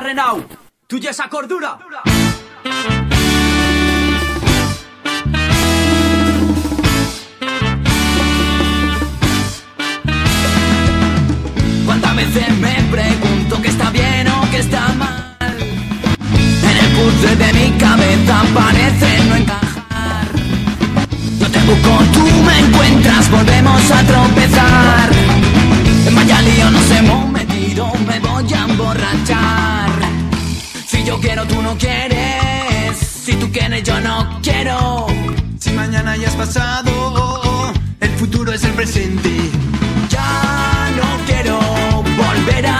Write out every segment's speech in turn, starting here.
Renau, tuya esa cordura. ¿Cuántas veces me pregunto que está bien o que está mal? En el puzzle de mi cabeza parece no encajar. Yo te busco, tú me encuentras, volvemos a tropezar. En vaya lío nos hemos metido, me voy a emborrachar. Yo quiero, tú no quieres. Si tú quieres, yo no quiero. Si mañana ya has pasado, el futuro es el presente. Ya no quiero volver a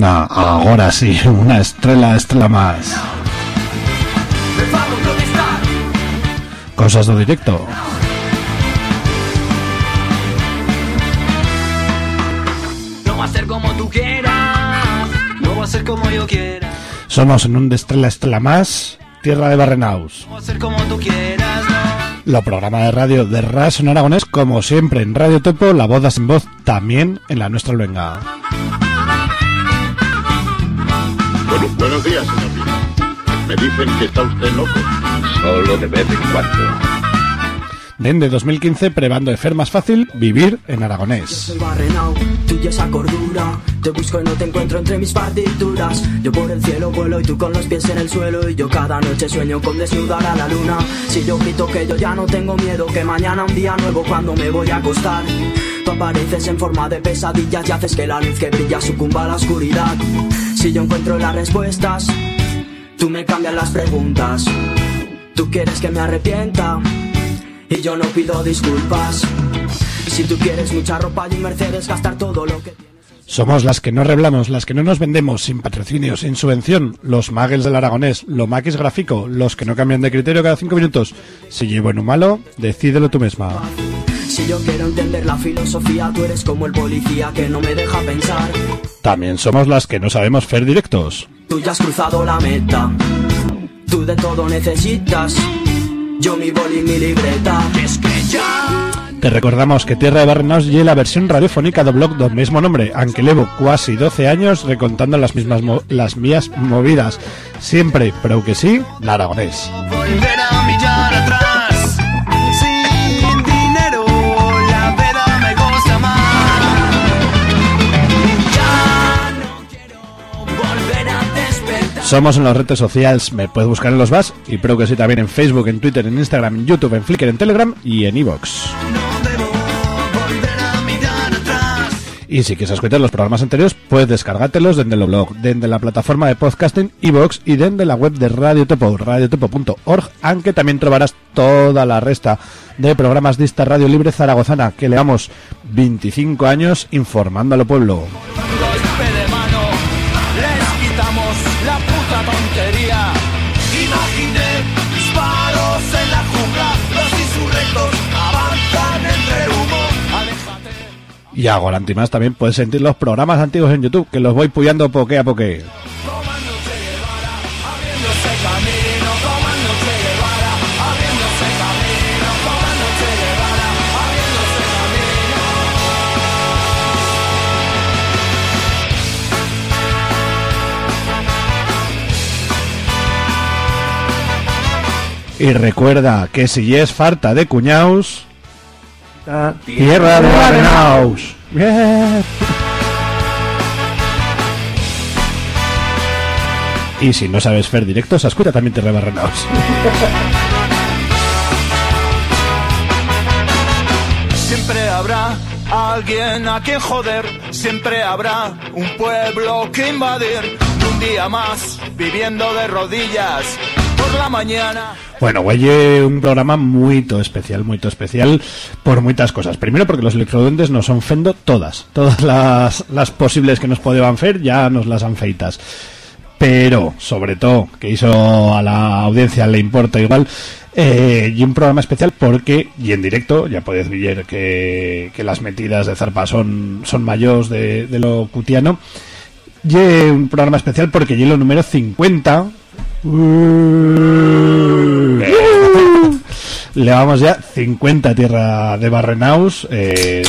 Agora sí, máis. Me fago protestar. Cosas do directo. No va a ser como tú quieras. No va a ser como yo quiera, Somos en un de estrela, estrella más, tierra de Barrenaus. no va a ser como tú quieras, no. Lo programa de radio de RAS en aragonés, como siempre en Radio Topo, la voz da sin voz, también en la nuestra luenga. Bueno, buenos días, señor Pino. Me dicen que está usted loco. Solo de vez en cuando. Dende 2015, prebando de fer más fácil, vivir en aragonés. Soy barrenao, tuya esa cordura. Te busco y no te encuentro entre mis partituras. Yo por el cielo vuelo y tú con los pies en el suelo. Y yo cada noche sueño con desnudar a la luna. Si yo grito que yo ya no tengo miedo, que mañana un día nuevo cuando me voy a acostar. Tú apareces en forma de pesadillas y haces que la luz que brilla sucumba a la oscuridad. Si yo encuentro las respuestas, tú me cambias las preguntas. Tú quieres que me arrepienta y yo no pido disculpas. Si tú quieres mucha ropa y Mercedes, gastar todo lo que tienes. Somos las que no reblamos, las que no nos vendemos, sin patrocinio, sin subvención, los magels del aragonés, lo maquis gráfico, los que no cambian de criterio cada cinco minutos. Si llevo en un malo, decídelo tú misma. Si yo quiero entender la filosofía, tú eres como el policía que no me deja pensar. También somos las que no sabemos fer directos. Tú ya has cruzado la meta. Tú de todo necesitas. Yo mi boli y mi libreta. Es que ya. Te recordamos que Tierra de Barrenaus y la versión radiofónica do blog del mismo nombre, aunque llevo casi 12 años recontando las mismas mo- las mías movidas. Siempre, pero que sí, la aragonés. Somos en las redes sociales, me puedes buscar en los VAS y creo que sí también en Facebook, en Twitter, en Instagram, en YouTube, en Flickr, en Telegram y en Evox. A. Y si quieres escuchar los programas anteriores, puedes descargártelos desde el blog, desde la plataforma de podcasting Evox y desde la web de Radio Topo, radiotopo.org, aunque también trobarás toda la resta de programas de esta Radio Libre Zaragozana, que le damos 25 años informando al pueblo. Y ahora, más también puedes sentir los programas antiguos en YouTube, que los voy puyando poque a poque. Y recuerda que si es falta de cuñaus, tierra de Barrenaus. Bien. Y si no sabes fer directos, escucha también Tierra de Barrenaus. Siempre habrá alguien a quien joder, siempre habrá un pueblo que invadir. Un día más viviendo de rodillas Bueno, güey, un programa muy especial, muy especial por muchas cosas. Primero porque los electroduendes nos son fendo todas. Todas las, las posibles que nos podían fer ya nos las han feitas. Pero, sobre todo, que hizo a la audiencia le importa igual, Eh, y un programa especial porque, y en directo, ya podéis ver que, que las metidas de Zarpa son, son mayores de, de lo cutiano. Y un programa especial porque y lo número 50. Le vamos ya 50 tierra de Barrenaus. eh,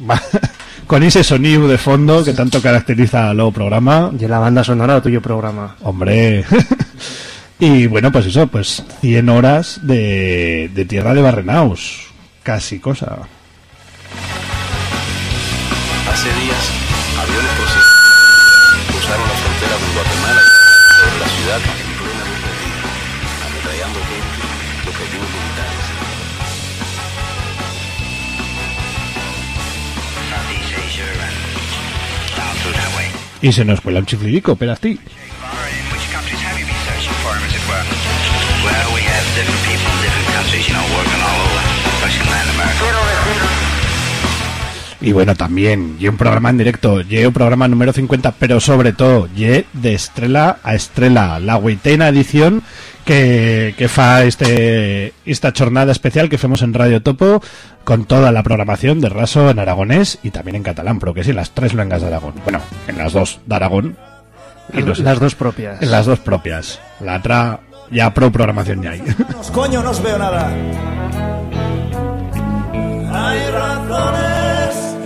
con ese sonido de fondo que tanto caracteriza al nuevo programa. Y la banda sonora o tuyo programa. Hombre. y bueno, pues eso, pues 100 horas de, de tierra de Barrenaus. Casi cosa. Hace días, Y se nos cuela un chiflidico, pero ti. Y bueno, también, y un programa en directo, y un programa número 50, pero sobre todo, y de estrella a estrella, la huitena edición que, que fa este, esta jornada especial que hacemos en Radio Topo con toda la programación de Raso en aragonés y también en catalán, pero que sí, en las tres lenguas de Aragón. Bueno, en las dos de Aragón. Y sé, Las dos propias. en las dos propias. La otra, ya pro programación ya hay. Coño, no os veo nada. Hay razones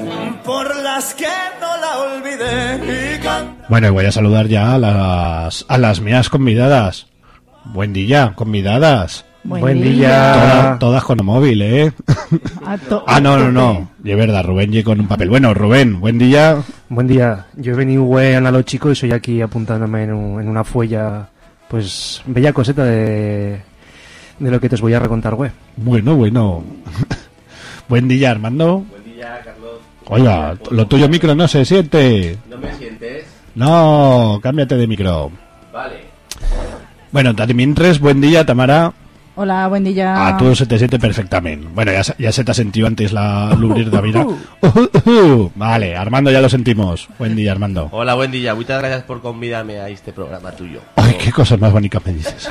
por las que no la olvidé y can- Bueno, y voy a saludar ya a las, a las mías convidadas. Buen día, convidadas. Buen Toda- día. todas con el móvil, ¿eh? Ah, no, no, no. De verdad, Rubén y con un papel. Bueno, Rubén, buen día. Buen día. Yo he venido güey a lo chico y soy aquí apuntándome en, un- en una fuella, pues, bella coseta de, de lo que te os voy a recontar, güey. Bueno, bueno. buen día, Armando. Buen día, Carlos. Oiga, lo tuyo micro no se siente. ¿No me sientes? No, cámbiate de micro. Vale. Bueno, mientras, buen día, Tamara. Hola, buen día. A tú se te siente perfectamente. Bueno, ya, se- ya se te ha sentido antes la lubrir de vida. vale, Armando ya lo sentimos. Buen día, Armando. Hola, buen día. Muchas gracias por convidarme a este programa tuyo. Ay, qué cosas más bonitas me dices.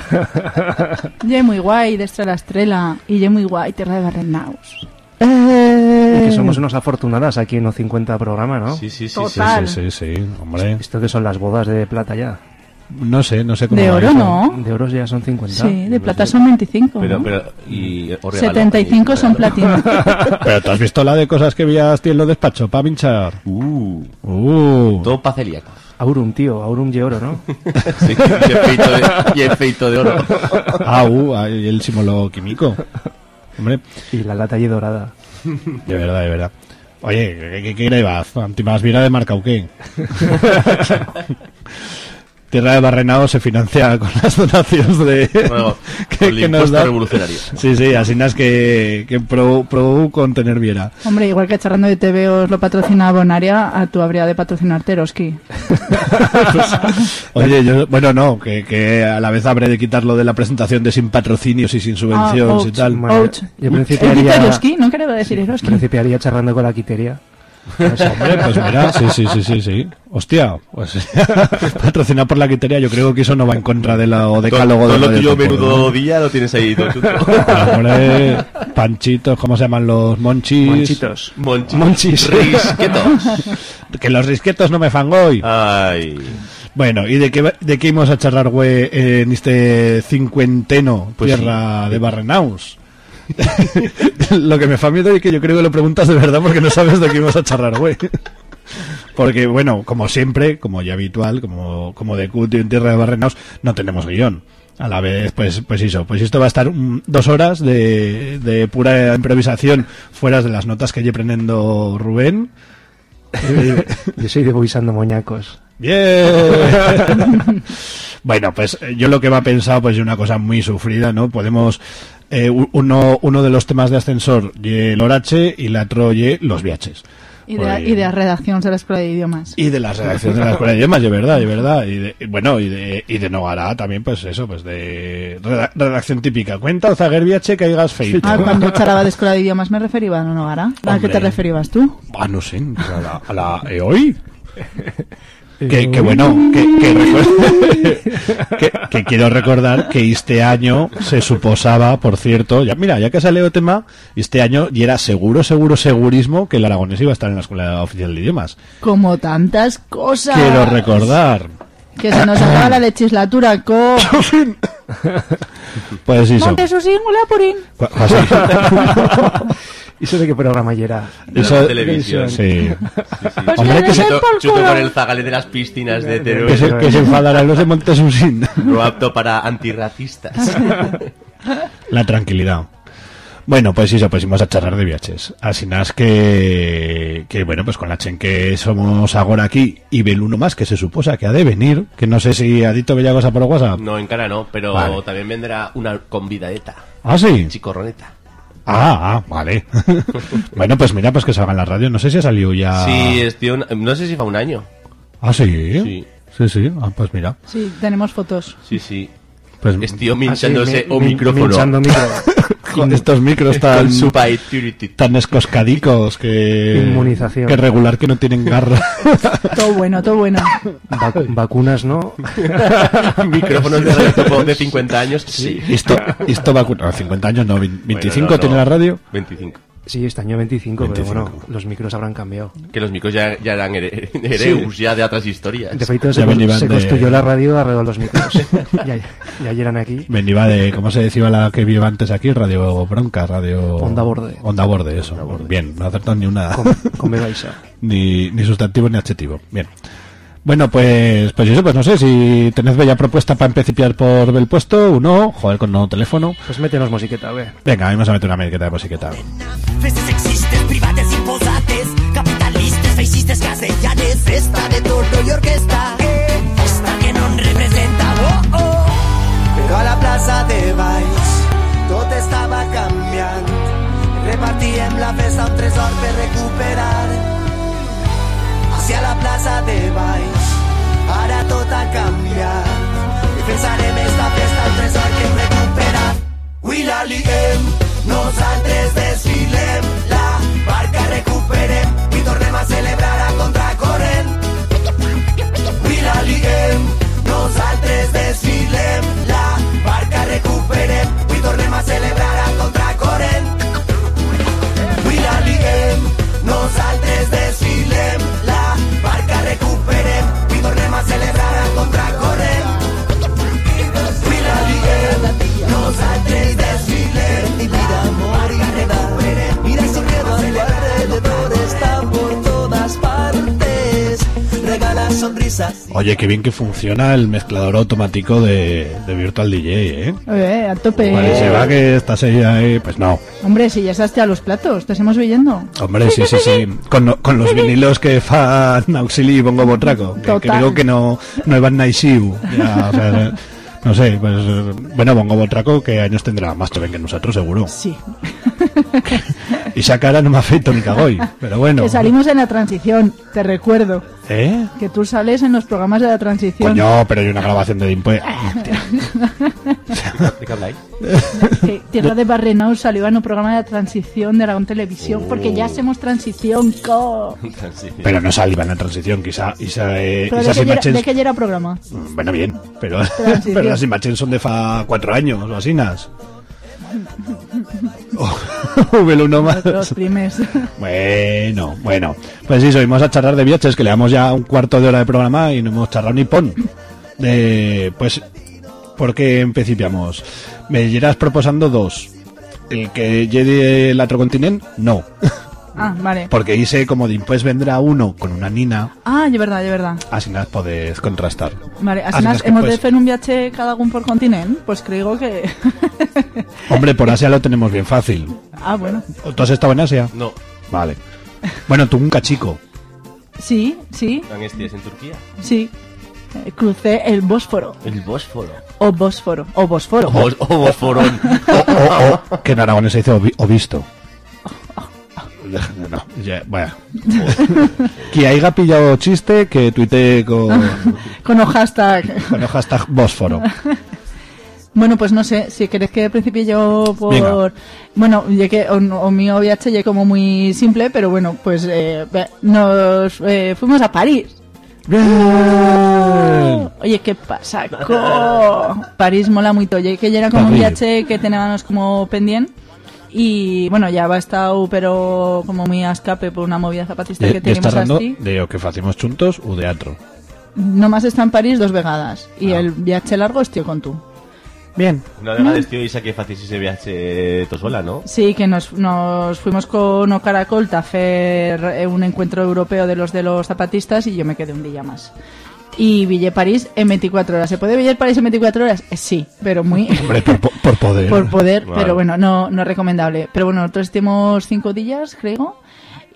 Ye muy guay de Estrella Estrella y ye muy guay Tierra de Barrenaus. Que somos unos afortunadas aquí en los 50 programa, ¿no? Sí, sí, sí. Sí, sí, sí, sí, hombre. Esto que son las bodas de plata ya. No sé, no sé cómo De oro. ¿no? De euros ya son 50. Sí, de plata son 25. Pero, ¿no? pero, y regalo. 75 son platino. Pero tú has visto la de cosas que vías en los despachos para pinchar. Uh, Uh. todo para celíacos. Aurum, tío. Aurum y oro, ¿no? Sí, y efeito de, y efeito de oro. Ah, uh, y el símbolo químico. Hombre, y la lata y dorada. de verdad, de verdad. Oye, ¿qué, qué, qué grabas? ¿Más vira de marca o qué? Tierra de Barrenao se financia con las donaciones de Bueno, que, con el que nos da. revolucionario. Sí, sí, así es que, que pro, pro con tener viera. Hombre, igual que charrando de TV os lo patrocina Bonaria, a tú habría de patrocinarte Eroski. Oye, yo, bueno, no, que, que a la vez habré de quitarlo de la presentación de sin patrocinios y sin subvenciones y ouch. tal. Ouch. yo ¿He principiaría, Eroski? No quería decir Eroski. principiaría charlando con la quitería. Pues, hombre, pues mira, sí, sí, sí, sí, sí. Hostia, pues patrocinado por la quitería, yo creo que eso no va en contra de la o decálogo Todo de lo tuyo menudo día lo tienes ahí todo. Hombre, panchitos, ¿cómo se llaman los monchis? Monchitos. Monchis. Monchis. Risquetos. Que los risquetos no me fangoy. Ay. Bueno, ¿y de qué, de qué íbamos a charlar, güey, en este cincuenteno Pues tierra sí. de Barrenaus? lo que me fa miedo es que yo creo que lo preguntas de verdad porque no sabes de qué íbamos a charlar, güey. Porque, bueno, como siempre, como ya habitual, como, como de Cut en Tierra de Barrenaus, no tenemos guion. A la vez, pues, pues eso, pues esto va a estar dos horas de, de pura improvisación fuera de las notas que lle prendiendo Rubén. Yo soy de Boisando Moñacos. Bien. bueno, pues yo lo que va pensado pues es una cosa muy sufrida, ¿no? Podemos eh, uno uno de los temas de ascensor y el orache y la otro y los viajes. Y de, y de las redacciones de la Escuela de Idiomas. Y de las redacciones de la escuela de idiomas, de verdad, de verdad. Y de, bueno, y de, y de Nogara también, pues eso, pues de reda- redacción típica. Cuenta zaguer viache que hayas feito. Ah, cuando charlaba de Escuela de Idiomas me refería a Nogara. ¿A qué te referibas tú? Ah, no sé, a la, a la ¿eh, hoy. Que, que bueno, que, que, que- que quiero recordar que este año se suposaba, por cierto, ya mira, ya que salió el tema, este año y era seguro, seguro, segurísimo que el aragonés iba a estar en la Escuela Oficial de Idiomas. Como tantas cosas. Quiero recordar. Que se nos acaba la legislatura con... Pues sí. Monte su singular purín. Cu- así. ¿Y eso de qué programa ya era? De Eso- la televisión. Sí. Pues Hombre, que se, Chuto, chuto con el zagale de las piscinas de que Teruel. se, que se enfadarán los de Montesusín. No apto para antirracistas. La tranquilidad. Bueno, pues eso, pues íbamos a charlar de viajes. Así nas que, que bueno, pues con la chen que somos ahora aquí y vel uno más que se suposa que ha de venir, que no sé si ha dicho bella cosa por WhatsApp. No, en cara no, pero Vale. también vendrá una convidadeta. Ah, sí. Chicorroneta. Ah, ah, vale. bueno, pues mira, pues que salga en la radio. No sé si ha salido ya. Sí, es tío, no sé si fa un año. Ah, sí. Sí. Sí, sí. Ah, pues mira. Sí, tenemos fotos. Sí, sí. Pues minchándose mi- o mi- micrófono. minchando micro. con estos micros tan, tan escoscadicos que. Inmunización. Que regular que no tienen garra. Todo bueno, todo bueno. Vac- vacunas, ¿no? Micrófonos de radio de 50 años. Sí. esto, esto va a 50 años, no, 25 Bueno, no, tiene no. la radio. 25. Sí, este año 25, 25. pero bueno, los micros habrán cambiado. Que los micros ya, ya eran here- hereus ya de otras historias. De feito, se, venían se de- construyó la radio alrededor de los micros. ya, ya eran aquí. Venía de, ¿cómo se decía la que viva antes aquí? Radio Bronca, Radio... Onda Borde. Onda Borde, eso. Bien, no ha acertado ni una... Con, con ni sustantivo ni adjetivo. Bien. Bueno, pues, pues eso, pues no sé, si tenés bella propuesta para empecipiar por el puesto, uno, joder, con no teléfono. Pues métenos musiqueta, ve. Venga, vamos a meter una mediqueta de musiqueta. Festes sexistes, privates imposates, capitalistes, feixistes, castellanes, festa de tordo i orquesta, festa que no en representa, oh, oh. Però a la plaça de Valls tot estava canviant. Repartíem la festa un tresor per recuperar. Hacia la plaça de Valls ara tot ha canviat. I pensarem esta festa un tresor que hem recuperat. Avui la liguem, nosaltres desfilem, la barca recuperem i tornem a celebrar a contracorrent. Avui la liguem, nosaltres desfilem, la barca recuperem i tornem a celebrar a contracorrent. Avui la liguem, nosaltres desfilem, Regala sonrisas. Oye, qué bien que funciona el mezclador automático de, de Virtual DJ, ¿eh? Eh, a tope. Vale, se va que estás ahí, ahí, pues no. Hombre, si ya estás a los platos, te estamos viendo. Hombre, sí, sí, sí. Con, con los vinilos que fan Auxili y Bongo Botraco. Que, digo que no, no iban Naisiu. Ya, o sea, no sé, pues. Bueno, Bongo Botraco, que años tendrá más joven que nosotros, seguro. Sí. Y esa cara no me afeito ni cagoy. Pero bueno. Que salimos en la transición, te recuerdo. ¿Eh? Que tú sales en los programas de la transición. Coño, pero hay una grabación de Dimpe. ¿De qué habláis? Que Tierra de Barrenau salió en un programa de transición de Aragón Televisión, porque ya hacemos transición, co. Pero no saliva en la transición, quizá. Isa, eh, ¿Pero de qué, era, de qué ya era programa? Bueno, bien, pero, las imágenes son de fa cuatro años o así. uno más. Los. Bueno, bueno. Pues sí, vamos a charlar de viajes, que le damos ya un cuarto de hora de programa y no hemos charlado ni pon. De, pues, porque empecipiamos. Me irás proposando dos. El que llegue el otro continente, no. Ah, vale. Porque hice como después vendrá uno con una nina, Ah, de verdad, de verdad. así nada podés contrastar. Vale, así Así nas, hemos pues- de hacer un viaje cada uno por continente, pues creo que... Hombre, por Asia lo tenemos bien fácil. ah, bueno. ¿Tú has estado en Asia? No. Vale. Bueno, tú un cachico. Sí, sí, ¿Han estías en Turquía? sí. Eh, Crucé el Bósforo. El Bósforo. O Bósforo. O Bósforo. O, o Bosforón. O, o, que en aragonés se dice ovi- ovisto. No, ya, bueno. que haya pillado chiste que tuite con, Con un hashtag. con hashtag Bósforo. Bueno, pues no sé, si querés que principie yo por... Venga. Bueno, ya que o, o mi viaje ya como muy simple, pero bueno, pues eh, nos eh, fuimos a París. Bien. Oye, ¿qué pasa? París mola mucho. Oye, que ya era como un viaje que teníamos como pendiente. Y bueno, ya va estado, pero como muy a escape por una movida zapatista De, que de estar tenemos hablando así. de o que facemos juntos o de atro. Nomás está en París dos vegadas. Y Ah. el viaje largo es tío con tú. Bien. Una vegada tío Isa que ese viaje tú sola, ¿no? Sí, que nos, nos fuimos con O Caracol a hacer eh, un encuentro europeo de los de los zapatistas y yo me quedé un día más. Y Ville París en 24 horas. ¿Se puede Ville París en 24 horas? Eh, sí, pero muy... Hombre, por, po- por poder. por poder, Vale. pero bueno, no, no es recomendable. Pero bueno, nosotros estuvimos cinco días, creo.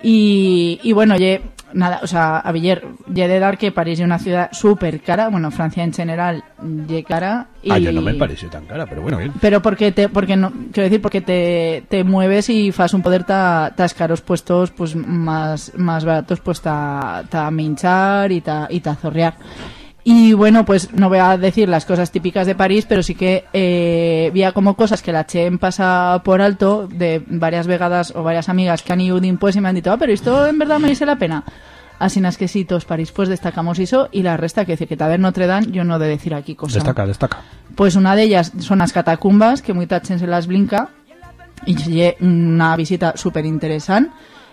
Y, y bueno, ye, nada, o sea, a Villar, ye de dar que París es una ciudad súper cara, bueno, Francia en general, ye cara. Y, Ah, yo no me pareció tan cara, pero bueno, bien. Pero porque te, porque no, quiero decir, porque te, te mueves y fas un poder ta, tas caros puestos, pues más, más baratos, pues ta, ta minchar y ta, y ta zorrear. Y bueno, pues no voy a decir las cosas típicas de París, pero sí que eh, había como cosas que la Chen pasa por alto de varias vegadas o varias amigas que han ido pues y me han dicho, ah, pero esto en verdad merece la pena. Así nas que sí, todos París, pues destacamos eso y la resta, que decir que Taber Notre Dame, yo no de decir aquí cosas. Destaca, destaca. Pues una de ellas son las catacumbas, que muy tachen se las blinca, y una visita súper interesante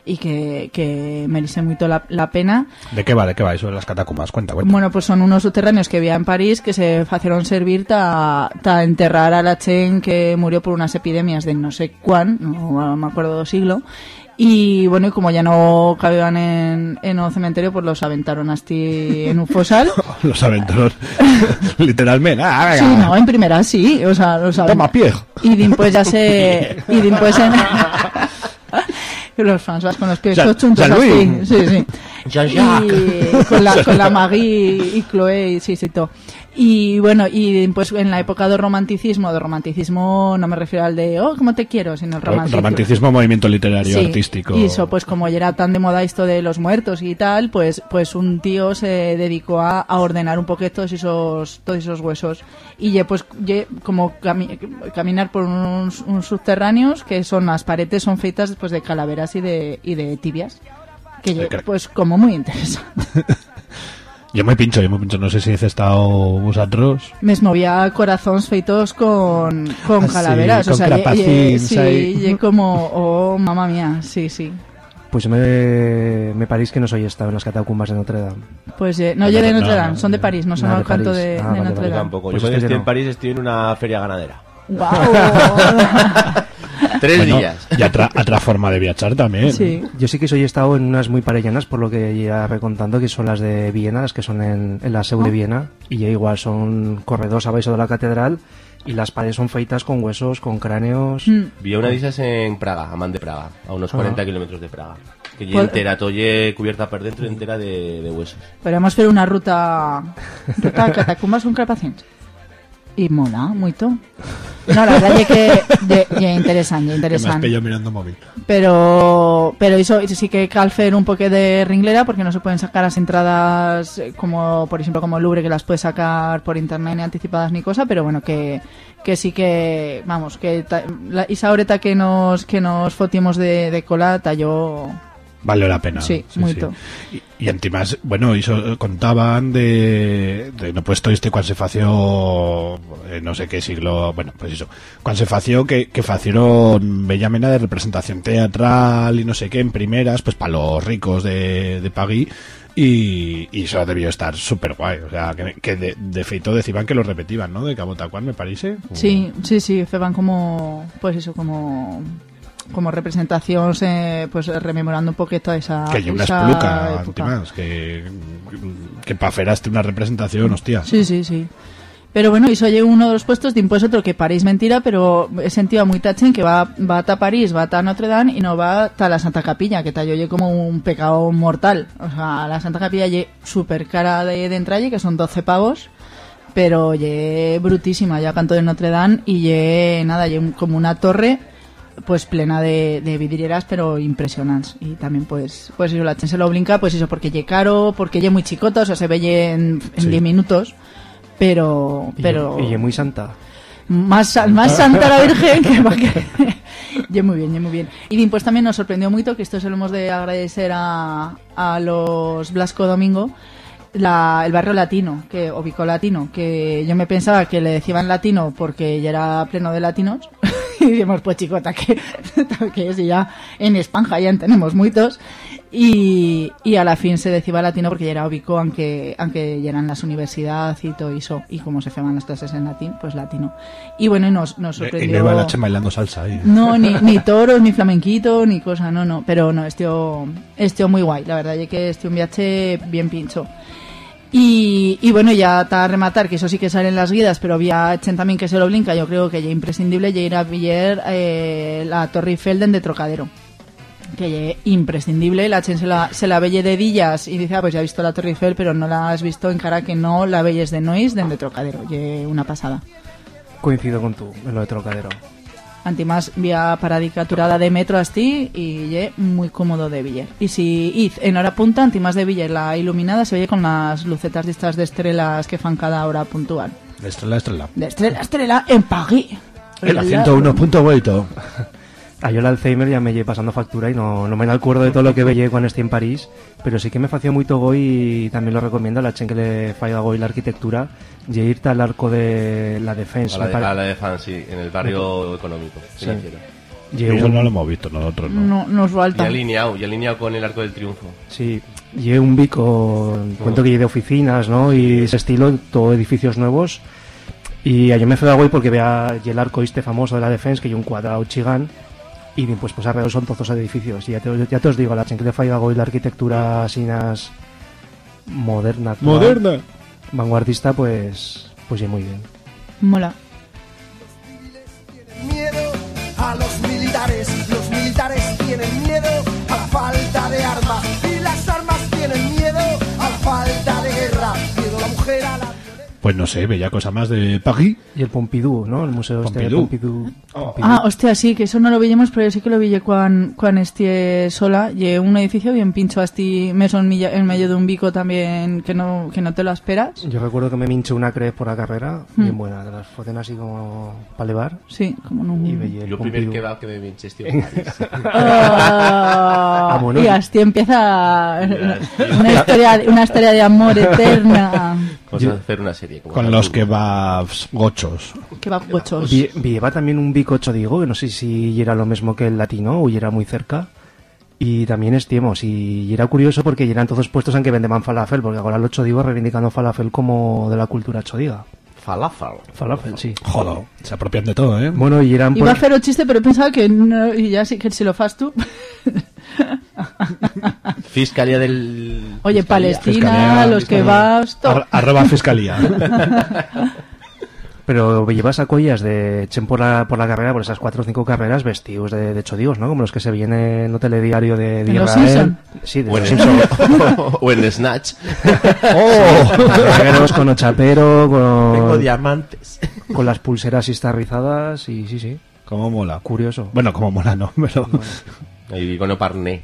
y que, que merece mucho la, la pena. ¿De qué va? ¿De qué va eso de las catacumbas? Cuenta, cuenta. Bueno, pues son unos subterráneos que había en París que se hicieron servir ta enterrar a la Chen que murió por unas epidemias de no sé cuán, no me acuerdo siglo. Y bueno, y como ya no cabían en, en un cementerio, pues los aventaron así en un fosal. Los aventuros. Literalmente. Ah, Sí, no, en primera sí, o sea, los Toma, avent- pie. Y después ya se... Y después en... los fans vas con los pies chuntos Jean-Louis. así. Sí, sí. Y con la, con la Maggie y Chloe, y sí, sí, todo. Y bueno, y pues en la época del romanticismo, de romanticismo no me refiero al de, oh, cómo te quiero, sino el romanticismo. Romanticismo, movimiento literario, Sí, artístico. Y eso, pues como ya era tan de moda esto de los muertos y tal, pues, pues un tío se dedicó a, a ordenar un poquito todos esos, todos esos huesos. Y ye, pues ye, como cami- caminar por unos, unos subterráneos que son las paredes son feitas pues de calaveras y de, y de tibias. Que Eh, crack. pues como muy interesante. Yo me pincho, yo me pincho. No sé si he estado vosotros. Me movía corazones feitos con, con Ah, sí, calaveras. o con sea, ye- crapacins sí, ahí. ye como, oh, mamá mía, sí, sí. Pues me, me parís que no soy estado en las catacumbas de Notre Dame. Pues ye- no, No, yo de no, Notre no, Dame, son de París, no son Ah, al de canto París. de, Ah, de vale, Notre vale, Yo Dame. tampoco. Pues Yo cuando es que estoy no. en París estoy en una feria ganadera. Guau. Tres Bueno, días. Y otra, otra forma de viajar también. Sí. Yo sí que soy estado en unas muy parellanas, por lo que ya recontando, que son las de Viena, las que son en, en la Seu de Ah. Viena, y ya igual son corredores abajo de la catedral, y las paredes son feitas con huesos, con cráneos. Mm. Vi una de esas en Praga, a Man de Praga, a unos 40 kilómetros de Praga. Que ya Pues- entera, tolle cubierta por dentro y entera de, de huesos. Podríamos hacer una ruta ruta a catacumbas con crapacins. Y mola, mucho. No, la verdad es que ye interesante, Que me mirando móvil. Pero pero eso sí que cal fer un poco de ringlera porque no se pueden sacar las entradas eh, como por ejemplo como el Louvre que las puedes sacar por internet ni anticipadas ni cosa, pero bueno que que sí que vamos, que ta- la, esa horeta que nos que nos fotimos de, de cola talló Vale la pena. Sí, mucho. Y, y encima, bueno, iso, contaban de, de no puesto este cuando se fació eh, no sé qué siglo, bueno, pues eso, cuando se fació que, que facieron bella mena de representación teatral y no sé qué en primeras, pues para los ricos de, de Pagui y, y eso debió estar súper guay, o sea, que, que de, de feito decían que lo repetían, ¿no? De Cabo Tacuán, me parece. Sí, sí, sí, feban como, pues eso, como como representación, eh, pues rememorando un poquito esa Que hay una espluca, antimás, que, que para feraste una representación, hostia. Sí, sí, sí. Pero bueno, eso llega uno de los puestos, después otro que París mentira, pero he sentido muy tachen que va, va a París, va a Notre Dame y no va a la Santa Capilla, que tal yo como un pecado mortal. O sea, la Santa Capilla es súper cara de, de entralle, que son 12 pavos, pero ye brutísima, ya canto de Notre Dame y ye, nada, un- como una torre pues plena de, de vidrieras pero impresionantes y también pues pues la Chen se lo brinca pues eso porque lle caro porque lle muy chicoto o sea se ve en, en Sí. 10 minutos pero pero Y, muy santa. más, más santa la Virgen que va que muy bien, muy bien. Y pues también nos sorprendió mucho, que esto se lo hemos de agradecer a, a los Blasco Domingo, la- el barrio latino, que Obico latino, que yo me pensaba que le decían latino porque ya era pleno de latinos. y dijimos, pues chicota, que, que si ya en España ya en tenemos muchos. Y, y a la fin se decía latino porque ya era Obico, aunque, aunque ya eran las universidades y todo eso. Y como se hacían las clases en latín, pues latino. Y bueno, y nos, nos Y sorprendió. no iba la bailando salsa ahí. No, ni, ni toros, ni flamenquito, ni cosa, no, no. Pero no, este este muy guay, la verdad, es que este un viaje bien pincho. Y, bueno, ya está a rematar, que eso sí que sale en las guías, pero había Echen también que se lo blinca, yo creo que ya imprescindible ya ir a ver eh, la Torre Eiffel de Trocadero. Que ya imprescindible, la Chen se la, se la velle de Dillas y dice, ah, pues ya he visto la Torre Eiffel, pero no la has visto en cara que no la velles de Nois de Trocadero, una pasada. Coincido con tú en lo de Trocadero. Antimás vía paradicaturada de metro así y ye muy cómodo de Villar. Y si id en hora punta, antimás de Villar la iluminada se oye con las lucetas de estas de estrellas que fan cada hora puntual. De estrella estrella. De estrella estrella en París. En la 101.8. A yo el Alzheimer ya me llevé pasando factura y no, no me acuerdo de todo lo que veía cuando esté en París, pero sí que me fació muy goy y también lo recomiendo a la chen que le falla goy la arquitectura y irte al arco de la defensa. A la, de, a la de Fan, sí, en el barrio económico. Financiero. Y Eso un- no lo hemos visto nosotros, ¿no? No, nos Y falta. alineado, y alineado con el Arco del Triunfo. Sí, y un bico, cuento que lleve de oficinas, ¿no? Y ese estilo, todo edificios nuevos. Y a yo me fui a goy porque vea y el arco este famoso de la defensa, que hay un cuadrado chigán, y bien, pues, pues alrededor son todos los edificios. Y ya te, ya te os digo, a la chen que le falla goy la arquitectura así nas moderna, actual, Moderna. vanguardista, pues, pues ya muy bien. Mola. miedo a los militares. Los militares Pues no sé, veía cosa más de París. Y el Pompidou, ¿no? El museo este de Pompidou. Pompidou. Ah, hostia, sí, que eso no lo veíamos, pero yo sí que lo vi cuando cuan estie sola. Y un edificio bien pincho asti meso en, medio de un bico también que no, que no te lo esperas. Yo recuerdo que me minché una crez por la carrera, Hmm. bien buena, de las foten así como para levar. Sí, como en un... Y veía el Yo primer Pompidou. kebab que me pinché, tío. Ah, Vámonos. y así empieza una historia, una historia de amor eterna. Vamos a hacer una serie. Como Con los kebabs gochos. Que va gochos. Vi- Vieva también un bicocho, digo, que no sé si era lo mismo que el latino o era muy cerca. Y también estiemos, y era curioso porque eran todos puestos en que vendeban falafel, porque ahora los chodigos reivindicando falafel como de la cultura chodiga. Falafel. Falafel, sí. Joder, se apropian de todo, ¿eh? Bueno, y eran... Iba a por- hacer un chiste, pero pensaba que no, y ya sí que si lo fas tú. Fiscalía del... Oye, Fiscalía. Palestina, Fiscalía, los que vas. Ar- arroba fiscalía. Pero llevas a collas de chen por la, por la carrera, por esas cuatro o cinco carreras, vestidos de, de chodigos, ¿no? Como los que se vienen en el telediario de, de ¿En Los Israel. Sí, de O los el, o en el Snatch. Guerreros con ochapero, Tengo con, diamantes. con las pulseras estarrizadas y sí, sí, Como mola. curioso. Bueno, como mola, no, pero Y con Parné.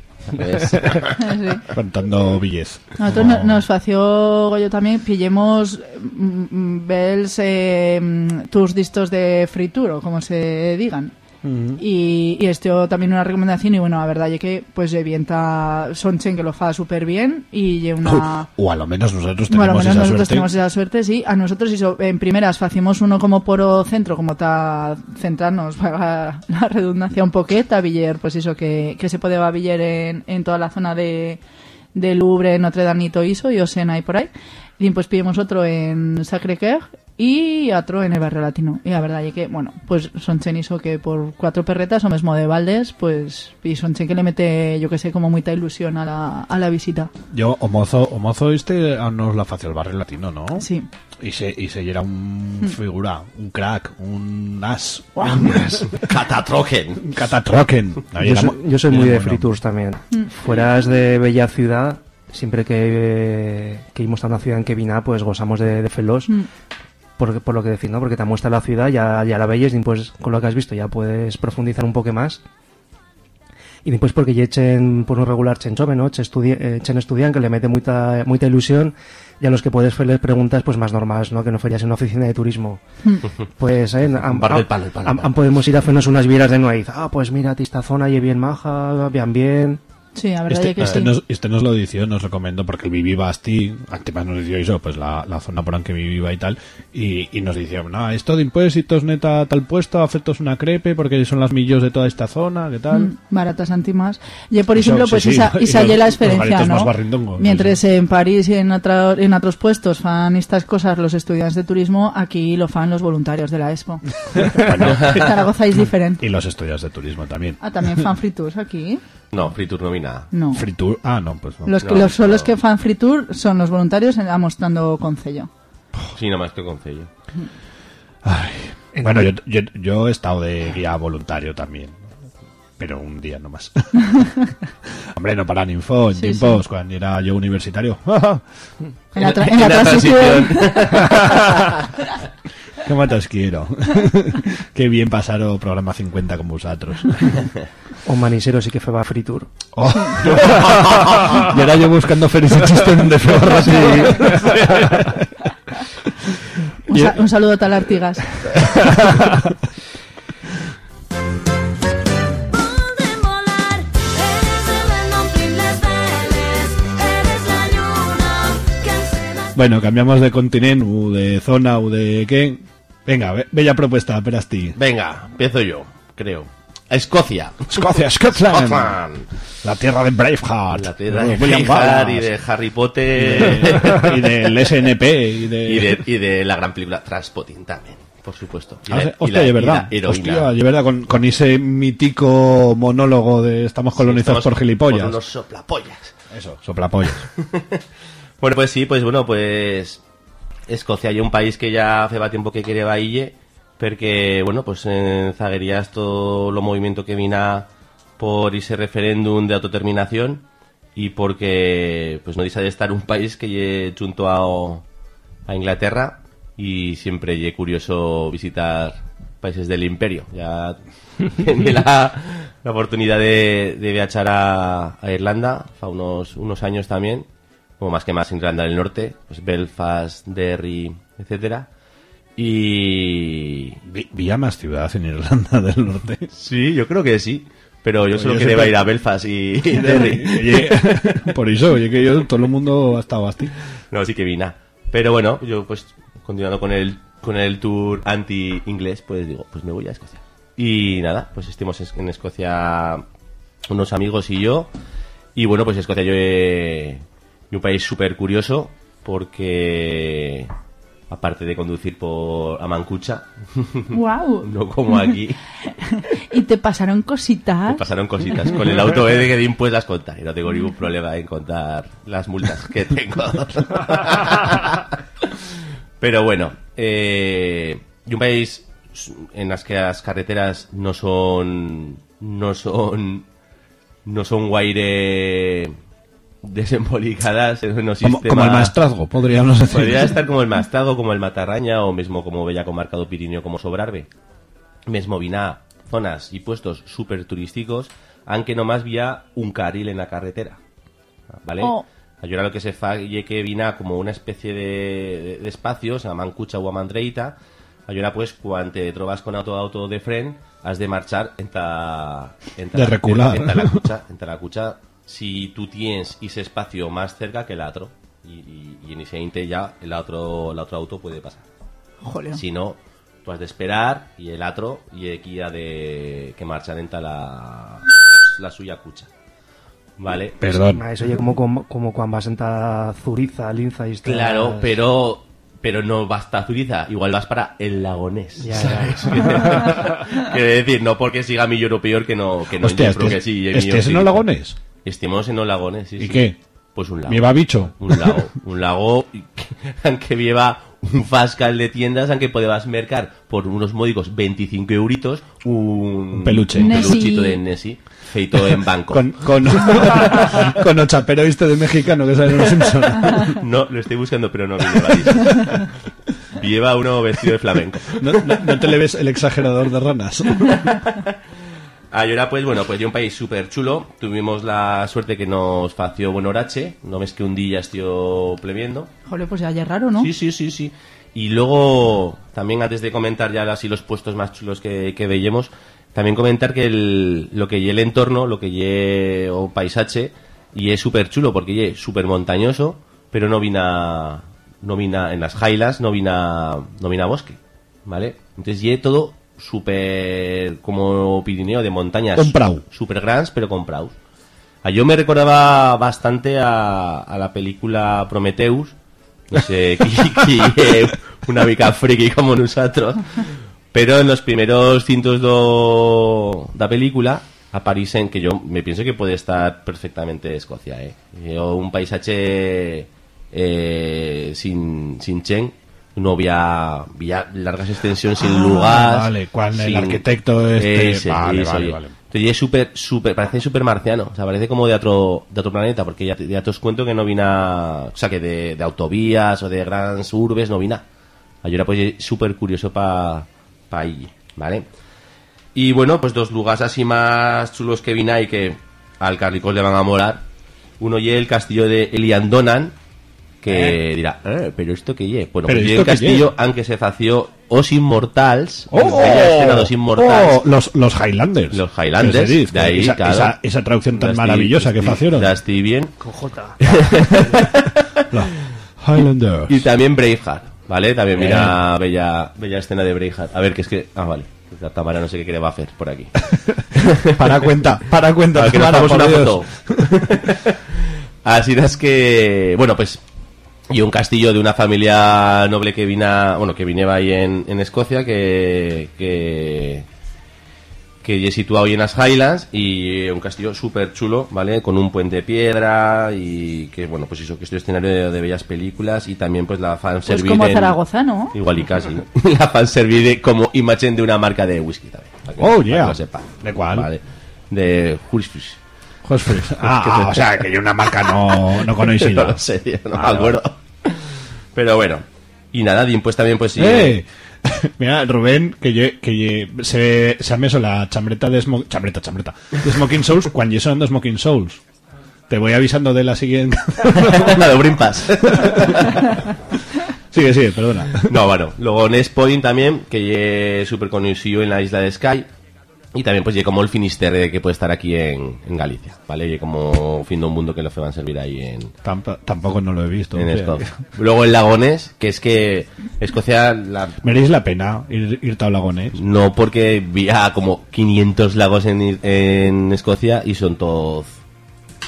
Contando billets. Nosotros no- nos fació Goyo también, pillemos mm, mm, bels eh, mm, tus distos de fritura, como se digan. Y, y esto también una recomendación y bueno, la verdad es que pues evienta Sonchen que lo fa súper bien y una... O a lo menos nosotros tenemos bueno, esa nosotros suerte. tenemos esa suerte, sí. A nosotros hizo, en primeras hacemos uno como poro centro, como ta centrarnos para la redundancia un poqueta, Viller, pues eso, que, que se puede va Viller en, en toda la zona de, de Louvre, Notre Dame y todo eso, y Osena y por ahí. Y pues pillemos otro en Sacré-Cœur y otro en el barrio latino. Y la verdad es que, bueno, pues son chen hizo que por cuatro perretas o mismo de Valdes, pues, y son chen que le mete, yo que sé, como mucha ilusión a la, a la visita. Yo, o mozo, o mozo este a nos la fació el barrio latino, ¿no? Sí. Y se, y se era un figura, un crack, un as, un as, Catatrogen. un catatroken. Ahí Yo soy, yo soy muy de bueno. free tours también. Fueras de Bella Ciudad, siempre que, que íbamos a una ciudad en que vina, pues gozamos de, de felos. Mm. Por, por lo que decir, ¿no? Porque te muestra la ciudad, ya, ya la veis y pues con lo que has visto ya puedes profundizar un poco más. Y después porque ya echen por un regular chen chove, ¿no? Chen, estudi eh, chen estudian que le mete mucha, mucha ilusión y a los que puedes hacerles preguntas pues más normales, ¿no? Que no fueras en una oficina de turismo. Pues, eh, am- am- am- podemos ir a hacernos unas vieras de nuez. Ah, pues mira, esta zona y bien maja, bien bien. Sí, a verdad Este, que este sí. nos, este nos lo dició, nos recomendó, porque el Vivi Basti, antes nos dició eso, pues la, la zona por la que vivía y tal, y, y nos dició, no, esto de impuestos neta tal puesto, afectos una crepe, porque son las millos de toda esta zona, ¿qué tal? Mm, baratas antimás. Y por ejemplo, sí, pues sí, esa, y esa la experiencia, ¿no? Mientras en París y en, otra- en otros puestos fan estas cosas los estudiantes de turismo, aquí lo fan los voluntarios de la Expo. Bueno, Zaragoza es diferente. y los estudios de turismo también. Ah, también fan free tours aquí. No, Free Tour no vi nada. No. Free tour, ah, no, pues no. Los que No, los, son no. los que fan free tour son los voluntarios en- mostrando concello. Sí, nada más que con sello. Ay, bueno, yo, yo, yo he estado de guía voluntario también. Pero un día nomás. Hombre, no para info, en Sí, tiempos, cuando era yo universitario. En la, tra- en la transición. Qué matas quiero. Qué bien pasaron programa 50 con vosotros. O Manisero sí que fue a Free Tour. Oh. y ahora yo buscando Feris y chiste de sí. Un, sa- un saludo a Talartigas. Bueno, cambiamos de continente, u de zona, u de qué. Venga, be- bella propuesta, Perasti. Venga, empiezo yo, creo. Escocia. Escocia, Scotland. Scotland. La tierra de Braveheart. La tierra de Braveheart y de Harry Potter. y del SNP y de... y de, y de la gran película Transpotting también, por supuesto. Y Ah, la- sí, y hostia, la- de y verdad. la heroína. Hostia, de verdad, con, con ese mítico monólogo de estamos colonizados Estamos por gilipollas. Por unos soplapollas. Eso, soplapollas. Bueno, pues sí, pues bueno, pues Escocia hay un país que ya hace tiempo que quiere vaille, porque, bueno, pues en zaguerías todo lo movimiento que vina por ese referéndum de autodeterminación y porque, pues no dice de estar un país que lle junto a, a Inglaterra y siempre lle curioso visitar países del imperio. Ya tenía la, la oportunidad de, de viajar a, a Irlanda, fa unos, unos años también, como más que más Irlanda del Norte, pues Belfast, Derry, etcétera. Y... Vi, vía más ciudad en Irlanda del Norte. Sí, yo creo que sí. Pero yo solo yo quería siempre- ir a Belfast y, y Derry. Por eso, oye, que yo, todo el mundo ha estado así. No, sí que vina. Pero bueno, yo pues continuando con el con el tour anti-inglés, pues digo, pues me voy a Escocia. Y nada, pues estuvimos es- en Escocia unos amigos y yo. Y bueno, pues Escocia yo he... y un país súper curioso porque aparte de conducir por a Mancucha, ¡Wow! no como aquí, Y te pasaron cositas. me pasaron cositas. Con el auto de que pues las contar y no tengo ningún problema en contar las multas que tengo. Pero bueno, eh, y un país en las que las carreteras no son no son no son guaire desembolicadas en un Como, sistema como el maestrazgo, podríamos decir. Podría estar como el Mastago, como el Matarraña o mismo como Bella Comarca do Pirineo como Sobrarbe. Mesmo vina zonas y puestos súper turísticos, aunque nomás vía un carril en la carretera. ¿Vale? Oh. Ayora lo que se fa ye que vina como una especie de, de, de espacios, a Mancucha o a Mandreita. Ayora pues, cuando te trobas con auto auto de fren, has de marchar enta, enta De la- recular. enta la cucha, enta la cucha, si tú tienes ese espacio más cerca que el otro. Y, y- y en ese inte ya el otro, el otro auto puede pasar. Joder. Si no, tú has de esperar y el otro y aquí ha de que marchar enta la, la suya cucha. ¿Vale? Perdón. Eso ya como, como, como cuando vas a Zuriza, Linza y estás- Claro, pero pero no basta Zuriza, igual vas para el Lagonés. Ya, ¿sabes? Quiero decir, no porque siga mi europeo que no, que no Hostia, este- que sí. este mío es en sí. Los Lagones. Estemos en los Lagones, sí, ¿Y sí. qué? Pues un lago. ¿Me va bicho? Un lago. Un lago que, lleva un fascal de tiendas, aunque podías mercar por unos módicos 25 euritos un, Un peluche. un Nessie. peluchito de Nessie feito en banco. Con, con, con Ochapero este de mexicano que sale en los Simpsons. No, lo estoy buscando, pero no lo lleva. Lleva uno vestido de flamenco. No, no- no te le ves el exagerador de ranas. Ah, y ahora pues bueno, pues de un país súper chulo. Tuvimos la suerte que nos fació buen horache. No ves que un día estoy plebiendo. Joder, pues ya es raro, ¿no? Sí, sí, sí, sí. Y luego, también antes de comentar ya así los puestos más chulos que, que veíamos, también comentar que el, lo que lle el entorno, lo que lle o paisaje, y es súper chulo porque lle súper montañoso, pero no vina, no vina en las Highlands, no vina, no vina bosque, ¿vale? Entonces lle todo súper como Pirineo de montañas. Súper grandes, pero con praus. A yo me recordaba bastante a, a la película Prometheus, no sé, que, que una mica friki como nosotros, pero en los primeros cintos do, da película aparecen que yo me pienso que puede estar perfectamente Escocia, eh. O un paisaje eh, sin, sin chen, no había, había largas extensiones sin Ah, lugar. vale, cuando el arquitecto este- Ese, vale, ese, vale, vale. Entonces, es súper, súper, parece súper marciano. O sea, parece como de otro, de otro planeta, porque ya, te- ya te os cuento que no vina, o sea, que de, de autovías o de grandes urbes no vina. Yo era pues súper curioso para pa ahí, ¿vale? Y bueno, pues dos lugares así más chulos que vina y que al Carlicos le van a molar. Uno y el castillo de Eliandonan, que dirá, "Eh, pero esto que ye. Bueno, Pero pues el que ye. castillo, aunque se fació Os Inmortals, ¡Oh! bella escena dos Inmortals. Oh, los, los Highlanders. Los Highlanders, dice, de ahí, esa, claro. esa, esa traducción tan maravillosa que facieron. Estoy bien. Con J. Highlanders. Y también Braveheart, ¿vale? También Bien. mira bella, bella escena de Braveheart. A ver, que es que... Ah, vale. La Tamara no sé qué quiere va a hacer por aquí. Para cuenta, para cuenta. Para que nos Tamara, hagamos una Dios. foto. Así es que... Bueno, pues... Y un castillo de una familia noble que vina, bueno, que vineba ahí en, en Escocia, que, que, que es situado ahí en las Highlands y un castillo súper chulo, ¿vale? Con un puente de piedra y que, bueno, pues eso, que estoy escenario de, de bellas películas y también pues la fan Pues como Zaragoza, ¿no? Igual y casi. la fan servir como imagen de una marca de whisky también. que- Oh, para que yeah. lo sepa. ¿De cuál? Vale. De Hursfish. Hosfries. Ah, o sea, que yo una marca no, no conocida. no lo sé, tío, no me Vale, acuerdo. Pero bueno. Y nada, Dim, pues también pues sí. ¡Eh! Mira, Rubén, que, que se, se ha meso la chambreta de Smoking... Chambreta, chambreta. De Smoking Souls cuando yo sonando Smoking Souls. Te voy avisando de la siguiente... la de Brin Pass. sigue, sigue, perdona. No, bueno. Luego Nest Point también, que es súper conocido en la isla de Sky. Y también pues como el Finisterre que puede estar aquí en, en Galicia, ¿vale? Y como fin de un mundo que lo van a servir ahí en, Tamp- tampoco no lo he visto. en Escocia. Luego el Lagones, que es que Escocia la, ¿Meréis la pena ir, irte a Lagones? No, porque había como 500 lagos en, en Escocia y son todos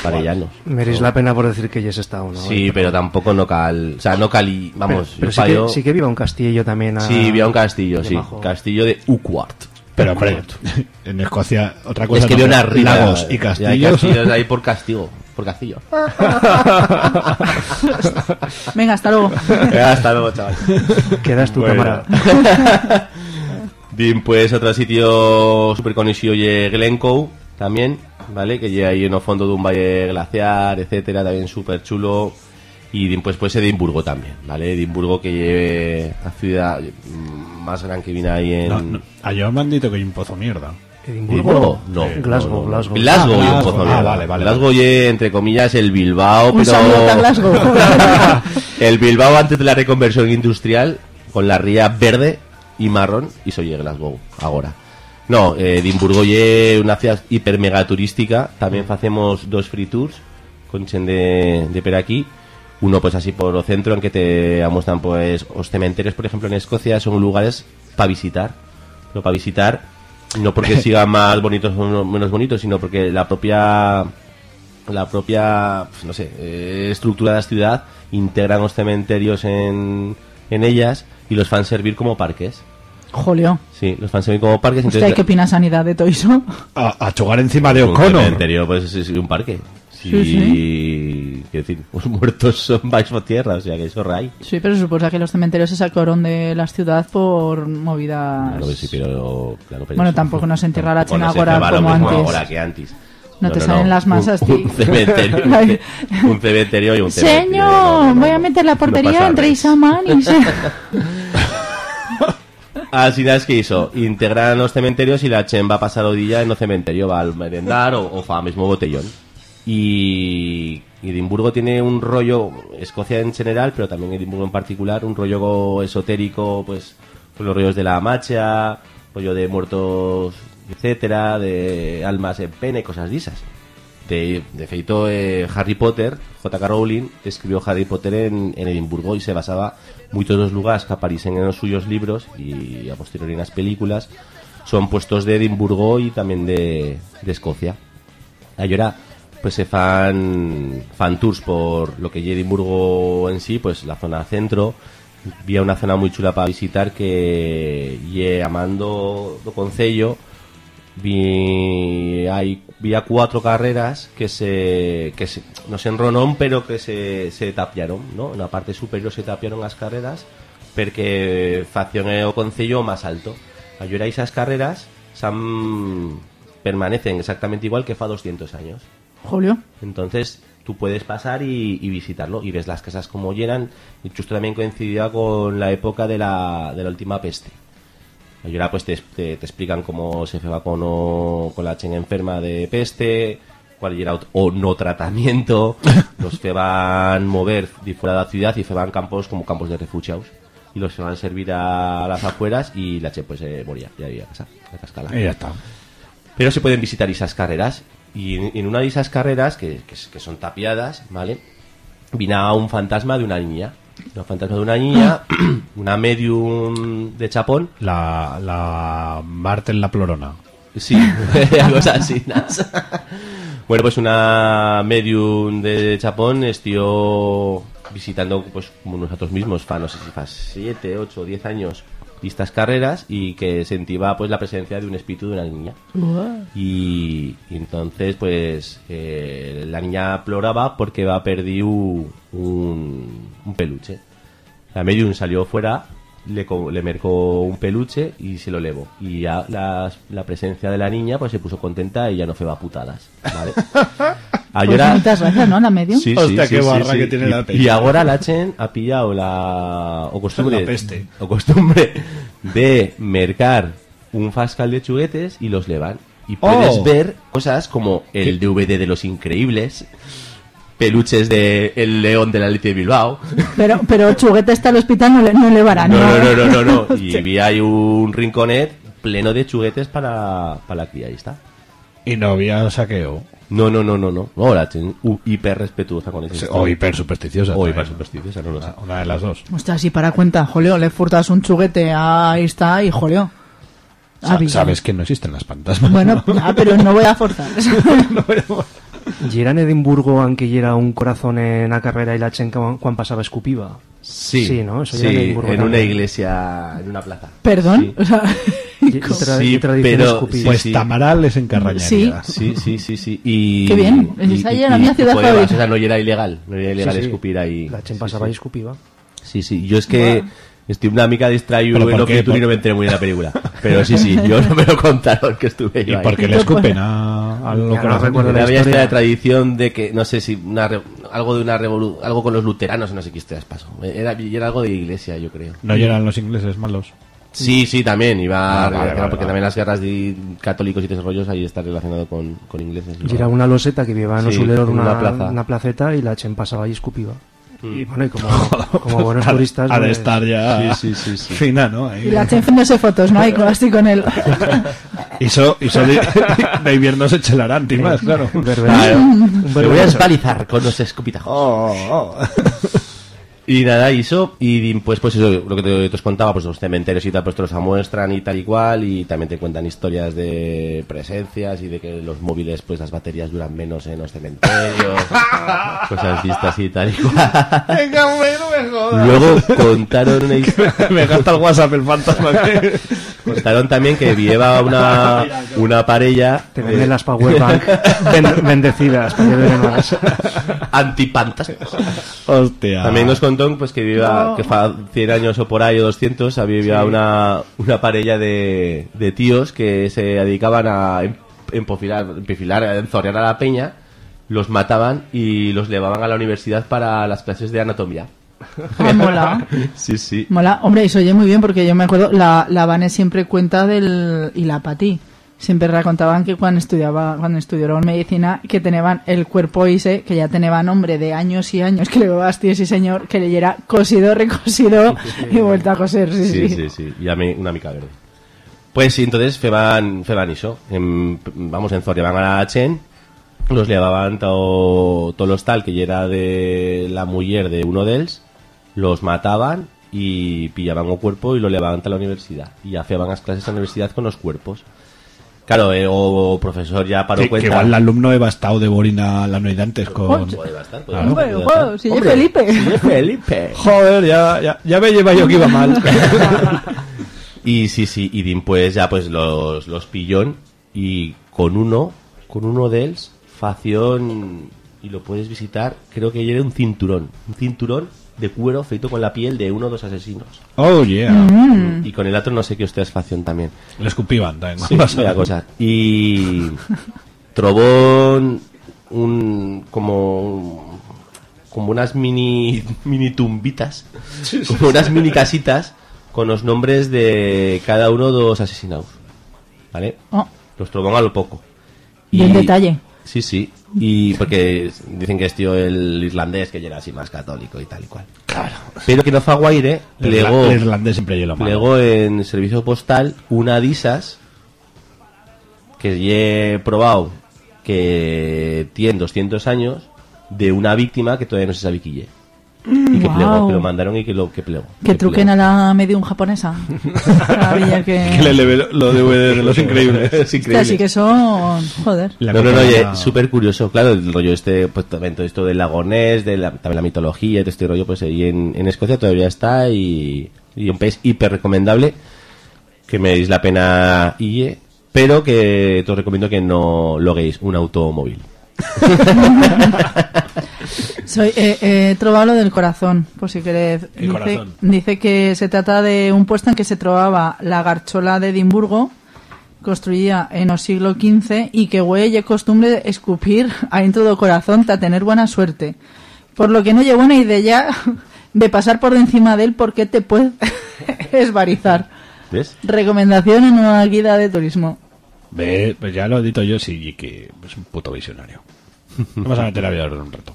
parellanos. Meréis la pena por decir que ya has estado, ¿no? Sí, pero tampoco no cal... O sea, no cali... Vamos, pero yo sí, fallo- que, sí que viva un castillo también. A, Sí, había un castillo, sí. Castillo de Uquart. Pero, hombre, en Escocia otra cosa Es que no, una lagos y hay castillos. castillos ahí por castigo. Por castillo. Venga, hasta luego. Hasta luego, chaval. Quedas tu Bueno. cámara. Dim, pues otro sitio súper conocido y Glencoe también, ¿vale? Que llega ahí en el fondo de un valle glaciar, etcétera, también súper chulo. Y pues, pues Edimburgo también, ¿vale? Edimburgo que lleve la ciudad mm, más grande que viene ahí en... No, no, Allá me han dicho que hay un pozo mierda. ¿Edimburgo? No. Glasgow, no. Glasgow. Glasgow Ah, y un Glasgow. pozo Ah, mierda. vale, vale, Glasgow y, entre comillas, el Bilbao, Un pero... a Glasgow. el Bilbao antes de la reconversión industrial, con la ría verde y marrón, y soy Glasgow, ahora. No, eh, Edimburgo es una ciudad hiper mega turística. También hacemos dos free tours con chen de, de per aquí. Uno pues así por el centro en que te muestran pues los cementerios, por ejemplo, en Escocia son lugares para visitar. Pero para visitar, no porque sigan más bonitos o menos bonitos, sino porque la propia la propia, pues, no sé, eh, estructura de la ciudad integran los cementerios en, en ellas y los fan servir como parques. Jolio. Sí, los fan servir como parques. ¿Usted Entonces, qué opina sanidad de todo eso? A, a chogar encima de un O'Connor. cementerio, pues es, es un parque. Sí, Sí, Quiero decir, los muertos son bajo tierra, o sea que eso ray. Sí, pero se supone que los cementerios se sacaron de la ciudad por movidas... Claro, sí, pero, claro, pero Bueno, tampoco nos enterra la china no ahora lo como mismo antes. ahora que antes. No te salen las masas, un, tío. un cementerio, un, ce- un cementerio y un cementerio. Señor, no, no, no, voy a no. meter la No portería entre res. Isaman y... Así es que hizo, integran los cementerios y la chen va a pasar el día en el cementerio, va al merendar o, o fa mismo botellón. Y, Edimburgo tiene un rollo, Escocia en general, pero también Edimburgo en particular, un rollo esotérico, pues, con los rollos de la macha, rollo de muertos etcétera, de almas en pena cosas de. De, feito, eh, Harry Potter, J.K. Rowling, escribió Harry Potter en, Edimburgo y se basaba muchos los lugares que aparecen en los suyos libros y a posteriori en las películas son puestos de Edimburgo y también de, de Escocia. Ahora pues se fan, fan tours por lo que Edimburgo en sí, pues la zona centro. Vía una zona muy chula para visitar que ye amando do concello vi hay vía cuatro carreras que se que se, no se enronón pero que se, se tapiaron ¿no? en la parte superior se tapiaron las carreras porque facción o concello más alto Allora esas carreras san, permanecen exactamente igual que fa 200 años Julio. entonces tú puedes pasar y, y visitarlo y ves las casas como llenan y justo también coincidía con la época de la, de la última peste y ahora pues te, te, te explican cómo se va con, o- con la chen enferma de peste, cuál era o, no tratamiento, los que van mover de fuera de la ciudad y se van campos como campos de refugiados y los que van a servir a las afueras y la chen pues se moría, ya había casa, la cascala. Y ya está. Pero se pueden visitar esas carreras. Y en, en una de esas carreras, que, que, que son tapiadas, ¿vale? Vino un fantasma de una niña. Un fantasma de una niña, una medium de chapón. La, la Martel la Plorona. Sí, algo así. bueno, pues una medium de chapón estuvo visitando, pues como nosotros mismos, fa, no sé si fa 7, 8, 10 años, estas carreras y que sentía pues la presencia de un espíritu de una niña. Y, y entonces, pues, eh, la niña ploraba porque va a perder un, un peluche. La medium salió fuera, le, le mercó un peluche y se lo levó. Y ya la, la presencia de la niña, pues se puso contenta y ya no fue va putadas. ¿vale? A Pues llorar- muchas gracias, ¿no? La medium. Sí, Hostia, sí, qué sí, barra sí, que sí. tiene y, la peña. y ahora la Chen ha pillado la o costumbre La peste. o costumbre de mercar un fascal de juguetes y los levan y puedes Oh. ver cosas como el DVD de los increíbles peluches de el león de la Alicia de Bilbao Pero, pero Chuguete está al hospital, no le, no le varán. no no no no no, no. y vi ahí un rinconet pleno de juguetes para, para la cría ahí está Y no había saqueo. no no no no no no la hiper respetuosa con eso O hiper supersticiosa. o hiper supersticiosa no lo sé Una de las dos. Ostras, si para cuenta, joleo, le furtas un chuguete, ahí está, y joleo. Sa- Avisa. Sabes que no existen las fantasmas. Bueno, ya, pero no voy a forzar. Y era en Edimburgo, aunque y era un corazón en la carrera y la chen cuando pasaba escupiva. Sí, Sí, ¿no? Eso sí, en Edimburgo en una iglesia, en una plaza. Perdón. Sí. O sea, Y, tra- Sí, pero-. Pues sí. Tamaral les encarrañaría. Sí. Sí, sí, sí, sí. Y, Qué bien. Esa y- era y- mi ciudad favorita. O sea, no era ilegal. No era ilegal Sí, sí. escupir ahí. La chen pasaba sí. y escupiva. Sí, sí. Yo es que estoy una mica distraído ¿Pero en lo que tú y no me enteré muy de la película. Pero sí, sí. Yo no me lo contaron que estuve ¿Y yo ahí. por qué le escupen a, a Ya los no recuerdo la había esta tradición de que, no sé si, una re- algo de una revolu algo con los luteranos, no sé qué historias pasó. Era, era algo de iglesia, yo creo. No eran los ingleses malos. Sí, sí, también. Iba Ah, vale, vale, porque vale. también las guerras de católicos y desarrollos ahí está relacionado con, con ingleses. ¿no? Y era una loseta que vivía en Sí, los uleros de en una, una plaza. una placeta y la chen pasaba y escupiva. Mm. Y bueno, y como, como buenos turistas... Ha de pues, estar ya Sí, sí, sí, sí. fina, ¿no? Ahí. y la haciéndose fotos, ¿no? Ahí con- así con él. Hizo, hizo de, de invierno se chelarán, y más, claro. Me voy a espalizar con los escupitajos. Oh, Y nada, hizo, y pues, pues eso, lo que te, te os contaba, pues los cementerios y tal, pues te los muestran y tal y cual, y también te cuentan historias de presencias y de que los móviles, pues las baterías duran menos en los cementerios, cosas vistas y tal y cual. Venga, hombre, no me jodas. Luego contaron una historia. Me gasta el WhatsApp el fantasma. Contaron también que lleva una, una parella Te venden las powerbank ben- bendecidas para que duren más. antipantas. Hostia. También nos contó pues que viva, que fa 100 años o por ahí o 200 había una, una parella de, de tíos que se dedicaban a em- empofilar, empifilar, a enzorrear a la peña, los mataban y los llevaban a la universidad para las clases de anatomía. Ah, mola. Sí, sí. Mola. Hombre, y se oye muy bien porque yo me acuerdo, la, la Vane siempre cuenta del... y la Pati. Siempre recontaban que cuando estudiaba, cuando estudiaron medicina, que tenían el cuerpo ese, que ya tenía nombre de años y años, que le bastía ese señor, que le era cosido, recosido y vuelta a coser, sí, sí. Sí, sí, sí. Y a mí una mica verde. Pues sí, entonces feban, feban iso. En, vamos, en Zoria van a la Chen, los llevaban todo todo los tal que ya era de la mujer de uno de ellos, los mataban y pillaban o cuerpo y lo llevaban a la universidad. Y feban las clases a la universidad con los cuerpos. Claro, eh, o profesor ya paró Que, que cuenta. igual el alumno he bastado de Borina la noche antes con... Puede bastar, puede Claro. bastar, Hombre, puede wow, bastar. si es Hombre, Felipe. Felipe. Joder, ya, ya, ya me lleva yo que iba mal. Y sí, sí, y din, pues ya pues los, los pillón y con uno, con uno de ellos, fación, y lo puedes visitar, creo que era un cinturón, un cinturón de cuero feito con la piel de uno de los asesinos. Oh, yeah. Mm. Y con el otro no sé qué usted es facción también. Le escupían también. Sí, cosa. Y Trobón un como como unas mini mini tumbitas, como unas mini casitas con los nombres de cada uno de los asesinados. ¿Vale? Oh, Los Trobón a lo poco. Bien detalle. Sí, sí. Y porque dicen que es tío el irlandés que era así más católico y tal y cual. Claro. Pero que no fue guaire, El plegó el irlandés siempre malo. Plegó en servicio postal una disas que he probado que tiene 200 años de una víctima que todavía no se sabe quién es. Y que Guau. plegó, que lo mandaron y que lo que plegó. Que truquen a la medium japonesa. Que... Que le eleve lo de, de los increíbles. Es increíble. sí que son... Joder. La no, no, no, oye, súper curioso. Claro, el rollo este, pues también todo esto del lagonés, de la, también la mitología, y todo este rollo, pues ahí en, en Escocia todavía está y, y un país hiper recomendable que me deis la pena ir, pero que te os recomiendo que no loguéis un automóvil. Soy, eh, he trovado lo del corazón, por si queréis. El Dice, corazón. dice que se trata de un puesto en que se trovaba la garchola de Edimburgo, construida en el siglo XV, y que güey es costumbre escupir adentro del corazón para tener buena suerte. Por lo que no llevo buena idea de pasar por encima de él porque te puede esvarizar. ¿Ves? Recomendación en una guía de turismo. Ve, pues ya lo he dicho yo, sí, que es un puto visionario. Vamos a meter a ver un rato.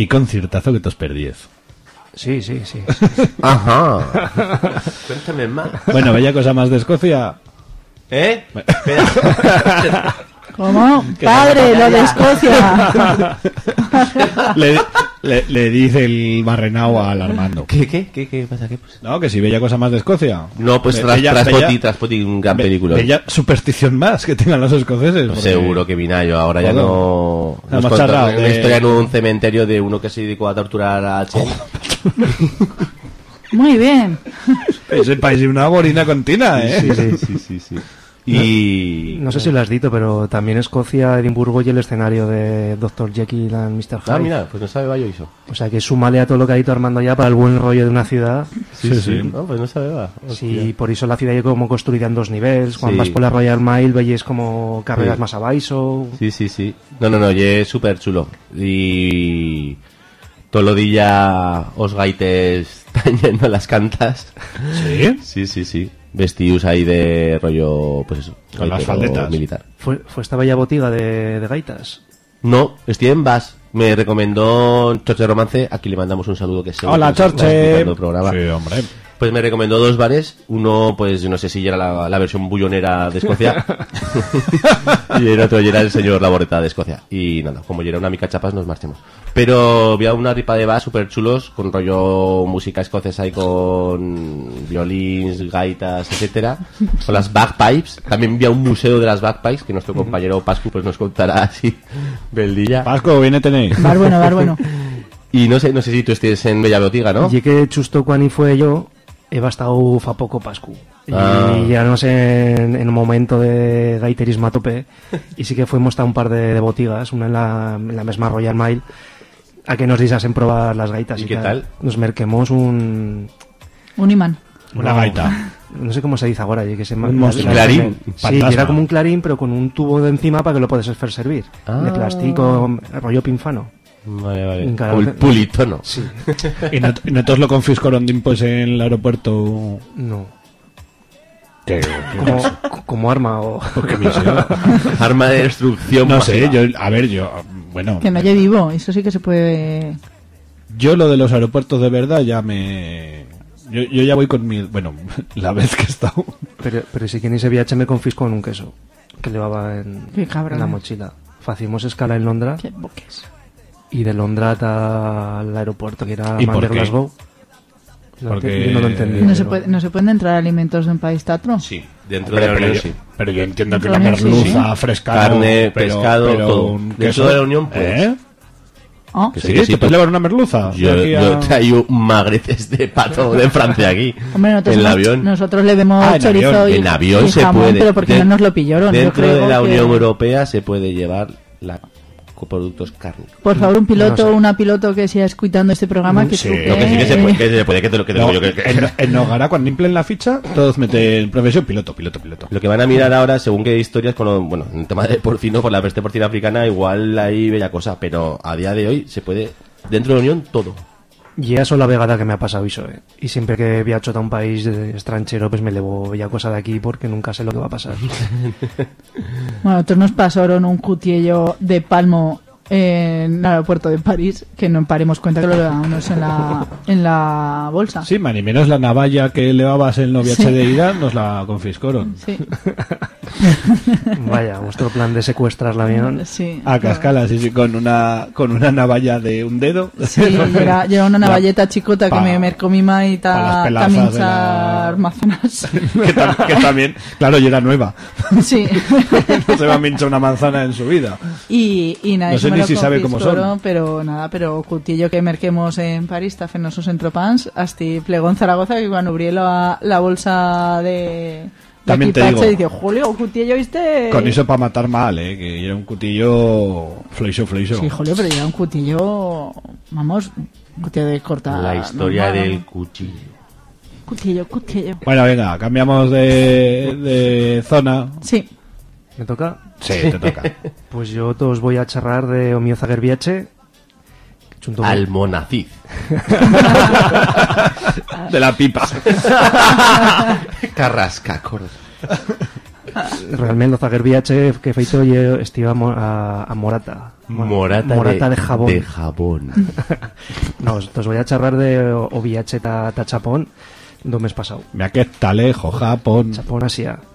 Qué conciertazo que te os perdíes. Sí, sí, sí. Ajá. Cuéntame más. Bueno, bella cosa más de Escocia. ¿Eh? ¿Cómo? Padre, lo de Escocia. Le, le- le dice el barrenao al Armando. ¿Qué, qué, qué, qué pasa? ¿Qué pasa? No, que si bella cosa más de Escocia. No, pues tras, bella- un gran be- película. Bella superstición más que tengan los escoceses. porque- Seguro que vina yo. Ahora ya no. La Nos charrado una de- historia en un cementerio de uno que se dedicó a torturar a Chen. Muy bien. Ese país de una borina continua, ¿eh? Sí, sí, sí, sí, sí. Y. No sé si lo has dicho, pero también Escocia, Edimburgo y el escenario de Dr. Jekyll and Mr. Hyde. Ah, mira, pues no sabe yo eso. O sea que súmale a todo lo que ha dicho Armando ya para el buen rollo de una ciudad. Sí, sí. No, pues no sabe va. Sí, por eso la ciudad es como construida en dos niveles. Cuando Sí. vas por la Royal Mile veis como carreras Sí. más abaixo. Sí, sí, sí. No, no, no, y es súper chulo. Y. Todo lo día os gaites están yendo a las cantas. ¿Sí? Sí, sí, sí. Vestidos ahí de rollo, pues eso. Con las faldetas. Militar. Fue, fue esta bella botiga de, de gaitas. No, estoy en Bass. Me recomendó Chorche Romance. Aquí le mandamos un saludo que seguro Hola, Chorche. programa. Sí, hombre. Pues me recomendó dos bares. Uno, pues yo no sé si era la, la versión bullonera de Escocia. y el otro era el señor Laboreta de Escocia. Y nada, como ya era una mica chapas, nos marchemos. Pero había una ripa de bar súper chulos, con rollo música escocesa y con violins, gaitas, etcétera Con las bagpipes. También había un museo de las bagpipes que nuestro compañero Pascu pues nos contará así, Beldilla. Pasco, viene tenéis. Bar bueno, bar bueno. Y no sé, no sé si tú estés en Bella Botiga, ¿no? Y que justo cuando fue yo, he bastado fa poco Pascu. Ah. Y ya no sé, en, en un momento de gaiterismo a tope, y sí que fuimos a un par de, de botigas, una en la, en la misma Royal Mile, a que nos disasen probar las gaitas. ¿Y qué tal? Nos merquemos un... Un imán. Una no, gaita. No sé cómo se dice ahora, que se Un la- monstruo. la- Clarín. Sí, era como un clarín, pero con un tubo de encima para que lo puedes hacer servir. Ah. De plástico, rollo pinfano. Vale, vale. Claro. Como el. Sí. Y no, y no todos lo confiscaron pues en el aeropuerto. No. ¿Qué- como, como arma o... Arma de destrucción. No sé, yo, a ver, yo, bueno, Que no haya vivo, eso sí que se puede... yo lo de los aeropuertos de verdad ya me... Yo, yo ya voy con mi... Bueno, la vez que he estado... Pero, pero si quien ese viaje me confiscó en un queso que llevaba en la mochila. Facimos escala en Londres Qué boques. Y de Londres al aeropuerto que era ¿Y por qué? Glasgow. No Porque- yo no lo entendí. ¿No se, pero- puede, ¿No se pueden entrar alimentos de un país tatro? Sí, dentro Hombre, de la pero, Unión yo, sí. pero yo entiendo que una de merluza sí. fresca... Carne, pescado, todo. un Dentro de la Unión, pues. ¿Eh? Ah, Que ¿Sí? sí, que sí, ¿Te puedes llevar una merluza? Yo, De yo traigo magretes de pato de Francia aquí. Hombre, nosotros, en el avión. nosotros le vemos Ah, en chorizo avión. y, en avión y se jamón, puede. pero porque Den- no nos lo pillaron. Yo Dentro creo de la que- Unión Europea se puede llevar la productos cárnicos. Por favor, un piloto No o una piloto que sea escuchando este programa que Sí, truque, Lo que sí que se puede, que se puede, que te lo que te No, digo yo, que- que- en, en Nogara, cuando implen la ficha, todos meten profesión piloto, piloto, piloto. Lo que van a mirar ahora, según qué historias, con lo- bueno, en el tema de porcino, por la peste porcina africana, igual hay bella cosa, pero a día de hoy se puede, dentro de la Unión, todo. Y eso la vegada que me ha pasado eso, eh. Y siempre que viajo a un país de- extranjero, pues me levo bella cosa de aquí porque nunca sé lo que va a pasar. Bueno, nosotros nos pasaron un cutillo de palmo en el aeropuerto de París que no paremos cuenta que lo llevábamos en la, en la bolsa. Sí, man, y menos la navalla que llevabas en el noviaje Sí. de ida, nos la confiscaron. Sí, Vaya, vuestro plan de secuestrar la avión. sí. A cascala, sí, sí, con una, con una navalla de un dedo. Sí, era, era una navalleta chicota que Pa- me mercó mi ma y ta, pelazas ta de minchar la- Amazonas. que, tam- que también, claro, y era nueva. Sí. no se va a minchar una manzana en su vida. Y, y nada, No si sabe cómo son. Pero nada, pero cutillo que merquemos en París, ta fent nosos entropans, hasta plegó en Zaragoza que cuando abrí la, la bolsa de, También te digo. dice, Julio, cutillo, ¿viste? Con eso para matar mal, eh, que era un cutillo floixo, floixo. Sí, Julio, pero era un cutillo, vamos, un cutillo de corta. La historia normal, del cuchillo. Cutillo, cutillo. Bueno, venga, cambiamos de, de zona. Sí. ¿Me toca? Sí, te toca. Pues yo os voy a charrar de Omio Zagerbiache. Junto Almonacid. de la pipa. Carrasca, corda. Realmente o Zagerbiache que feito yo estiva a, a Morata. Morata, Morata de, jabón. De jabón. No, os, os voy a charrar de o, o viache ta, ta Chapón do mes pasado. Mira que está lejos, Japón. Chapón Asia.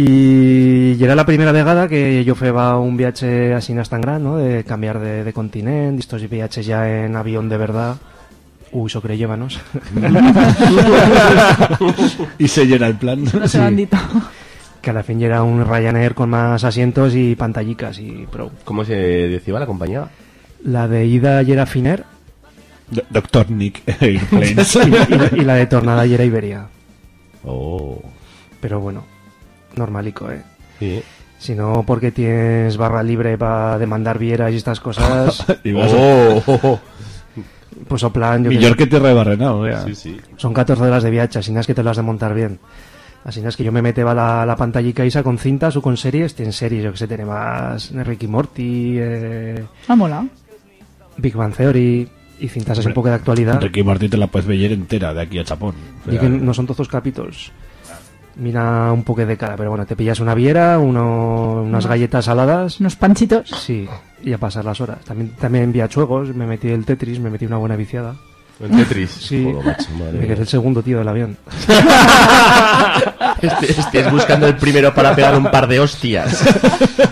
Y llega la primera vegada que yo feba un viaje así no tan gran, ¿no? De cambiar de, de continente, estos viajes ya en avión de verdad. Uy, eso cree llévanos. y se llena el plan. No se que a la fin ya era un Ryanair con más asientos y pantallicas y pro. ¿Cómo se decía la compañía? La de ida era Finer Do- Doctor Nick Airplanes. y, la- y la, de Tornada era Iberia. Oh. Pero bueno, normalico, ¿eh? Sí. Si no, porque tienes barra libre para demandar vieras y estas cosas, Y vas a- Oh, pues o plan, yo Millor sé, que te rebarrenado, vea. Sí, sí. son 14 horas de viaje, así no es que te lo has de montar bien. Así no es que yo me meteba la, la pantallica esa con cintas o con series, tienes series, yo que sé, tiene más Ricky Morty, eh, Ah, mola. Big Bang Theory y cintas así un poco de actualidad. Ricky Morty te la puedes ver entera de aquí a Chapón. O Y sea, que no son todos capítulos. Mira un poco de cara, pero bueno, te pillas una viera, uno, unas galletas saladas. Unos panchitos. Sí, y a pasar las horas. También, también envía juegos, me metí el Tetris, me metí una buena viciada. En Tetris. Sí, Joder, macho, madre me mía. quedé el segundo tío del avión. Este- Estés buscando el primero para pegar un par de hostias.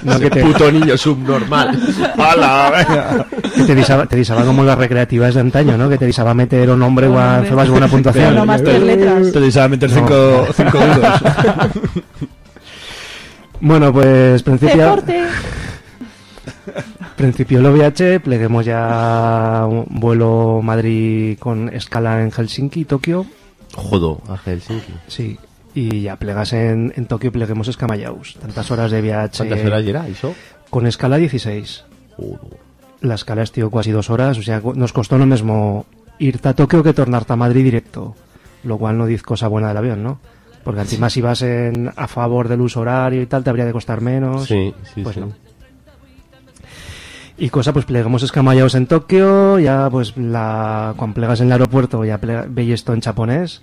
No, Ese que te- puto niño subnormal. ¡Hala, venga! Que te disaba, te disaba como las recreativas de antaño, ¿no? Que te disaba meter un nombre o Hombre. hacebas buena puntuación. No, más tres letras. Te dice a meter No. cinco, cinco duros. Bueno, pues principio, Deporte. Principio lo VH, pleguemos ya un vuelo Madrid con escala en Helsinki, Tokio. Jodo, a Helsinki. Sí, y ya plegas en, en Tokio, pleguemos escamallaus. Tantas horas de viaje. ¿Cuántas horas era eso? Con escala 16. Jodo. La escala estío casi dos horas, o sea, nos costó lo mismo irte a Tokio que tornarte a Madrid directo. Lo cual no dice cosa buena del avión, ¿no? Porque encima si vas en, a favor del uso horario y tal, te habría de costar menos. Sí, sí, Pues sí. no. Y cosa, pues plegamos escamallados en Tokio, ya pues la, cuando plegas en el aeropuerto ya veis esto en japonés,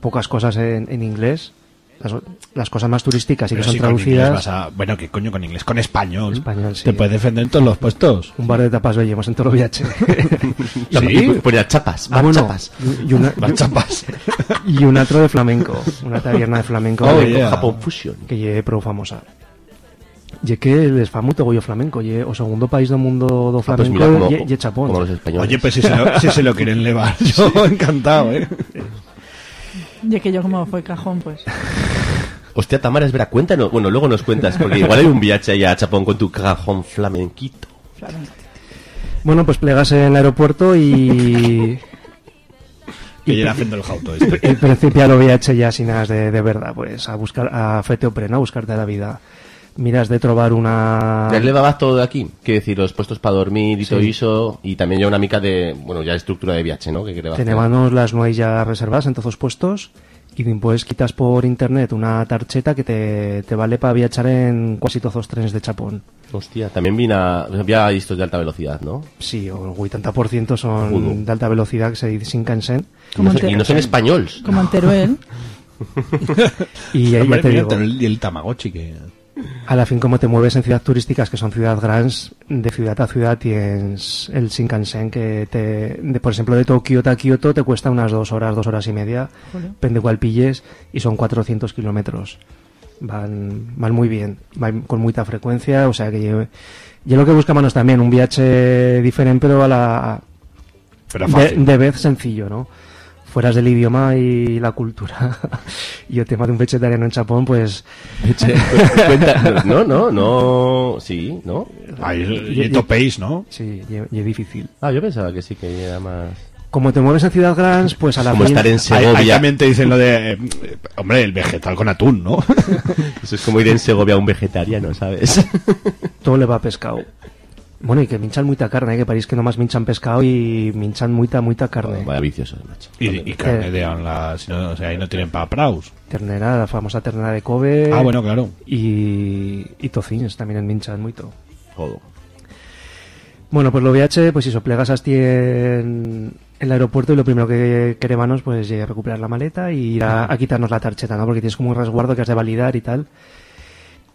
pocas cosas en, en inglés, las, las cosas más turísticas y Pero que son si traducidas. a- Bueno, ¿qué coño con inglés? Con español. Español, sí. Te puedes defender en todos los puestos. Un bar de tapas lo llevamos en todo VH. Sí, ponía chapas, Ah, bueno, chapas. y una, Bar chapas. y un atro de flamenco, una taberna de flamenco Oh, de yeah. Japón Fusion. que lle pro famosa. Lle que les fa moito gollo flamenco, o segundo país do mundo do Ah, pues flamenco mira, como, Chapón. como los españoles. Oye, pues si se lo, si se lo quieren levar, yo encantado, ¿eh? Y que yo como fue cajón, pues. Hostia, Tamara, es verdad, cuéntanos. Bueno, luego nos cuentas, porque igual hay un viaje allá a Chapón con tu cajón flamenquito. Bueno, pues plegas en el aeropuerto y Que llena haciendo el jauto este. en principio lo VH ya sin nada de, de verdad, pues a buscar a fete o prena, a buscarte la vida. Miras de trobar una Ya levabas todo de aquí, quiero decir, los puestos para dormir y Sí. todo eso, y también ya una mica de, bueno, ya estructura de viaje, ¿no? Que Tenemos las nueve ya reservadas en todos los puestos y después quitas por internet una tarcheta que te, te vale para viajar en casi todos los trenes de Chapón. Hostia, también vine a, había estos de alta velocidad, ¿no? Sí, el 80% son de alta velocidad que se dice Shinkansen. Y no, son, y no son españoles. Como en Teruel. Y ya, Hombre, ya te mira, digo, el, el Tamagotchi que... a la fin como te mueves en ciudades turísticas que son ciudades grandes, de ciudad a ciudad tienes el Shinkansen que te, de, por ejemplo de Tokio a Kioto te cuesta unas dos horas, dos horas y media, Joder. depende cuál pilles, y son 400 kilómetros. Van, van muy bien, van con mucha frecuencia, o sea que yo, yo lo que buscamos también, un viaje diferente pero a la, Pero de, fácil. de vez sencillo, ¿no? Fueras del idioma y la cultura. y el tema de un vegetariano en Japón, pues... Cuenta- no, no, no, sí, ¿no? Ay, Y- y, y topéis, ¿no? Sí, y, y es difícil. Ah, yo pensaba que sí, que era más... Como te mueves en ciudad grandes, pues a la Como fin- estar en Ahí, Segovia. ahí también te dicen lo de... eh, hombre, el vegetal con atún, ¿no? Eso es como ir en Segovia a un vegetariano, ¿sabes? todo le va a pescado. Bueno, y que minchan mucha carne, ¿eh? que parís que nomás minchan pescado y minchan mucha, mucha carne. Vaya vicioso, macho. y, y carne de la... Si no, o sea, ahí no tienen para praus. Ternera, la famosa ternera de Kobe. Ah, bueno, claro. Y, y tocines también en minchan mucho. Jodo. Bueno, pues lo VH, pues eso, plegas hasta en, en el aeropuerto y lo primero que queremos pues es recuperar la maleta y ir a, a quitarnos la tarjeta, ¿no? Porque tienes como un resguardo que has de validar y tal.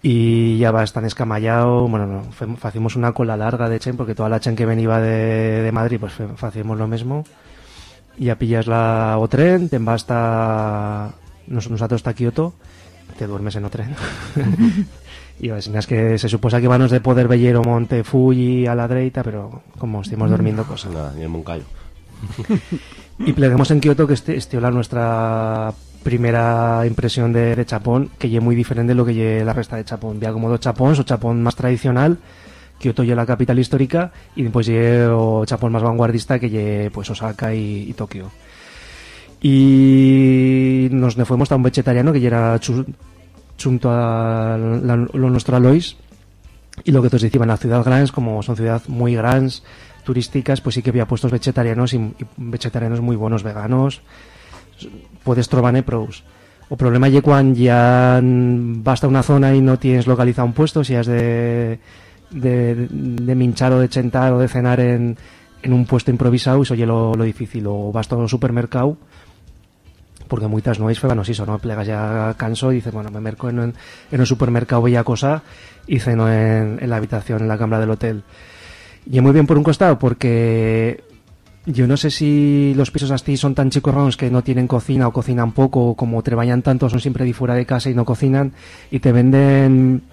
Y ya vas tan escamallado, bueno, no, hacemos una cola larga de Chen porque toda la Chen que venía de, de Madrid pues hacíamos lo mismo. Y ya pillas la o tren, te vas hasta nos, nosotros hasta Kioto, te duermes en o tren. Y es que se suposa que vanos de poder ver o Monte Fuji a la derecha, pero como estemos durmiendo cosas. Nada, ni el Moncayo. Y pleguemos en Kioto que este, este la nuestra primera impresión de, de Chapón, que es muy diferente de lo que lle la resta de Chapón. Vía como dos o Chapón más tradicional, Kioto ya la capital histórica, y después lle o Chapón más vanguardista que lle pues Osaka y, Tokio. Y nos ne fuimos a un vegetariano que ya era a la- lo nuestro Alois, y lo que te decían, las ciudades grandes, como son ciudades muy grandes, turísticas, pues sí que había puestos vegetarianos y vegetarianos muy buenos, veganos. Puedes trobar en pros. O problema es cuando ya basta una zona y no tienes localizado un puesto, si has de, de, minchar o de chentar o de cenar en, en un puesto improvisado, eso ya lo, lo difícil. O basta un supermercado, porque muchas no es febanos eso, ¿no? Plegas ya canso y dices, bueno, me merco en un supermercado bella cosa y ceno en, en la habitación, en la cámara del hotel. Y muy bien por un costado, porque yo no sé si los pisos así son tan chicorrones que no tienen cocina o cocinan poco, o como trabajan tanto, son siempre de fuera de casa y no cocinan, y te venden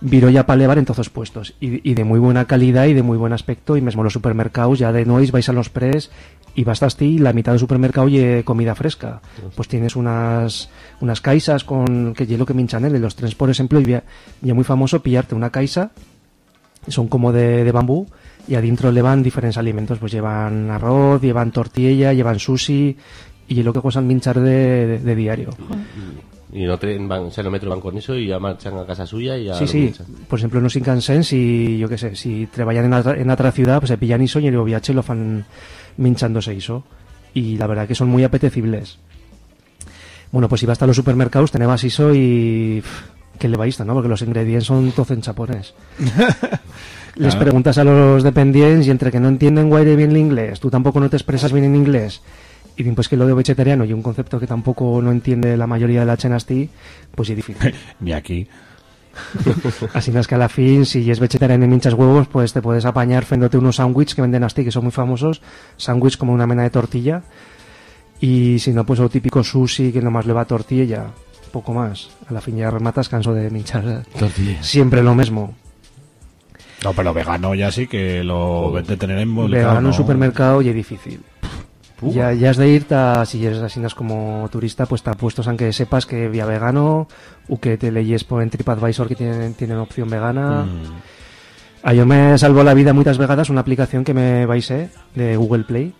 virolla para levar en todos los puestos, y, y de muy buena calidad y de muy buen aspecto, y mismo los supermercados, ya de nois vais a los pres, y basta así, la mitad del supermercado y comida fresca. Pues tienes unas unas caisas con que hielo que minchan en los trenes, por ejemplo, y ya muy famoso pillarte una caisa son como de, de bambú y adentro le van diferentes alimentos, pues llevan arroz, llevan tortilla, llevan sushi y lo que cosan minchar de, de, de diario. Y no tren van, o sea, no metro van con eso y ya marchan a casa suya y ya Sí, lo sí. pinchan. Por ejemplo, en los Shinkansen, si, yo qué sé, si trabajan en otra, en otra ciudad, pues se pillan iso y el viaje lo fan minchándose iso. Y la verdad que son muy apetecibles. Bueno, pues si vas a los supermercados, tenemos iso y... pff, que le vais, ¿no? Porque los ingredientes son todos en chapones. Les Claro. preguntas a los dependientes y entre que no entienden guaire bien el inglés, tú tampoco no te expresas bien en inglés Y después que lo de vegetariano y un concepto que tampoco no entiende la mayoría de la chenasti, pues es difícil. Ni aquí. Así es que a la fin, si es vegetariano y minchas huevos, pues te puedes apañar fendote unos sándwiches que venden asti, que son muy famosos, sándwich como una mena de tortilla, y si no, pues lo típico sushi que nomás le va tortilla, poco más. A la fin ya rematas, canso de minchar Tortilla. siempre lo mismo. No, pero vegano ya sí que lo vete tener en Vegano en un supermercado y es difícil. Ya, ya has de ir, ta- si eres así como turista, pues te puestos a que sepas que vía vegano o que te leyes por en TripAdvisor que tienen, tienen opción vegana. Ah, yo me salvo la vida muchas vegadas una aplicación que me baisé de Google Play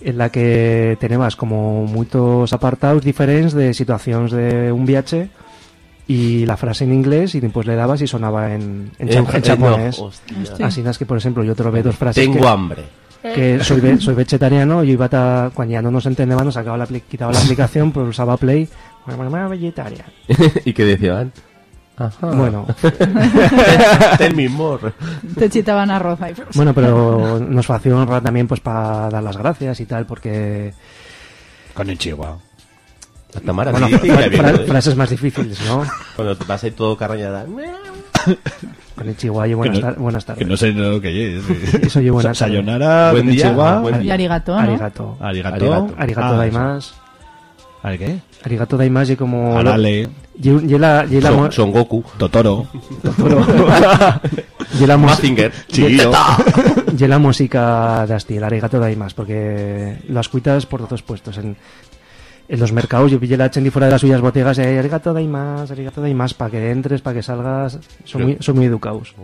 en la que tenemos como muchos apartados diferentes de situaciones de un viaje y la frase en inglés y después le dabas y sonaba en, en, En- cha- en eh, japonés. no, hostia. Así es que, por ejemplo, yo trobé dos frases Tengo que- hambre. que soy, ve- soy vegetariano, yo iba a, cuando ya no nos entendíamos, sacaba la, quitaba la aplicación, pulsaba play, vegetariano. ¿Y qué decían? Ajá. Bueno. Me more. Te chitaban arroz ahí. Bueno, pero nos hacía honra también pues para dar las gracias y tal, porque... Con el chihuahua. La Tamara, Bueno, sí, fra- fra- ¿eh? frases más difíciles, ¿no? Cuando te vas ahí todo carrañada. Con el chihuahua y buenas, no- tar- buenas tardes. Que no sé lo que es. sí. Eso yo buenas tardes. Sayonara, Buen día, buen día. Y arigato, ¿no? Arigato. Arigato. Arigato. Arigato Ah, daimas. ¿Ari qué? Arigato daimas y como... Arale, Y, la, y la, Son, Son Goku. Totoro. y la, Mazinger. Chihiro. y la música de Asti, el arigato daimas, porque las cuitas por todos puestos. En, en los mercados yo pillé la chendi fuera de las suyas bodegas y hay arigato daimas, arigato daimas, para que entres, para que salgas. Son muy, son muy educados.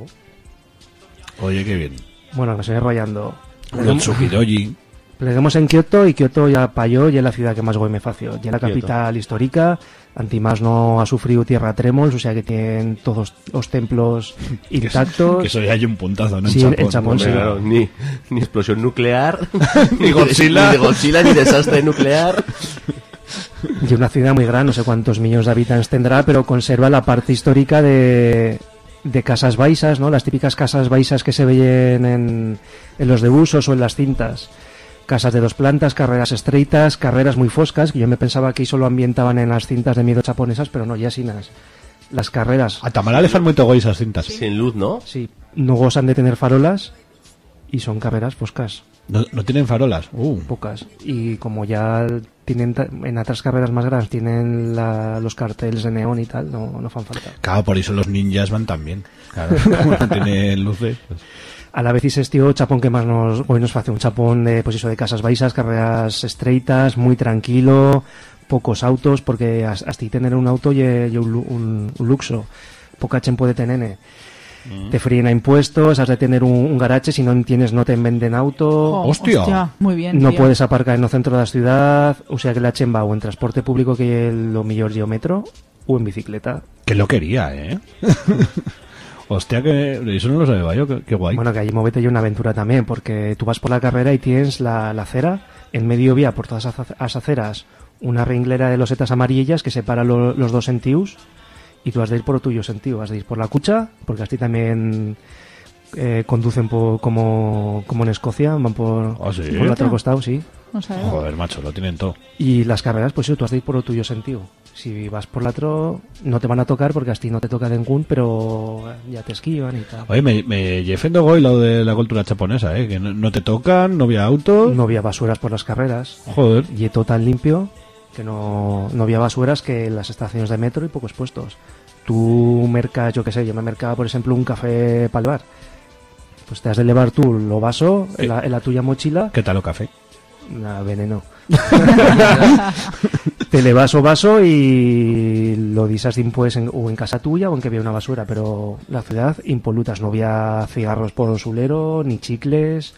Oye, qué bien. Bueno, me estoy enrollando. Los Tsukidoji. Pleguemos en Kioto y Kioto ya payó y es la ciudad que más goy me fació. Ya la capital histórica, Antimás no ha sufrido tierra trémols, o sea que tienen todos los templos intactos. Que eso ya hay un puntazo, ¿no? Sí, en Japón, sí. claro, ni, ni explosión nuclear, Ni Godzilla. ni de Godzilla, ni desastre nuclear. Y una ciudad muy grande, no sé cuántos millones de habitantes tendrá, pero conserva la parte histórica de, de casas baisas, ¿no? Las típicas casas baisas que se veían en, en los debusos o en las cintas. Casas de dos plantas, carreras estreitas, carreras muy foscas, que yo me pensaba que solo ambientaban en las cintas de miedo japonesas, pero no, ya sin las, las carreras. A Tamara le fan muy togo esas cintas. Sin luz, ¿no? Sí, no gozan de tener farolas y son carreras foscas. No, no tienen farolas. Uh. pocas y como ya tienen en otras carreras más grandes tienen la- los carteles de neón y tal no, no fan falta Claro, por eso los ninjas van tan bien. Claro, como no tienen luces. pues. a la vez es este chapón que más nos hoy nos hace un chapón de pues eso de casas baisas carreras estreitas muy tranquilo pocos autos porque as- hasta tener un auto y, y un, un- un luxo poca chen puede tener te fríen a impuestos, has de tener un, un garaje, si no tienes no te venden auto. Jo, hostia. Muy bien. No tío. puedes aparcar en el centro de la ciudad, o sea que la chemba o en transporte público que lo mejor yo metro o en bicicleta. Que lo quería, ¿eh? Hostia, que eso no lo sabía yo. Qué, qué guay. Bueno, que allí movete yo una aventura también, porque tú vas por la carrera y tienes la, la acera, en medio vía por todas las ace- las aceras, una ringlera de losetas amarillas que separa lo- los dos sentidos y tú has de ir por el tuyo sentido, has de ir por la cucha, porque así también eh, conducen por, como, como en Escocia, van por, ¿Ah, sí? por el otro costado, sí. No. Joder, macho, lo tienen todo. Y las carreras, pues sí, tú has de ir por el tuyo sentido. Si vas por la otro, no te van a tocar porque a ti no te toca ningún, pero ya te esquivan y tal. Oye, me, me defendo hoy lo de la cultura japonesa, ¿eh? Que no, no te tocan, no había autos. No había basuras por las carreras. Joder. Y todo tan limpio que no, no había basuras que en las estaciones de metro y pocos puestos. Tú mercas, yo qué sé, yo me mercaba, por ejemplo, un café para. Pues te has de llevar tú lo vaso en la, en la tuya mochila. ¿Qué tal o café? La veneno. te le vas o vaso y lo disas pues en, o en casa tuya o en que había una basura, pero la ciudad impolutas, no había cigarros por usulero, ni chicles,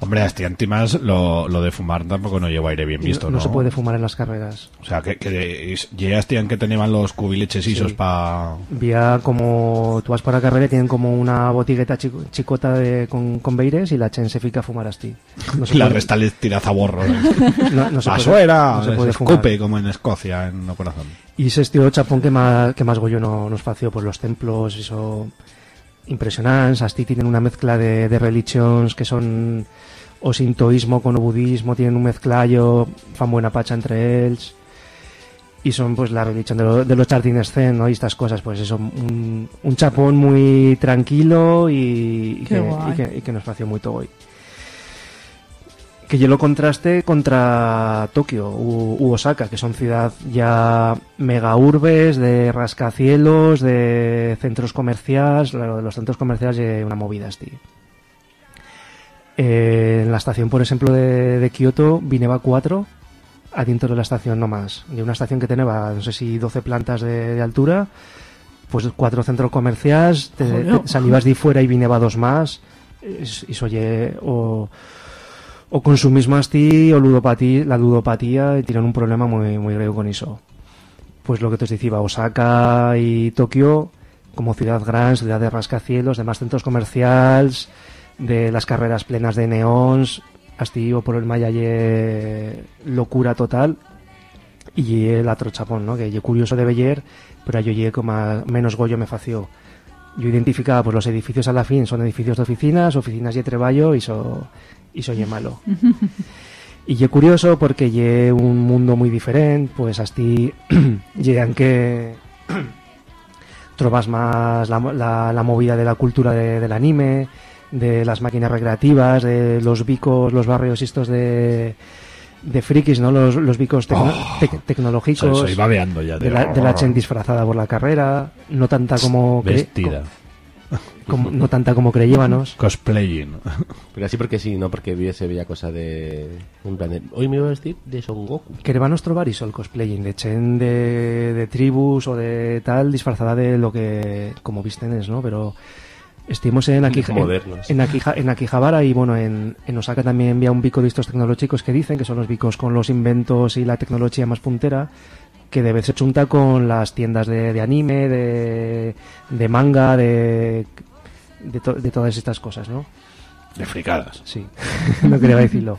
Hombre, hasta antimas lo, lo de fumar tampoco no lleva aire bien visto, ¿no? no, se puede fumar en las carreras. O sea, que, que hacían que tenían los cubileches isos Sí. para... Vía como tú vas para la carrera y tienen como una botigueta chico- chicota de, con, con beires y la chen se fica a fumar así. No se la puede- resta les tira zaborro. No- no se puede- ¡Basuera! no se puede escupe fumar. como en Escocia, en el corazón. Y ese estilo chapón que más, que más goyo no, nos fació, pues los templos, eso, impresionantes, así tienen una mezcla de, de religiones que son o sintoísmo con o budismo, tienen un mezclallo, fan buena pacha entre ellos y son pues la religión de, lo- de los jardines zen, ¿no? Y estas cosas, pues eso, un, un chapón muy tranquilo y, que, guay. y que- y que nos pareció muy hoy. Que yo lo contraste contra Tokio u, u Osaka, que son ciudad ya mega urbes, de rascacielos, de centros comerciales, lo de los centros comerciales es una movida. Eh, en la estación, por ejemplo, de, de Kioto, Vineva 4, adentro de la estación no más. De una estación que tenía, no sé si 12 plantas de, de altura, pues cuatro centros comerciales, te, de fuera y Vineva dos más, y oye, o, o consumismo así, o la ludopatía, y tienen un problema muy, muy grave con eso. Pues lo que te decía, Osaka y Tokio, como ciudad gran, ciudad de rascacielos, de más centros comerciales, de las carreras plenas de neons, así o por el Maya locura total y el otro chapón, ¿no? Que ye curioso de Beller, pero yo ye como menos goyo me fació. Yo identificaba pues los edificios a la fin son edificios de oficinas, oficinas ye treballo y so y so ye malo. Y ye curioso porque ye un mundo muy diferente, pues así llegan que trobas más la, la- la movida de la cultura de- del anime, de las máquinas recreativas, de los bicos, los barrios estos de, de frikis, ¿no? Los, los bicos tecno- Oh. tec- tecnológicos. Soy- soy babeando ya, De la, de la chen disfrazada por la carrera, no tanta como... Vestida. Como- no tanta como creíamos. Cosplaying. Pero así porque sí, no porque vi ese bella cosa de... En plan de, hoy me voy a vestir de Son Goku. Que va nuestro bar y sol cosplaying, de chen de, de tribus o de tal, disfrazada de lo que como visten es, ¿no? Pero estuvimos en Akija, en, Modernos. en, Akija- en Akihabara y bueno, en, en Osaka también envía un bico de estos tecnológicos que dicen que son los bicos con los inventos y la tecnología más puntera que de vez se chunta con las tiendas de, de anime, de, de manga, de, de, to- de todas estas cosas, ¿no? De fricadas. Sí, no quería decirlo.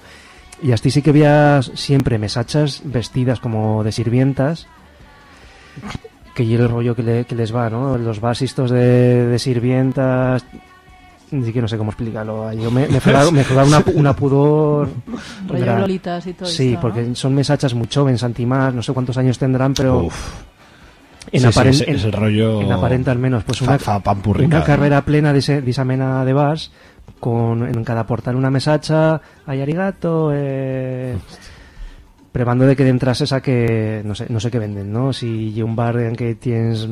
Y así sí que había siempre mesachas vestidas como de sirvientas, que y el rollo que, le- que les va, ¿no? Los basistos de, de sirvientas, ni que no sé cómo explicarlo. Yo me, me fue da- me fue da una, una pudor... Rollo gran. lolitas y todo Sí, esto, ¿no? porque son mesachas muy jóvenes, antimás, no sé cuántos años tendrán, pero... Sí, sí, aparen- ese- ese rollo- en aparenta al menos, pues una, fa pampurrica. una carrera plena de, ese, de esa mena de bars, con en cada portal una mesacha, hay arigato, eh, probando de que dentras esa que no sé, no sé qué venden, ¿no? Si hay un bar en que tienes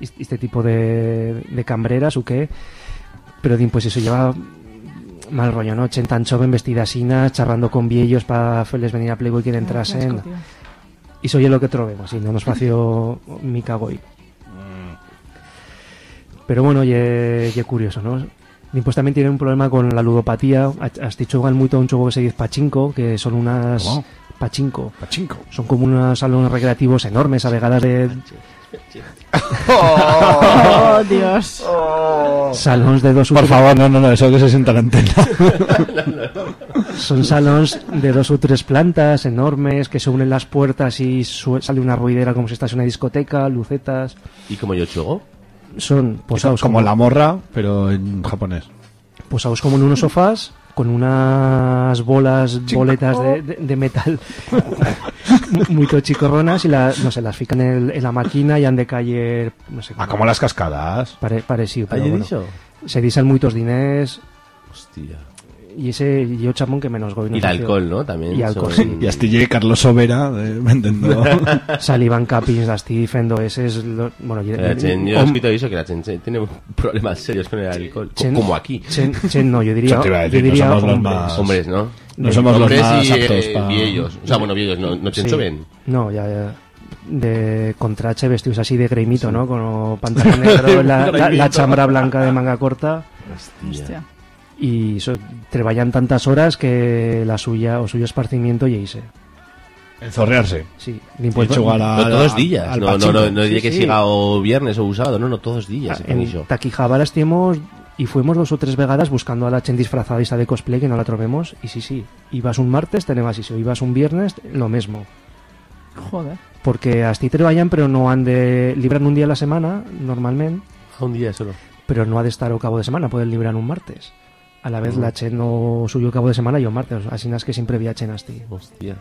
est- este tipo de, de cambreras o qué, pero pues eso lleva mal rollo, ¿no? Chen tan joven, vestida asina, charrando con viejos para hacerles venir a Playboy que entrasen. Y soy lo que trovemos, y no nos fació mi cagoy. Pero bueno, ye, ye curioso, ¿no? Pues también tiene un problema con la ludopatía. Has dicho juegan mucho a un juego que se dice pachinko, que son unas... ¿Cómo? Pachinko. Pachinko. Son como unos salones recreativos enormes, avegadas de... Oh, Dios. Salones de dos o Por tres- favor, no, no, no, eso que se sienta en la antena. Son salones de dos o tres plantas enormes que se unen las puertas y sale una ruidera como si estás en una discoteca, lucetas. ¿Y como yo chugo? Son posados como la morra, pero en japonés. posados como en unos sofás con unas bolas, boletas de, de- de metal muy tochicorronas y la, no sé, las fican en, la máquina y han de caer, no sé Ah, como las cascadas. Pare, parecido, pero ¿Hay bueno. dicho? Se disan muchos diners Hostia. Y ese yo chapón que menos goy. Y el alcohol, ¿no? También. Y alcohol, son- sí. Y hasta llegue Carlos Sobera eh, vendiendo. Salivan capins, asti, fendo ese es lo, bueno, y- La Chen, yo he escrito eso que la Chen Chen tiene problemas serios con el alcohol, co- Chen- como aquí. Chen, Chen no, yo diría, a decir, yo diría no somos los hombres. más- Hombres, ¿no? No somos los Hombres más y, aptos eh, pa- viejos. O sea, bueno, viejos, no, no Chen Sí. joven. No, ya, ya. De contrache vestidos así de gremito, ¿no? Con pantalón negro, la, la, la chambra blanca de manga corta. Hostia. Y so, trabajan tantas horas que la suya o suyo esparcimiento y hice. Enzorrearse. Sí, Y chugar a- No todos a- días. al No, no, pachinko. no, no diría Sí, que sí. siga o viernes o sábado, no, no, todos días. Ah, en eso. Taquijabara estemos y fuimos dos o tres vegadas buscando a la chen disfrazada esta de cosplay que no la trovemos. Y sí, sí, ibas un martes, tenemos eso. Ibas un viernes, lo mismo. Joder. Porque así trabajan, pero no han de... Libran un día a la semana, normalmente. A un día solo. pero no ha de estar ao cabo de semana, poden librar un martes. A la vez la chen no suyo cabo de semana y o martes, así es que siempre viachen asti. Hostia.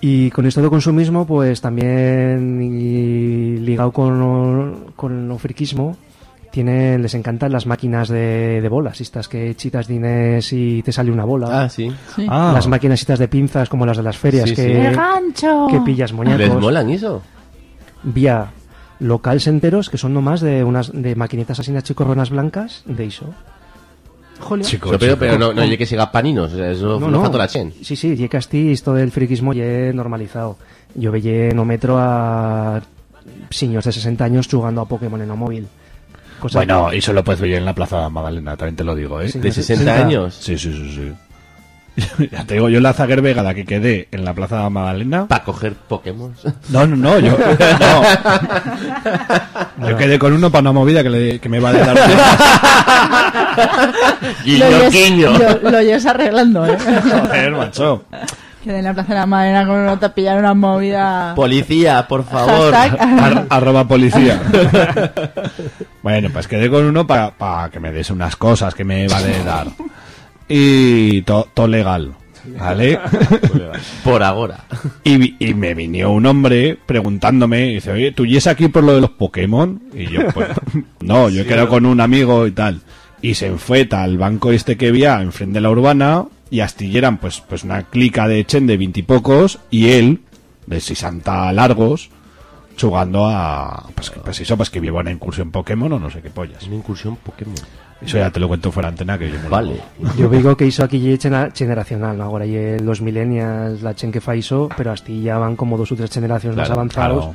Y con esto de consumismo, pues también y ligado con, con el friquismo, tiene, les encantan las máquinas de, de bolas, estas que chitas dinés y te sale una bola. Ah, sí. Sí. Ah. Las máquinas estas de pinzas como las de las ferias Sí, que, sí. ¡El gancho! que pillas moñacos. ¿Les molan eso? Vía locales enteros que son nomás de unas de maquinitas así chicorronas blancas de ISO. Julio. Chico, pero, chico. pero no, no oye que siga paninos, o sea, eso no, falta la chen. Sí, sí, ye casti esto del friquismo ya normalizado. Yo veía en o metro a señores de 60 años jugando a Pokémon en o móvil. Cosa Bueno, que- y eso lo puedes ver en la Plaza Magdalena, también te lo digo, ¿eh? Sí. ¿De 60 60 años? Sí, sí, sí, sí. ya te digo, yo en la Zaguer Vegada que quedé en la Plaza Magdalena... Para coger Pokémon. No, no, no, yo... no. Yo quedé con uno para una movida que, le- que me va a dar... guiño, lo, lo, lo arreglando, ¿eh? Joder, macho. que en la Plaza de la Madera con una te pillar una movida... Policía, por favor. Ar- arroba policía. bueno, pues quedé con uno para que me des unas cosas que me va a dar. Y todo legal. ¿Vale? Por ahora. Y, vi- y me vino un hombre preguntándome, y dice, oye, ¿tú y es aquí por lo de los Pokémon? Y yo, pues, no, yo he quedado con un amigo y tal. Y se enfueta al banco este que había enfrente de la urbana, y astilleran pues, pues una clica de Chen de veintipocos, y él, de 60 largos, jugando a, pues, pues eso, pues que lleva una incursión Pokémon o no sé qué pollas. Una incursión Pokémon. Eso ya te lo cuento fuera de antena que yo me lo- Vale. Yo digo que hizo aquí generacional, ¿no? ahora ye los millennials la chen que fa iso, pero hasta ya van como dos o tres generaciones más Claro, avanzados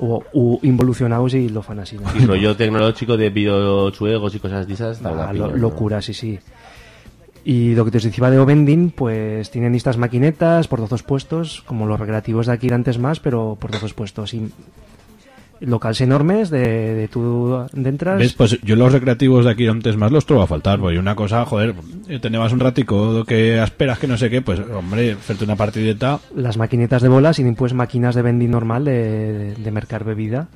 o, o involucionados y lo fan así. ¿no? Y rollo tecnológico de videojuegos y cosas de esas. Ah, lo- locura, sí, sí. Y lo que te os decía de O-Vending, pues tienen estas maquinetas por dos puestos, como los recreativos de aquí antes más, pero por dos puestos. Y locales enormes de, de tú dentras. ¿Ves? Pues yo los recreativos de aquí antes más los trovo a faltar, porque una cosa, joder, eh, tenías un ratico que esperas que no sé qué, pues hombre, hacerte una partideta, las maquinetas de bolas y después máquinas de vending normal de, de mercar bebida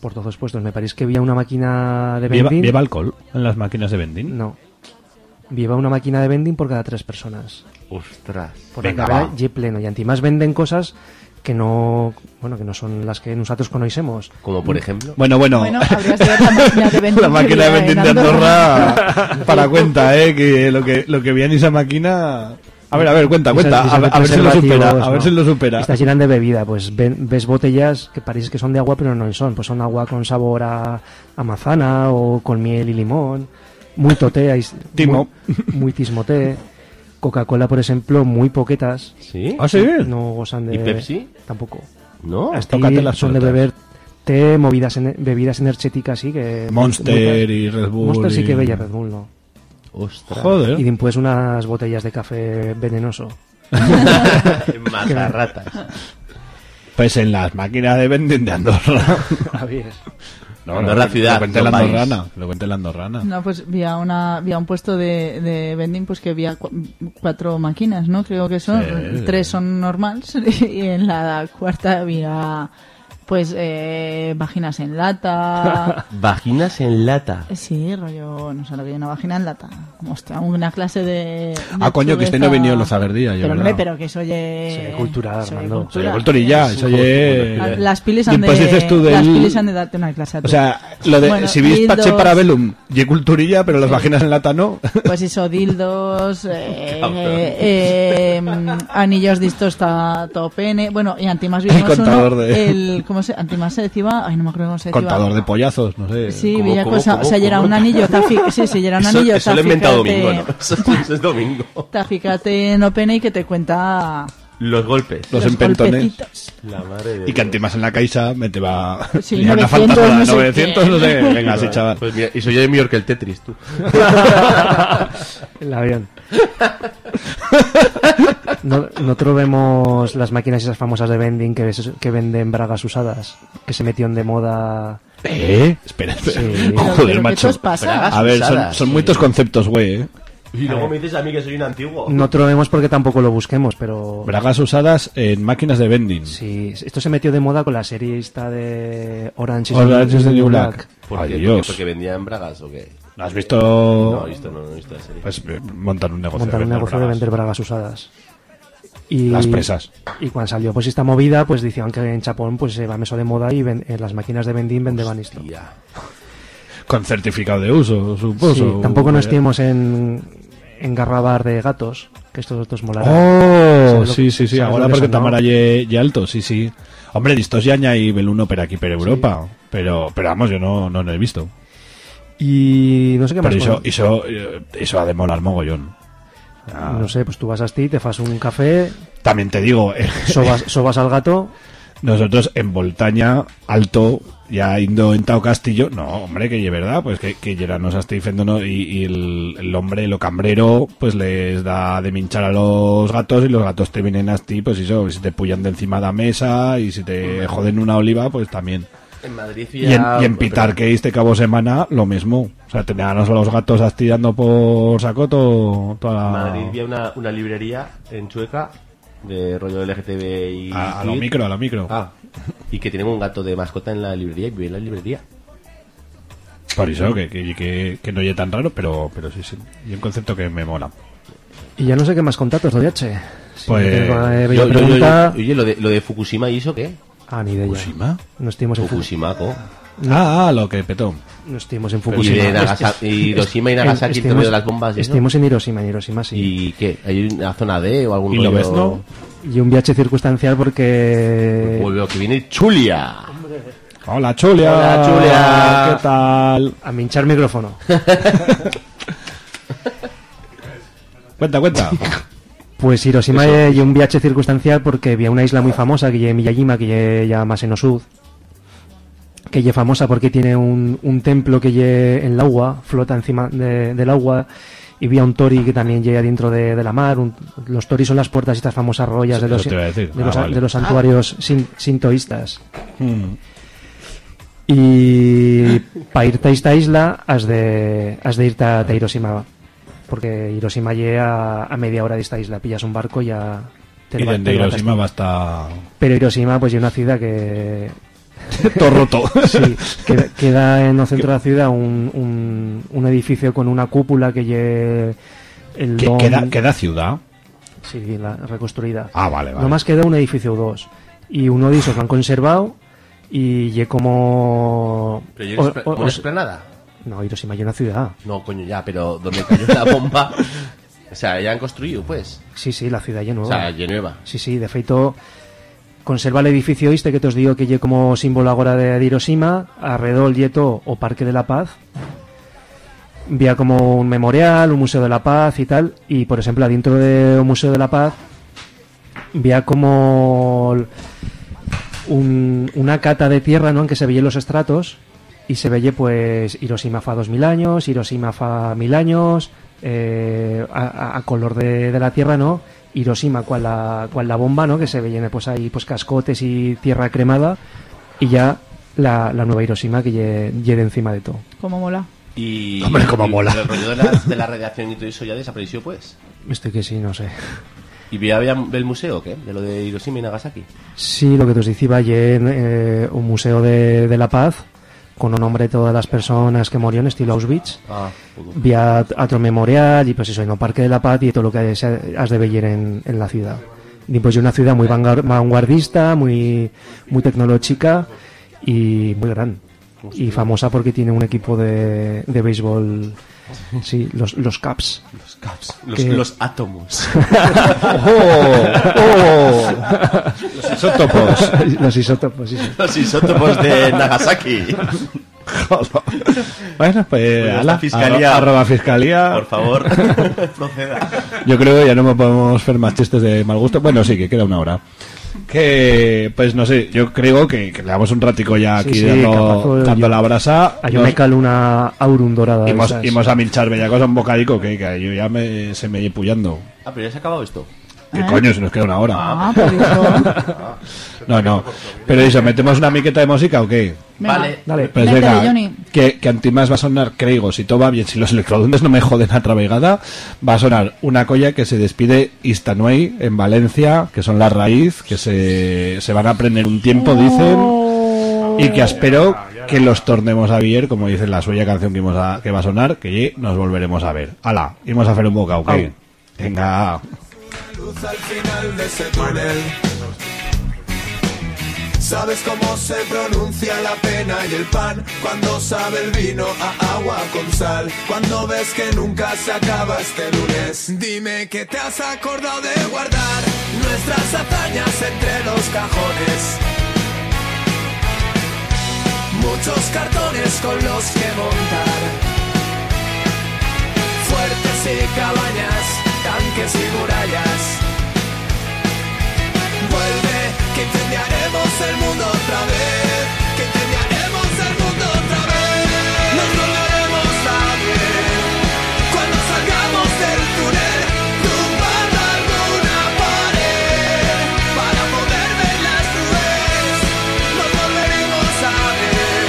por todos puestos. Me parece que había una máquina de ¿lleva, vending. lleva alcohol en las máquinas de vending? No. Lleva una máquina de vending por cada tres personas. Ostras. Por Venga, la va. y pleno. Y antimás venden cosas que no, bueno, que no son las que nosotros conocemos. Como por ejemplo. Bueno, bueno, la máquina de vending. la máquina de vending Andorra para cuenta, eh, que lo que lo que vi en esa máquina... A ver, a ver, cuenta, cuenta, a, esas ver- a ver si lo supera, a ver no. si lo supera. Está llenan de bebida, pues ven- ves botellas que parece que son de agua, pero no son. Pues son agua con sabor a, a manzana o con miel y limón. Muy toté, Timo. Muy, muy tismoté. Coca-Cola, por ejemplo, muy poquetas. ¿Sí? ¿Ah, sí? No gozan de... ¿Y Pepsi? Tampoco. ¿No? Así tócate las son de beber té, movidas ene- bebidas energéticas, sí, que... Monster muy- y Red Bull Monster sí y- que bella, Red Bull no. Ostras. Joder. Y después unas botellas de café venenoso. Mazarratas. Pues en las máquinas de vending de Andorra. A ver. No, Andorra que- ciudad, Lo cuente no la andorrana. Lo cuente la andorrana. No, pues había, una, había un puesto de, de vending pues que había cu- cuatro máquinas, ¿no? Creo que son. Sí. Tres son normales y en la cuarta había pues eh, vaginas en lata. Vaginas en lata. Sí, rollo, no sé lo que hay una vagina en lata. Ostras, una clase de... de Ah, coño, que este no chuleta. venido los Zaverdía, yo, Pero, hombre, pero que eso oye... Sí, cultura, eso oye Armando. cultura. Soy culturilla, eso oye... Ah, Las pilis han de, dices tú del- las pilis han de darte una clase a O sea, lo de, Bueno, si vis Pache para Velum, y culturilla, pero las vaginas en lata no. Pues eso, dildos, eh, eh, mm, anillos distos está todo pene. Bueno, y antimás vimos contador uno, de- el, ¿cómo se, antimás se decía? Ay, no me acuerdo cómo se decía. Contador de pollazos, no sé. Sí, ¿Cómo, veía cómo, cosa, cómo, o sea, y era cómo? un anillo, tafi, sí, sí, y era un Eso, anillo, eso lo he inventado domingo, ¿no? Eso, eso es domingo. tafícate no pene y que te cuenta Los golpes. Los los empentones. La madre de Y que antimas en la caixa me te va... Sí, una 900, fantasma, no sé 900, qué. no sé. Venga, sí, chaval. Pues mira, y soy yo de mejor que el Tetris, tú. El avión. No, nosotros vemos las máquinas esas famosas de vending que, ves- que venden bragas usadas, que se metieron de moda. ¿Eh? Espera, espera. Sí. Joder, ¿qué macho. pasa? A ver, son, son sí. muchos conceptos, güey, eh. Y luego me dices a mí que soy un antiguo. Nosotros vemos porque tampoco lo busquemos, pero... Bragas usadas en máquinas de vending. Sí, esto se metió de moda con la serie esta de Orange is Orange is the New Black. Black. ¿Por Ay, qué? Dios. ¿Porque vendían bragas o qué? ¿No has visto? No he visto, no, no he visto la serie. Pues eh, montan un negocio. montar de un negocio de vender bragas usadas. Y, Las presas. Y cuando salió pues esta movida, pues decían que en Japón pues se va meso de moda y ven- en las máquinas de vending vendeban esto. Con certificado de uso, supongo. Sí, tampoco no estemos en, en Garrabar de gatos, que estos otros molarán. Oh, ¿Sabes lo- sí, sí, sí. Ahora porque no? Tamara ye alto, sí, sí. Hombre, distos ya hay beluno per aquí, per Europa. Pero, pero vamos, yo no, no lo he visto. Y no sé qué más. Pero eso, eso, eh, eso ha de molar mogollón. Ah. No sé, pues tú vas a ti, te fas un café, También te digo, eh, sobas, sobas al gato. nosotros en Voltaña, alto, ya indo en Tao Castillo, no, hombre, que es verdad, pues que, que estoy diciendo y, y el, el hombre, lo cambrero, pues les da de minchar a los gatos y los gatos te vienen a ti, pues eso, si te pullan de encima de la mesa y si te joden una oliva, pues también. En Madrid Y en, y en Pitar, que este cabo semana, lo mismo. O sea, teníamos a los gatos astirando por saco todo, toda la... En Madrid había una, una librería en Chueca de rollo LGTB y... A- a lo micro, a lo micro. Ah, y que tienen un gato de mascota en la librería y vive en la librería. Por eso, que, que, que, que no es tan raro, pero, pero sí, sí. Y un concepto que me mola. Y ya no sé qué más contactos, Doriache. Si Pues, me tengo, eh, Yo- bella yo- yo- pregunta. oye, lo de, lo de Fukushima y eso, ¿qué? Ah, ni idea. ¿Fukushima? No estuvimos en Fukushima, co. Ah, ah, lo que petó. No estuvimos en Fukushima. y de Nagasa- y Hiroshima y Nagasaki, rollo de las bombas. Estuvimos en Hiroshima, en Hiroshima, sí. ¿Y qué? ¿Hay una zona D o algún ¿Y lo ves, no? Y un viaje circunstancial porque... Pues veo que viene Chulia. Hola, Chulia. Hola, Chulia. ¿Qué tal? A minchar micrófono. Cuenta, cuenta. Pues Hiroshima Eso. y un viaje circunstancial porque había una isla muy famosa que es Miyajima, que es llama Senosud, que es famosa porque tiene un, un templo que lle en el agua, flota encima de- del agua, y había un tori que también llega dentro de, de la mar. un- los toris son las puertas estas famosas rollas de los, de Ah, los, vale. de los santuarios sin- sintoístas. Mm. Y para irte a esta isla has de, has de irte a, a Hiroshima. Porque Hiroshima llega a, media hora de esta isla. Pillas un barco y ya... Y va- desde te Hiroshima va hasta... Pero Hiroshima pues es una ciudad que... Todo roto. Sí, queda, queda en el centro de la ciudad un, un, un edificio con una cúpula que lle el ¿Qué- dom- queda, queda ciudad? Sí, la reconstruida. Ah, vale, vale. Nomás queda un edificio o dos. Y uno de esos lo han conservado y como... Pero o- o- ¿no o- es esplanada? No, Hiroshima es una ciudad. No, coño, ya, pero donde cayó la bomba... o sea, ya han construido, pues. Sí, sí, la ciudad ya O nueva. sea, ya nueva. Sí, sí, de feito conserva el edificio este que te os digo que lle como símbolo agora de, de Hiroshima, alrededor yeto o Parque de la Paz. Vía como un memorial, un museo de la paz y tal, y por ejemplo, adentro de un museo de la paz vía como un- una cata de tierra, ¿no? En que se veían los estratos y se veía pues Hiroshima fa 2000 años, Hiroshima fa 1000 años, eh, a, a- color de, de la tierra, ¿no? Hiroshima cual la, cual la bomba, ¿no? Que se veían pues ahí pues cascotes y tierra cremada y ya la, la nueva Hiroshima que lle lle de encima de todo. Como mola. Y, Hombre, cómo y mola. El rollo de la, de la radiación y todo eso ya desapareció, pues. Estoy que sí, no sé. ¿Y había, había el museo, qué? De lo de Hiroshima y Nagasaki. Sí, lo que te os decía, lle eh, un museo de, de la paz con un nombre de todas las personas que murieron, estilo Auschwitz. Ah, vía otro memorial y pues eso, en el Parque de la Paz y todo lo que has de ver en, en la ciudad. Y pues es una ciudad muy vanguard- vanguardista, muy, muy tecnológica y muy gran. Y famosa porque tiene un equipo de, de béisbol, sí, los, los Caps. Los Caps. Los, Que- los átomos. ¡Oh! Los isótopos. los isótopos, sí, sí. los isótopos de Nagasaki. Bueno, pues... Está, fiscalía. arro- arroba fiscalía. Por favor, proceda. Yo creo que ya no podemos hacer más chistes de mal gusto. Bueno, sí, que queda una hora. Que, pues no sé, yo creo que, que le damos un ratico ya aquí sí, dando, capazo, dando yo- la brasa. A yo Nos- me cal una aurum dorada. Esas. imos a minchar bella cosa un bocadico que, que yo ya me, se me lle puyando. Ah, pero ya se ha acabado esto. ¿Qué coño? Si nos queda una hora. Ah, por eso. No, no. Pero eso, ¿metemos una miqueta de música o qué? Vale. Dale. Pues venga, Johnny. que, que antimás va a sonar, creo, si todo va bien, si los electroduendes no me joden a travegada, va a sonar una colla que se despide Istanuey en Valencia, que son la raíz, que se, se van a aprender un tiempo, dicen, y que espero que los tornemos a ver, como dice la suya canción que, a- que va a sonar, que allí nos volveremos a ver. Ala, íbamos a hacer un bocado, ¿ok? Au. Venga. Al final de ese túnel. ¿Sabes cómo se pronuncia la pena y el pan? Cuando sabe el vino a agua con sal. Cuando ves que nunca se acaba este lunes. Dime que te has acordado de guardar nuestras hazañas entre los cajones. Muchos cartones con los que montar. Fuertes y cabañas, tanques y murallas. Vuelve, que incendiaremos el mundo otra vez. Que incendiaremos el mundo otra vez. Nos volveremos a ver. Cuando salgamos del túnel, tumbando alguna pared. Para poder ver las nubes. Nos volveremos a ver.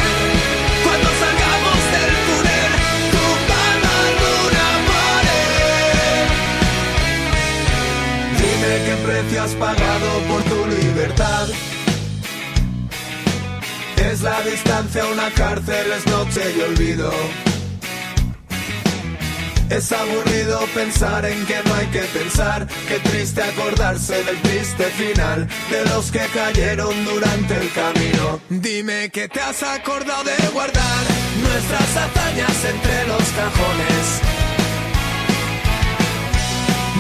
Cuando salgamos del túnel, tumbando alguna pared. Dime qué precio has pagado Es la distancia una cárcel, es noche y olvido. Es aburrido pensar en que no hay que pensar. Qué triste acordarse del triste final de los que cayeron durante el camino. Dime que te has acordado de guardar nuestras hazañas entre los cajones.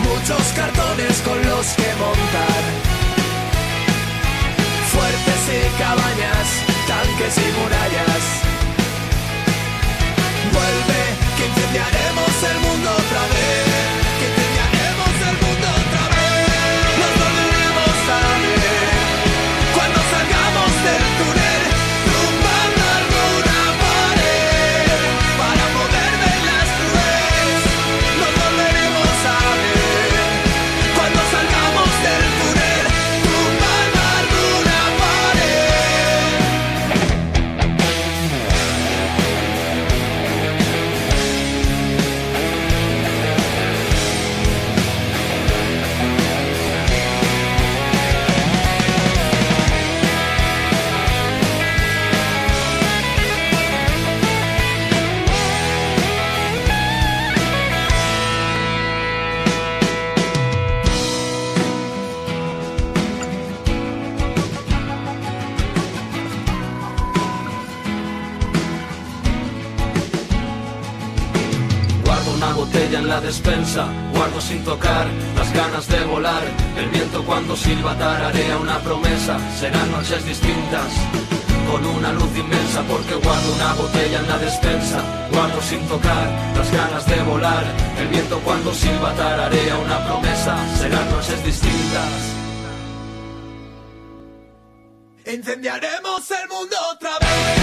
Muchos cartones con los que montar. Fuertes y cabañas, tanques y murallas. Vuelve, que incendiaremos el mundo otra vez. La despensa, guardo sin tocar las ganas de volar. El viento cuando silba tararea una promesa, serán noches distintas. Con una luz inmensa porque guardo una botella en la despensa Guardo sin tocar las ganas de volar El viento cuando silba tararea una promesa Serán noches distintas el mundo otra vez.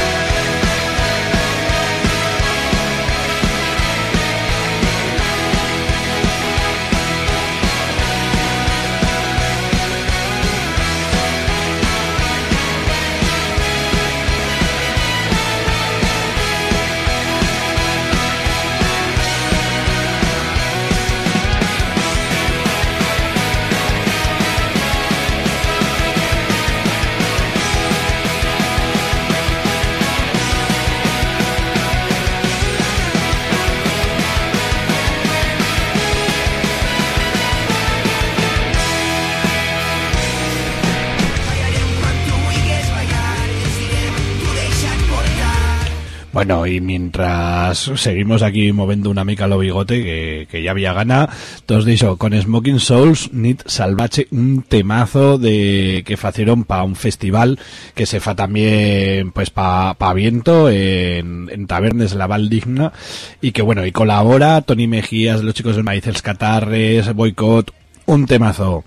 Bueno, y mientras seguimos aquí moviendo una mica lo bigote, que, ya había gana, todos dicho, con Smoking Souls, Nit Salvache, un temazo de que facieron para un festival que se fa también, pues, pa, pa viento en, en Tabernes La Valdigna, y que bueno, y colabora Tony Mejías, los chicos del Maíz, Els Catarres, Boicot, un temazo.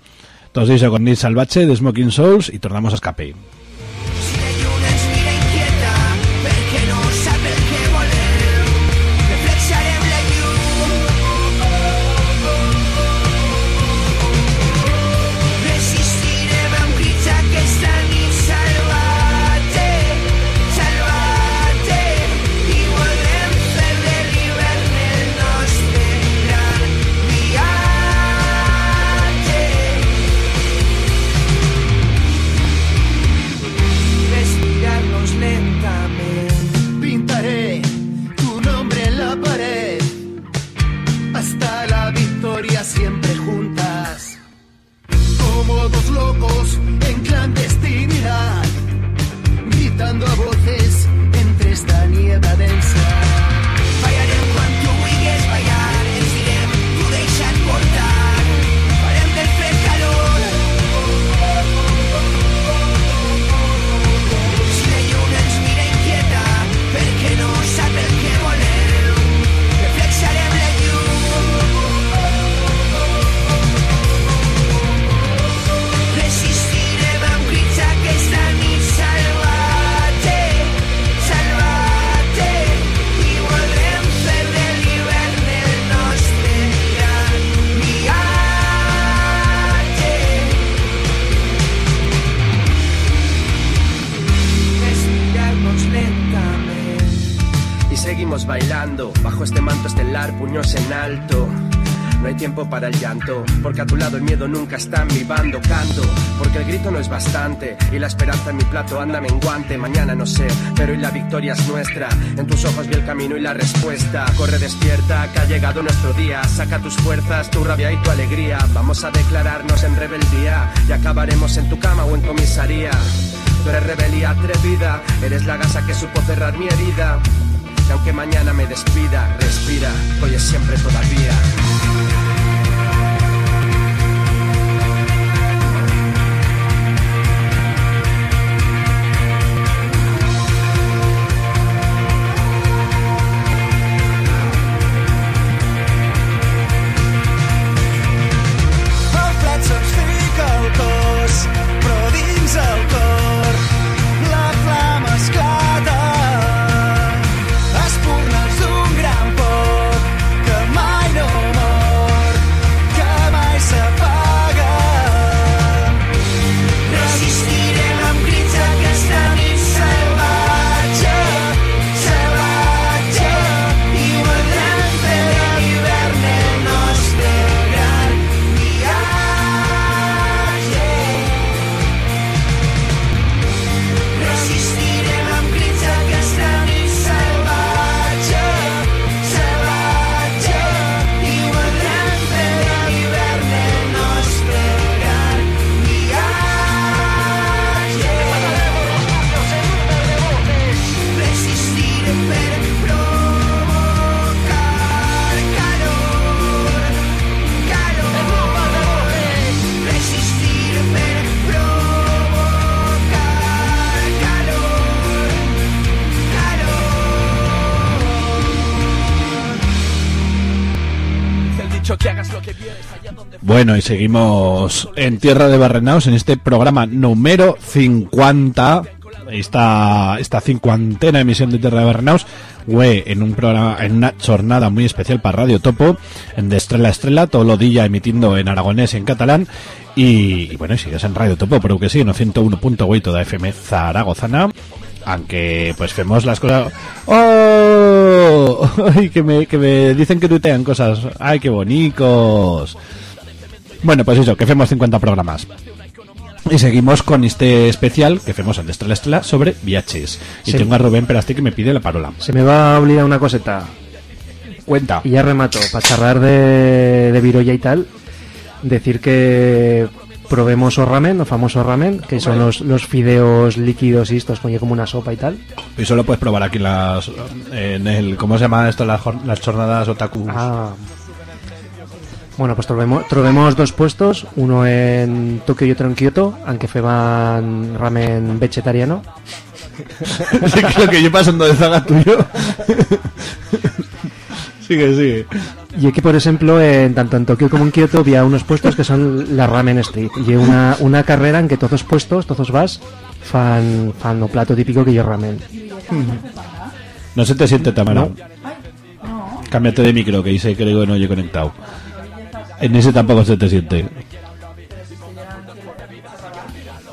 Dicho, con Nit Salvache, de Smoking Souls, y tornamos a escape. Y la esperanza en mi plato anda menguante. Mañana no sé, pero hoy la victoria es nuestra. En tus ojos vi el camino y la respuesta. Corre despierta, que ha llegado nuestro día. Saca tus fuerzas, tu rabia y tu alegría. Vamos a declararnos en rebeldía y acabaremos en tu cama o en comisaría. Tú eres rebelía atrevida, eres la gasa que supo cerrar mi herida. Y aunque mañana me despida, respira, hoy es siempre todavía. Bueno, y seguimos en Tierra de Barrenaos en este programa número 50. Esta, esta cincuentena emisión de Tierra de Barrenaos, güey, en un programa, en una jornada muy especial para Radio Topo, de Estrella a Estrella, todo lo día emitiendo en aragonés y en catalán. Y, y bueno, y sigues en Radio Topo, pero que sí, en 101.8 de FM Zaragozana. Aunque, pues, vemos las cosas. ¡Oh! Que me, que me dicen que tuitean cosas. ¡Ay, qué bonicos! Bueno, pues eso, que hacemos 50 programas. Y seguimos con este especial que hacemos en de Estrella Estrella sobre viajes. Y Sí. tengo a Rubén Perasti que me pide la parola. Se me va a olvidar una coseta. Cuenta. Y ya remato. Para charlar de, de Viroya y tal, decir que probemos o ramen, o famoso ramen, que son los, los fideos líquidos y estos, coño, como una sopa y tal. Y solo puedes probar aquí las. En el, ¿Cómo se llama esto? Las, las jornadas otaku. Ah. Bueno, pues trovemos, trovemos dos puestos, uno en Tokio y otro en Kioto, aunque feban ramen vegetariano. sí, que lo que yo pasando de zaga tuyo. sigue, sigue. Y aquí, por ejemplo, en, tanto en Tokio como en Kioto había unos puestos que son la Ramen Street. Y una, una carrera en que todos los puestos, todos vas, fan, fan o plato típico que yo ramen. No se te siente, Tamara. No. Cámbiate de micro, que dice creo que no he conectado. En ese tampoco se te siente.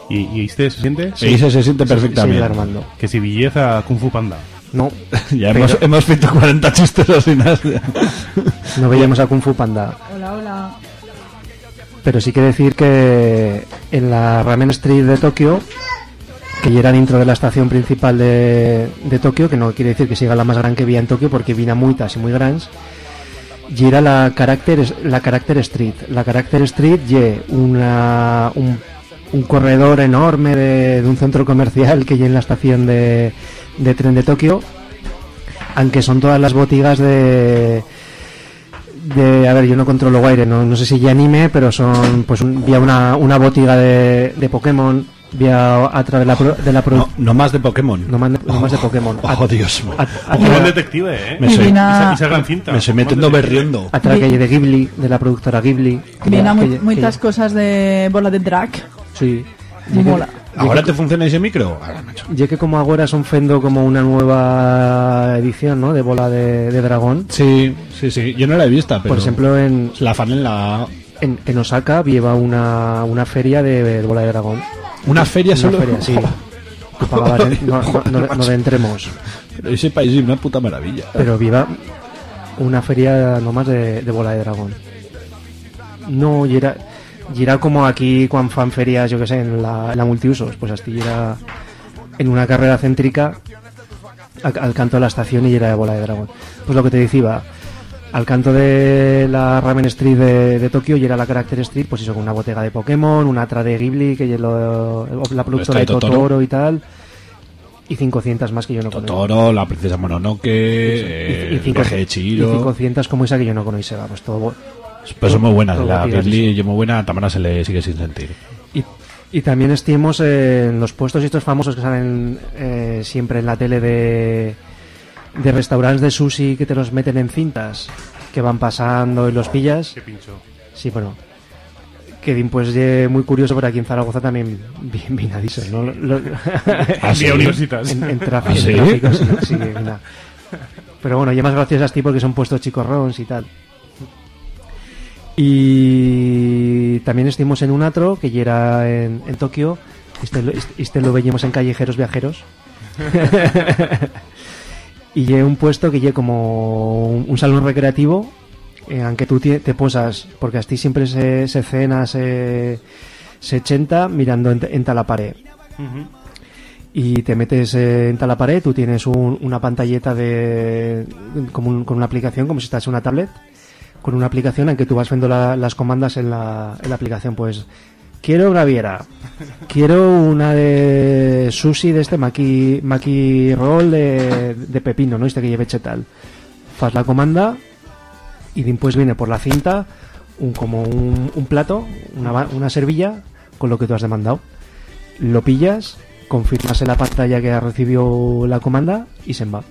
¿Y, y este se siente? Sí. Ese se siente perfectamente. Sí, Armando. Que si belleza Kung Fu Panda. No. ya Pero- hemos, hemos visto 40 chistes así. nada. No veíamos a Kung Fu Panda. Hola, hola. Pero sí que decir que en la Ramen Street de Tokio, que ya era el intro de la estación principal de, de Tokio, que no quiere decir que siga la más gran que había en Tokio, porque vina muitas y muy grandes, y era la Character, la Character Street. La Character Street y una, un corredor enorme de, un centro comercial que hay en la estación de, de tren de Tokio, aunque son todas las botigas de de a ver yo no controlo Guaire no, no sé si ya anime pero son pues un, vía una, una botiga de, de Pokémon vía a través de la, pro- de la pro- No, no más de Pokémon. no más de, no más de Pokémon Oh, A- Dios mío. a- a- Un a- detective, ¿eh? Me soy- Divina- Esa, esa gran cinta. Me buen metiendo berriendo. a través de Ghibli de la productora Ghibli Que- muy, que- muchas cosas de bola de drag. sí Muy mola. ¿Ahora te funciona ese micro? Ahora, macho. Ya que como ahora son fendo como una nueva edición, ¿no? De bola de, de dragón. Sí, sí, sí. Yo no la he vista, pero... Por ejemplo, en, La fan en la... en, en Osaka lleva una, una feria de, de bola de dragón. Una feria Una solo... feria, sí. No, entremos. Pero ese país es una puta maravilla. Pero viva una feria nomás de, de bola de dragón. No, y era, y era como aquí cuando fan ferias, yo que sé, en la, en la multiusos. Pues así era en una carrera céntrica al, al canto de la estación y era de bola de dragón. Pues lo que te decía, al canto de la Ramen Street de, de Tokio y era la Character Street, pues eso, con una botega de Pokémon, una atra de Ghibli, que es lo- la productora de Totoro. Totoro. y tal, y 500 más que yo no conozco. Totoro, la princesa Mononoke, eh, y, y el cinco- viaje de y Chihiro. 500 como esa que yo no conocía, vamos, todo... Pues son muy buenas. La Ghibli y muy buena, Tamara se le sigue sin sentir. Y, y también estemos en los puestos estos famosos que salen eh, siempre en la tele de, de restaurantes de sushi que te los meten en cintas, que van pasando y los pillas. Qué pincho. Sí, bueno. Que pues muy curioso, pero aquí en Zaragoza también vi- vina diésel, ¿no? Lo- lo- ¿Ah, sí? En, en tráfico, ¿Ah, sí? en tráfico, sí, sí, vina. Pero bueno, ya más graciosas tipo que son puestos chicorrons y tal. Y también estuvimos en un atro que ya era en, en Tokio. Este, lo- este, este lo veíamos en Callejeros Viajeros. y ya un puesto que ya como un, salón recreativo en el que tú te posas, porque así siempre se, se cena, se, se chenta mirando en, en la pared. Y te metes eh, en la pared, tú tienes un- una pantalleta de como un- con una aplicación, como si estás en una tablet, con una aplicación en que tú vas viendo la- las comandas en la, en la aplicación, pues quiero una viera, quiero una de sushi de este maki, maki roll de, de pepino, ¿no? Este que lleve tal. Fas la comanda y después viene por la cinta un, como un, un plato, una, una servilla con lo que tú has demandado. Lo pillas, confirmas en la pantalla que ha recibido la comanda y se va.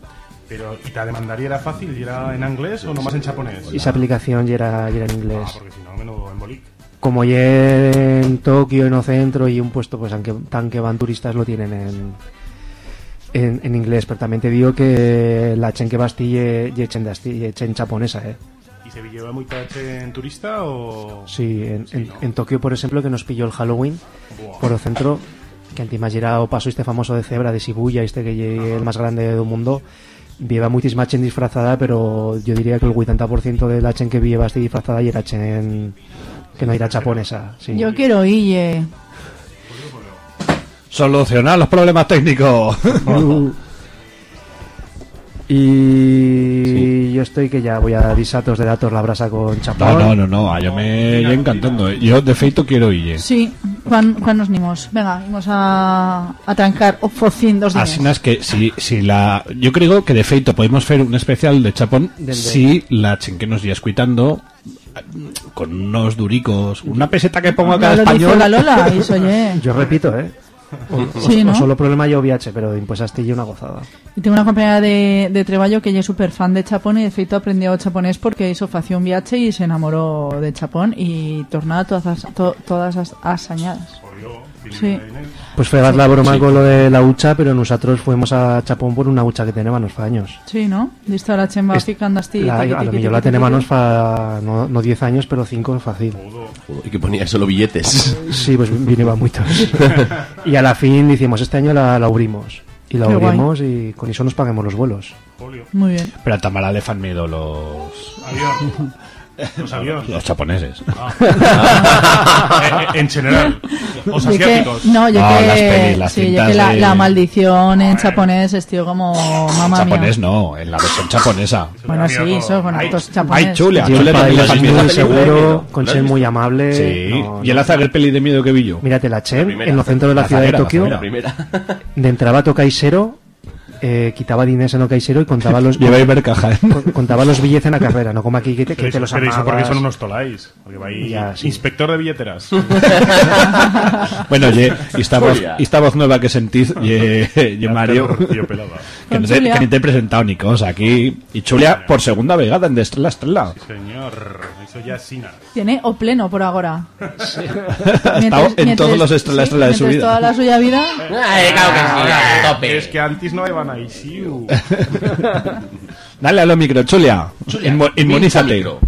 Pero, ¿y te demandaría era fácil? ¿Y era en inglés o nomás en japonés? Y esa aplicación ya era, era en Ah, inglés. porque si no, menudo embolic. Como ya en Tokio, en Ocentro y un puesto pues aunque tan que van turistas lo tienen en, en, en inglés, pero también te digo que la chen que bastille y echen echen japonesa, eh. ¿Y se lleva muy tache en turista o...? Sí, en, en, en Tokio, por ejemplo, que nos pilló el Halloween por el centro, que antes era o paso este famoso de cebra de Shibuya, este que es el más grande del mundo, viva muchísima chen disfrazada, pero yo diría que el 80% de la chen que viva este disfrazada y era chen que no era japonesa. Sí. Yo quiero ir. eh. Solucionar los problemas técnicos. Y yo estoy que ya voy a disatos de datos la brasa con chapón. No, no, no, no, a yo me yo encantando. eh. Yo de feito quiero ir. Sí, Juan, Juan nos nimos. Venga, vamos a, a trancar o focín dos días. Así es que si, si la yo creo que de feito podemos hacer un especial de Chapón Del- si la que nos ya escuitando con unos duricos, una peseta que pongo a cada dijo español. la Lola, y eso, oye. Yo repito, ¿eh? O, Sí, o- ¿no? o solo problema yo viaje, pero pues hasta una gozada. Y tengo una compañera de, de trabajo que ella es súper fan de Chapón y de feito aprendió japonés porque hizo fació un viaje y se enamoró de Chapón y tornaba todas las, to- todas las asañadas. Sí. Pues Sí. la broma Sí. con lo de la hucha, pero nosotros fuimos a Chapón por una hucha que teníamos fa años. Sí, ¿no? Listo, la chemba tiqui, a lo mejor la teníamos fa no, no 10 años, pero 5 es fácil. Y que ponía solo billetes. Sí, pues vino muchos. y a la fin decimos, este año la, la abrimos. Y la Qué guay. abrimos y con eso nos paguemos los vuelos. Muy bien. Pero a Tamara le fan miedo los Los aviones. Los japoneses. Ah. en, en general. Os Yo que- asiáticos. no, yo No, que, las pelis, las sí, yo que la, de- la maldición en japonés es tío como mamá mía. japonés no, en la versión japonesa. Bueno, sí, eso, con actos Ay, japoneses. chule, Y un chule también país le muy seguro, con Chen muy amable. Sí, no, y el no. Azaghal peli de miedo que vi yo. Mírate la Chen, primera. en el centro de la, La ciudad de Tokio. De entraba Tokaisero, eh, quitaba dinero en Tokaisero y contaba los Lleva ver caja. ¿eh? con- contaba los billetes en la carrera, no como aquí que te, que te los pero eso porque son unos tolais. Porque va ahí Ya, sí. inspector de billeteras. Bueno, y esta voz, esta voz nueva que sentís, Ya Mario, que, no te, que ni te he presentado ni cosa aquí. Y Chulia por segunda vegada en De Estrella a Estrella. Señor, eso ya es Sina. Tiene o pleno por ahora. Ha estado en todos los Estrella sí, Estrella de su mientras vida. toda la suya vida. Ay, claro que sí, a tope. Es que antes no iban Dale a lo micro, Chulia. Chulia, Inmo- inmunízate. micro.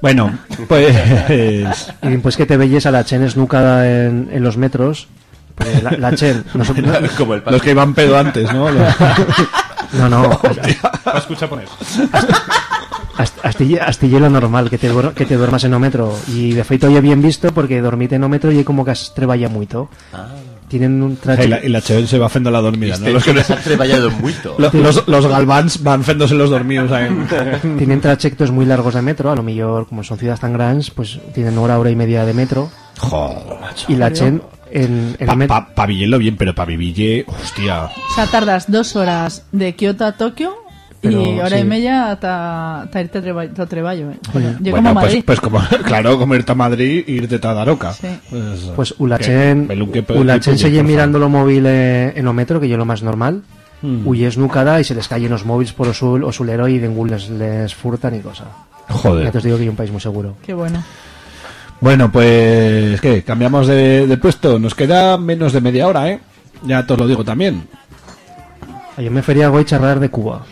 Bueno, pues... Y después que te veías a la Chen esnucada en, en los metros. porque la, la Chen. nosotros- Como el Los que iban pedo antes, ¿no? Los- no, no. Va a escuchar poner. Ast- Astille, astille lo normal, que te, que te duermas en o metro. Y de feito ya bien visto porque dormite en o metro y como que has treballa muito. Tienen un y traje... la, y la Cheven se va haciendo la dormida, ¿no? Este Los, que que se ha treballado mucho. lo- los, los galvans van haciéndose los dormidos ahí. Tienen trayectos muy largos de metro, a lo mejor, como son ciudades tan grandes, pues tienen hora, hora y media de metro. Joder, macho. Y la Chen en, en Pa, el metro... pa, pa Villelo bien, pero pa Viville, hostia. O sea, tardas dos horas de Kioto a Tokio Pero, y hora sí. y media hasta irte a treba- a Treballo. ¿eh? Yo bueno, como pues, Madrid. pues como, claro, como irte a Madrid e irte a Daroca. Sí. Pues, Pues. Ulachen, que Ulachen sigue por mirando lo móvil eh, en o metro, que yo lo más normal. Mm. Huye esnucada y se les caen los móviles por o sul, o sulero y de ningún les, les furtan y cosa. Joder. Ya te os digo que hay un país muy seguro. Qué bueno. Bueno, pues, ¿qué? ¿Cambiamos de, de puesto? Nos queda menos de media hora, ¿eh? Ya te os lo digo también. Ayer me feria voy a charlar de Cuba.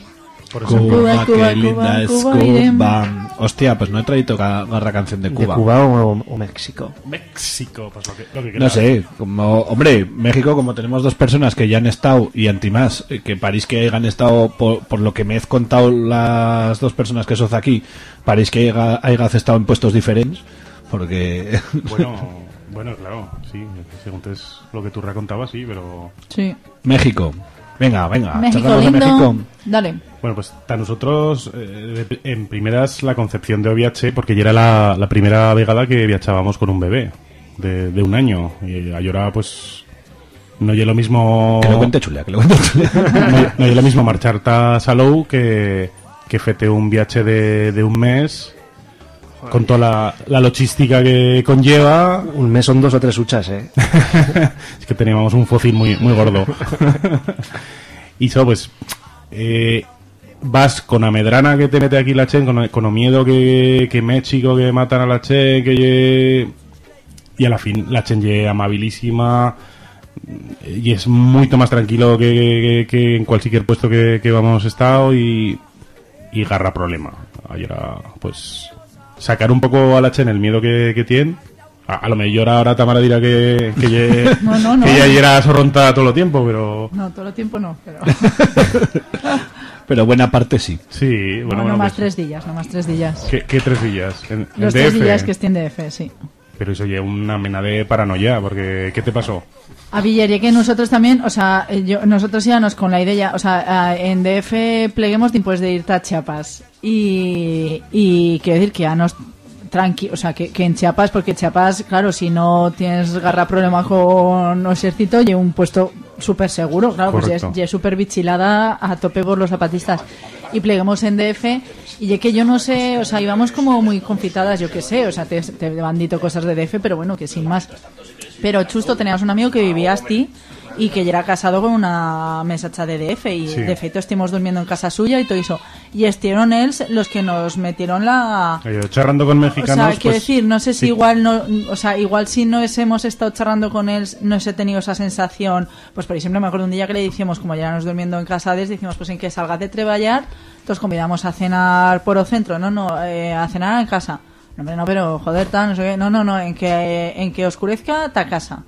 Por. Cuba, qué Cuba, linda Cuba, es Cuba, Cuba. Hostia, pues no he traído garra canción de De Cuba. Cuba o, o México. México, pues lo que, lo que No sé, como, hombre, México, como tenemos dos personas que ya han estado, y antimás, eh, que parís que hayan estado, por, por lo que me he contado las dos personas que sos aquí, parís que haya, haya estado en puestos diferentes, porque... Bueno, bueno, claro, sí. Según es lo que tú recontabas, sí, pero... Sí. México. Venga, venga, México de lindo. México. Dale. Bueno, pues a nosotros, eh, en primeras, la concepción de OVH, porque ya era la, la primera vegada que viajábamos con un bebé de, de un año. Y ahora, pues, no es lo mismo... Que lo cuente Chulia, que lo cuente Chulia. no, no es lo mismo marchar a Salou que, que fete un viaje de, de un mes con toda la, la logística que conlleva. Un mes son dos o tres huchas, ¿eh? es que teníamos un fósil muy, muy gordo. y eso, pues, eh, vas con la medrana que te mete aquí la Chen, con, con el miedo que, que México, que matan a la Chen, que lle- y a la fin la Chen lle amabilísima y es mucho más tranquilo que, que- que en cualquier puesto que, que vamos estado y, y garra problema. Ayer, pues, sacar un poco a la Chen el miedo que, que tiene. A, a lo mejor ahora Tamara dirá que, que, lle- No, no, no. que ella era sorronta todo el tiempo, pero... No, todo el tiempo no. Pero... Pero buena parte sí. Sí, bueno, no, bueno, no más pues, tres días, no más tres días. ¿qué, qué tres días? En, en Los tres DF. días que estén de F, sí. Pero eso ya una mena de paranoia, porque ¿qué te pasó? A Villerie que nosotros también, o sea, eh, yo, nosotros íbamos con la idea, o sea, en DF pleguemos después de ir a Chiapas. Y, y quiero decir que ya nos tranqui, o sea, que, que en Chiapas, porque Chiapas, claro, si no tienes garra problema con el ejército, y un puesto súper seguro, claro, pues ya es, Correcto. ya es súper vigilada a tope por los zapatistas. Y pleguemos en DF, y ya que yo no sé, o sea, íbamos como muy confitadas, yo qué sé, o sea, te, te han cosas de DF, pero bueno, que sin más. Pero justo teníamos un amigo que vivía así y que ya era casado con una mesacha de DF y Sí. de hecho estuvimos durmiendo en casa suya y todo eso. Y estuvieron ellos los que nos metieron la... Charlando con O mexicanos, sea, quiero pues, decir, no sé si sí. igual no, o sea, igual si no es- hemos estado charlando con él, no he tenido esa sensación, pues por ejemplo me acuerdo un día que le decíamos, como ya nos durmiendo en casa de él, decimos pues en que salga de treballar, entonces convidamos a cenar por o centro, no, no, eh, a cenar en casa. No, no, pero joder, tal, no sé qué, no, no, no, en que, en que oscurezca, ta casa.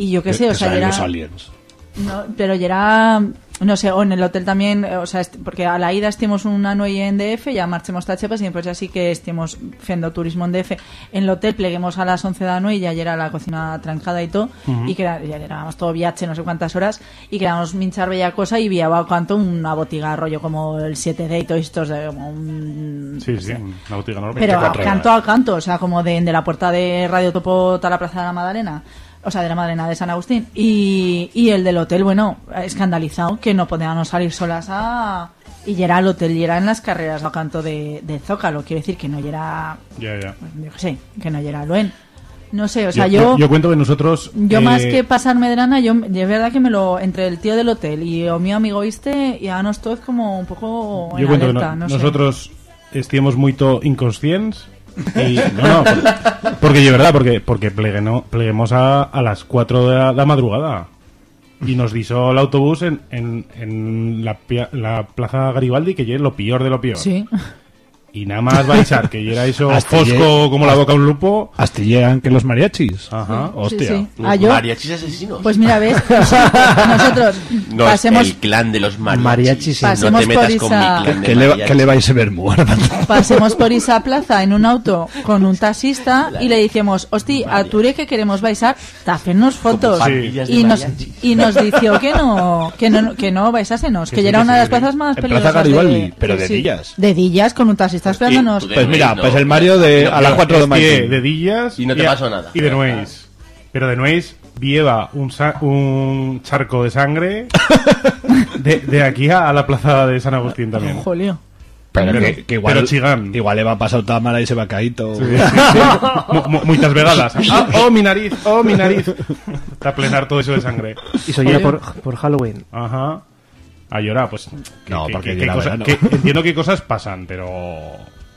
Y yo qué sé, o sea, ya los era- aliens. no, pero ya era no sé, o en el hotel también, eh, o sea, porque a la ida estemos una noche en DF, ya marchemos tachepas y después ya sí que estemos haciendo turismo en DF. En el hotel pleguemos a las 11 de la noche y ya era la cocina trancada y todo, y que era- ya éramos todo viaje, no sé cuántas horas, y queríamos minchar bella cosa y viaba cuanto una botiga rollo como el 7D y todos estos de como un... Sí, sí, una botiga enorme. Pero a 24 canto a canto, o sea, como de, de la puerta de Radio Topo a la Plaza de la Madalena, o sea, de la Madalena de San Agustín, y, y el del hotel, bueno, escandalizado, que no podíamos salir solas a... Y ya era el hotel, y era en las carreras a canto de, de Zócalo, quiero decir que no era, Ya, ya. yo qué sé, que no era Luen. No sé, o sea, yo... yo, cuento que nosotros. Yo eh, más que pasar Medrana, yo es verdad que me lo entre el tío del hotel y o mi amigo viste, ya no estoy como un poco en Yo cuento que alerta, no- no sé. nosotros estíamos muy inconscientes. Y, no, no, por- porque de verdad, porque, porque pleguemos a, a las 4 de la, madrugada. Y nos disó el autobús en, en, la, la plaza Garibaldi, que es lo peor de lo peor. Sí. Y nada más baixar, que ya era eso fosco como la boca de un lupo. Hasta llegan que los mariachis. Ajá. Hostia. Sí, sí. Ah, Mariachis asesinos. Pues mira, ves, nosotros No, pasemos, el clan de los mariachis. Mariachis, sí. No Pasemos te metas por con esa- mi clan de ¿Qué le, mariachis. qué le vais a ver pasemos por esa plaza en un auto con un taxista y le decimos, hosti, a Ture que queremos baisar, tacenos fotos. pandillas de Y nos, y nos dijo que no, que no, que no baisásenos, que, sí, ya era que una de las que plazas más peligrosas. Plaza Garibaldi, de- pero sí, de sí. Dillas. De Dillas, con un taxista esperándonos. tú Pues mira, pues el Mario de a las 4 de mayo. de Dillas Y no te pasó nada. Y de Nuez. Pero de Nuez lleva un, sa- un charco de sangre de, de aquí a, a la plaza de San Agustín también. Jolio. Pero, Pero- que, que igual, pero chigán. igual le va a pasar Tamara y se va caído. Sí, sí, sí. Mu- mu- Muchas vegadas. Ah, oh, mi nariz, oh, mi nariz. Está a plenar todo eso de sangre. Y eso ya por, por Halloween. Ajá. A llorar, pues. que- No, que- porque que- cosa- entiendo que cosas pasan, pero.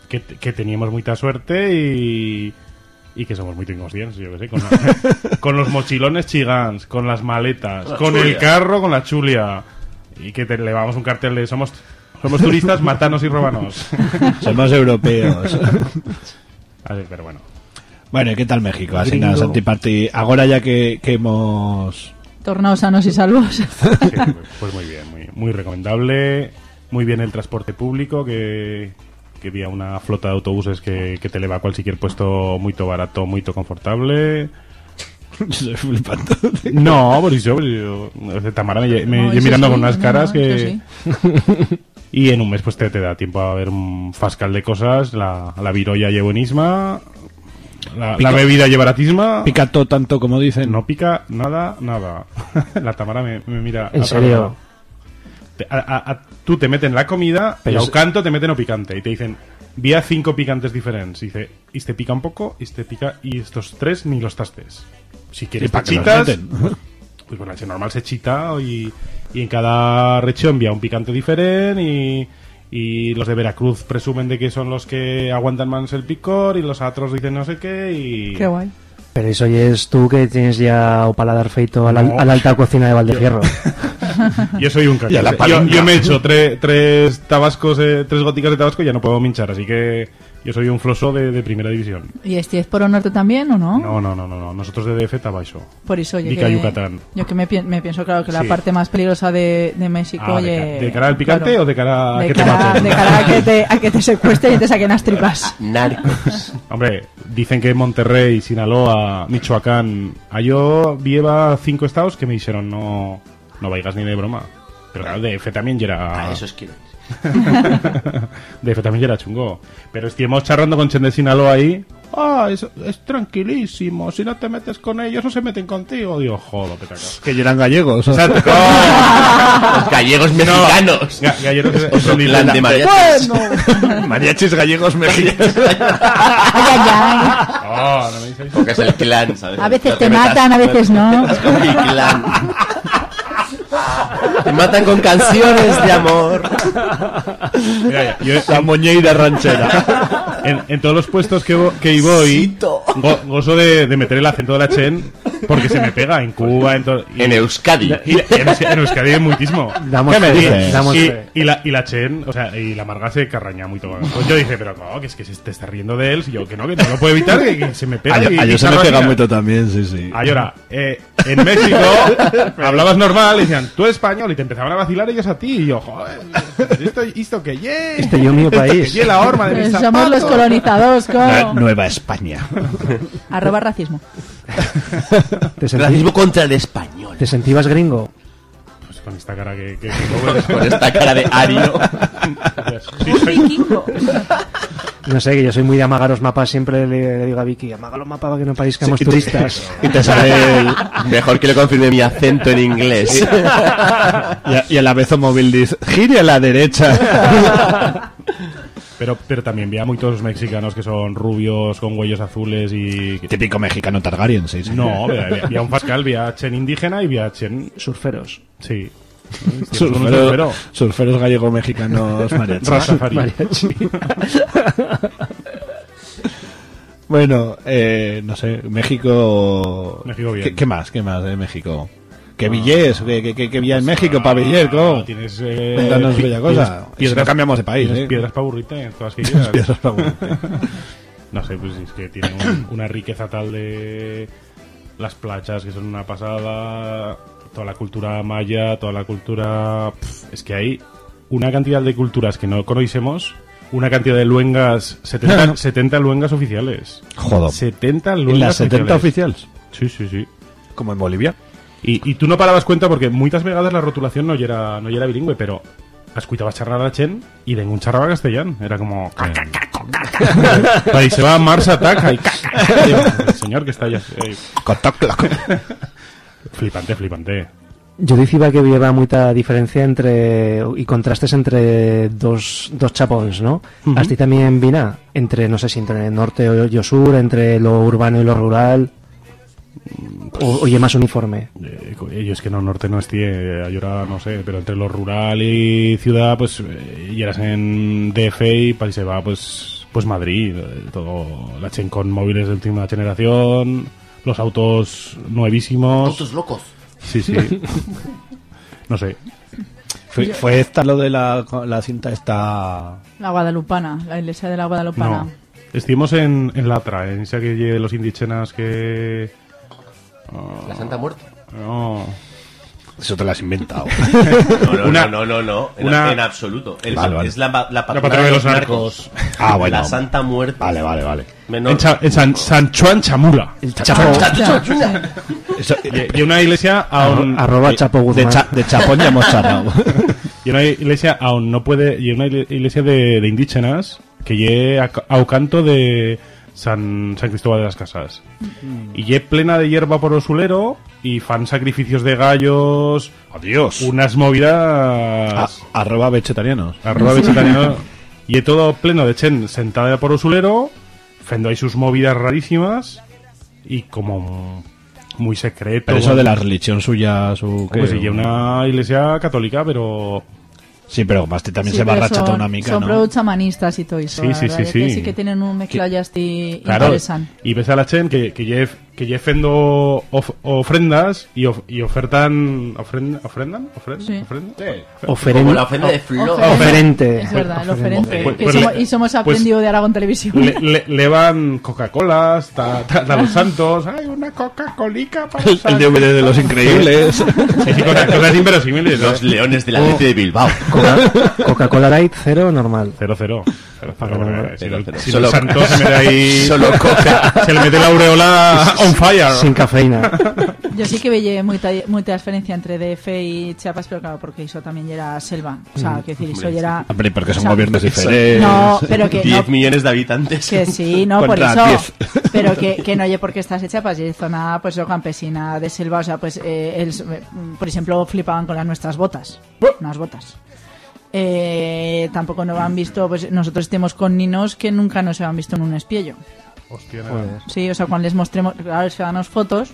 Que, que teníamos mucha suerte y. Y que somos muy inconscientes, yo que sé. Con, la- con los mochilones chigans, con las maletas, La con el carro, con la chulia. Y que te levamos un cartel de somos. Somos turistas, matanos y robanos. Somos europeos. Así, pero bueno. bueno, ¿y qué tal México? Así Gringo. nada, Santi Party. Ahora ya que, que hemos... Tornados sanos y salvos. Sí, pues muy bien, muy, recomendable. Muy bien el transporte público, que, que había una flota de autobuses que, que te eleva a cualquier puesto muy barato, muy confortable. Estoy flipando. No, por eso, por eso. Tamara me, me No, lle eso mirando sí, con unas caras no, que... eso y en un mes pues te, te da tiempo a ver un fascal de cosas. La, la virolla lle buenísima. La, Pica- la bebida lle baratísima. Pica todo tanto como dicen. No pica nada, nada. la Tamara me, me mira. ¿En serio? A- a- a- tú te meten la comida Pero y es- canto te meten o picante. Y te dicen, vía cinco picantes diferentes. Y dice, y este pica un poco, y este pica, y estos tres ni los tastes. Si quieres ¿Y pa' qué los pachitas, meten? pues bueno, si normal se chita y, y en cada región envía un picante diferente y, y los de Veracruz presumen de que son los que aguantan más el picor y los otros dicen no sé qué y... Qué guay. Pero eso ya es tú que tienes ya o paladar feito a la, No. a la alta cocina de Valdefierro. Yo soy un caca. Yo, yo me he hecho tre- tres tabascos, eh, tres góticas de tabasco y ya no puedo minchar, así que yo soy un floso de, de primera división. ¿Y este es por norte también o no? No, no, no, no, no. nosotros de DF tabaixo. Por eso yo Dica que, Yucatán. yo que me, pi- me pienso, claro, que la Sí. parte más peligrosa de, de México... Ah, de, oye, ca- ¿de cara al picante claro. o de cara a de que cara, te maten? de cara a que te, a que te secuestren y te saquen las tripas. Narcos. Hombre, dicen que Monterrey, Sinaloa, Michoacán, a yo vieva cinco estados que me dijeron no, no vayas ni de broma. Pero claro, DF también ya era... A esos quiero. DF también ya era chungo. Pero estuvimos charrando con Chen de Sinaloa ahí. Ah, es, es tranquilísimo. Si no te metes con ellos, no se meten contigo. Digo, joder, petaca. Que eran gallegos. Exacto. Los gallegos mexicanos. Ga- gallegos es- un de mariachis. Mariachis gallegos mexicanos. Ay, ay, ay. Oh, no me. Porque es el clan, ¿sabes? A veces No te matan, a veces no. Es como mi clan. Te matan con canciones de amor. Mira, yo- La moñeira ranchera. en, en todos los puestos que, que voy, go- gozo de, de meter el acento de la Chen Porque se me pega en Cuba, en todo. En Euskadi. Y, en, Euskadi- en Euskadi hay muchísimo. Damos ¿Qué me fe, dices? damos Y, fe. y la, y la Chen, o sea, y la Marga se carraña muy todo. Pues yo dije, pero no, que es que se te está riendo de él. Y yo, que no, que no lo puedo evitar, que, que se me pega. A, y, a y yo se me pega mucho también, sí, sí. Ay, ahora, eh, en México hablabas normal y decían, tú eres español, y te empezaban a vacilar ellos a ti. Y yo, joder, esto, esto que ye. Este yo mi país. Que ye la horma de mis Somos los zapatos. colonizados, Nue- como... Nueva España. Arroba racismo. ¿Te, sentí- Racismo contra el español. ¿Te sentías gringo? Pues con esta cara que... que, que- Con esta cara de ario. Sí, soy-. No sé, que yo soy muy de amagar los mapas. Siempre le, le digo a Vicky, amaga los mapas para que no parezcamos Sí, turistas. Y te sale el... Mejor que le confirme mi acento en inglés. y, a, y a la vez móvil dice, gire a la derecha. Pero, pero también vi a muchos mexicanos que son rubios, con huellos azules y... Típico mexicano Targaryen, sí, sí. No, vi a, vi a un Pascal, vi a Chen indígena y vi a Chen... Surferos. Sí. Surferos, surferos gallego-mexicanos mariachi. Bueno, eh, no sé, México... México bien. ¿Qué, qué más? ¿Qué más de México? ¿Qué billets? ¿Qué, qué, qué, qué vía en México para? ¿cómo? Tienes... Eh, Cuéntanos bella cosa. Piedras, Si no cambiamos de país, ¿eh? Piedras para burrite, todas que quieras. Piedras pa' burrite. no sé, pues es que tiene un- una riqueza tal de las playas que son una pasada, toda la cultura maya, toda la cultura... pf, es que hay una cantidad de culturas que no conocemos, una cantidad de luengas, 70, 70 luengas oficiales. Joder. 70 ¿En luengas las 70 oficiales? Sí, sí, sí. Como en Bolivia. Y, y tú no parabas cuenta porque muchas vegadas la rotulación no era, no era bilingüe, pero escuchabas charlar a Chen y ningún charraba castellán. Era como... Ahí se va Mars y el señor que está allá. eh, flipante, flipante. Yo decía que había mucha diferencia entre y contrastes entre dos, dos chapons, ¿no? Ujú. Así también vina entre, no sé si entre el norte o el sur, entre lo urbano y lo rural, o, oye más uniforme. Eh, co- yo es que no, norte no estoy, eh, yo ahora no sé, pero entre lo rural y ciudad, pues, eh, y eras en DF y para ahí se va, pues, pues Madrid, eh, todo, la Chen con móviles de última generación, los autos nuevísimos. Autos locos. Sí, sí. no sé. Fue, fue esta lo de la, la cinta esta... La Guadalupana, la iglesia de la Guadalupana. No. Estuvimos en, en Latra, en esa que los indígenas que... La Santa Muerte. No. Eso te lo has inventado. No, no, Una- no, no, no, en, una- en absoluto. El- Vale, vale. Es la, la, La patrona de los narcos. Ah, bueno. La Santa Muerte. Vale, vale, vale. Menor. En, Cha- en San, San Chuan Chamula. El chapo, Eso- Y, y una iglesia aún... arroba chapo de, Guzmán. cha- de chapón ya hemos charlado. Y una iglesia aún no puede... Y una iglesia de, de indígenas que lle a, a canto de San, San Cristóbal de las Casas. Y lle plena de hierba por osulero y fan sacrificios de gallos... Adiós. Unas A- movidas... arroba vegetarianos. arroba vegetariano. y todo pleno de Chen sentada por osulero, fendo ahí sus movidas rarísimas y como muy secreto. Pero eso de la religión suya, su... Pues sí, una iglesia católica, pero Sí, pero Basti también Sí, se va son- una mica, Son ¿no? y todo eso. Sí, sí, sí, que sí. sí que tienen un Claro, interesante. y ves a la Chen que, que lle, que lle fendo of- ofrendas y, of- y ofertan... Ofrend, ¿Ofrendan? ¿Ofrend- Sí. ofrenda? Oferen- Como la ofrenda de flor. Oferente. Es verdad, el Oferente. oferente. Pues- Que pues somos- y somos pues- aprendido de Aragón Televisión. Le, le, le van Coca-Colas, ta, ta- ta los santos. ¡Ay, una Coca-Colica para El, el santos! DVD de los increíbles. Sí, sí, cosas, cosas inverosímiles. Los leones de la Oh. Leti de Bilbao. Coca- Coca-Cola Light, cero, normal. Cero, cero. Solo- el santo se mete ahí... Solo coca. Se le mete la aureola on fire. Sin cafeína. Yo sí que veía mucha, mucha diferencia entre DF y Chiapas, pero claro, porque eso también era selva. O sea, que decir, eso ya era... Hombre, porque son o sea, gobiernos diferentes. No, pero que 10 no, millones de habitantes. que sí, no, por eso. 10. Pero que, que no oye porque estás hecha, pues y zona pues yo campesina de selva, o sea, pues eh, el- por ejemplo, flipaban con las nuestras botas, unas botas. Eh, tampoco nos han visto, pues nosotros estemos con ninos que nunca nos han visto en un espiello. Hostia, Joder. Sí, o sea, cuando les mostremos, claro, les danos fotos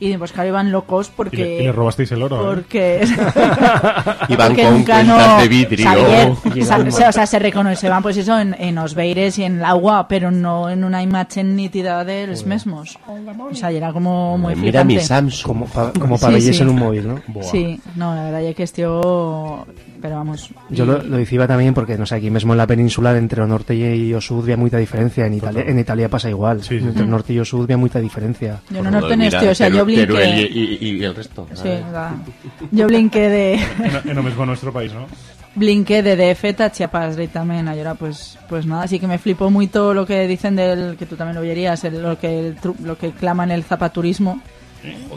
Y pues claro, iban locos Y porque... le, y le robasteis el oro. ¿eh? Porque... Iban porque con nunca cuentas no- de vidrio. O sea, se- o sea, se reconoce, van pues eso en, en los beires y en el agua, pero no en una imagen nítida de los mismos. O sea, y era como muy Mira flipante. mi Samsung. Como pa- como pa Sí, en un móvil, ¿no? Sí, no, la verdad es que estío... Pero vamos... Yo lo, lo decía también porque, no sé, aquí mismo en la península entre o norte y o sur había mucha diferencia. En Italia, en Italia pasa igual. Entre o norte y o sur había mucha diferencia. Yo no norte ni estoy, o sea, yo Teruel blinqué... y, y- y el resto. Sí, va. Yo blinqué de... En, en lo mismo nuestro país, ¿no? Blinqué de DF a Chiapas y ahora pues pues nada así que me flipó muy todo lo que dicen del que tú también lo oyerías el- lo que el tru- lo que claman el zapaturismo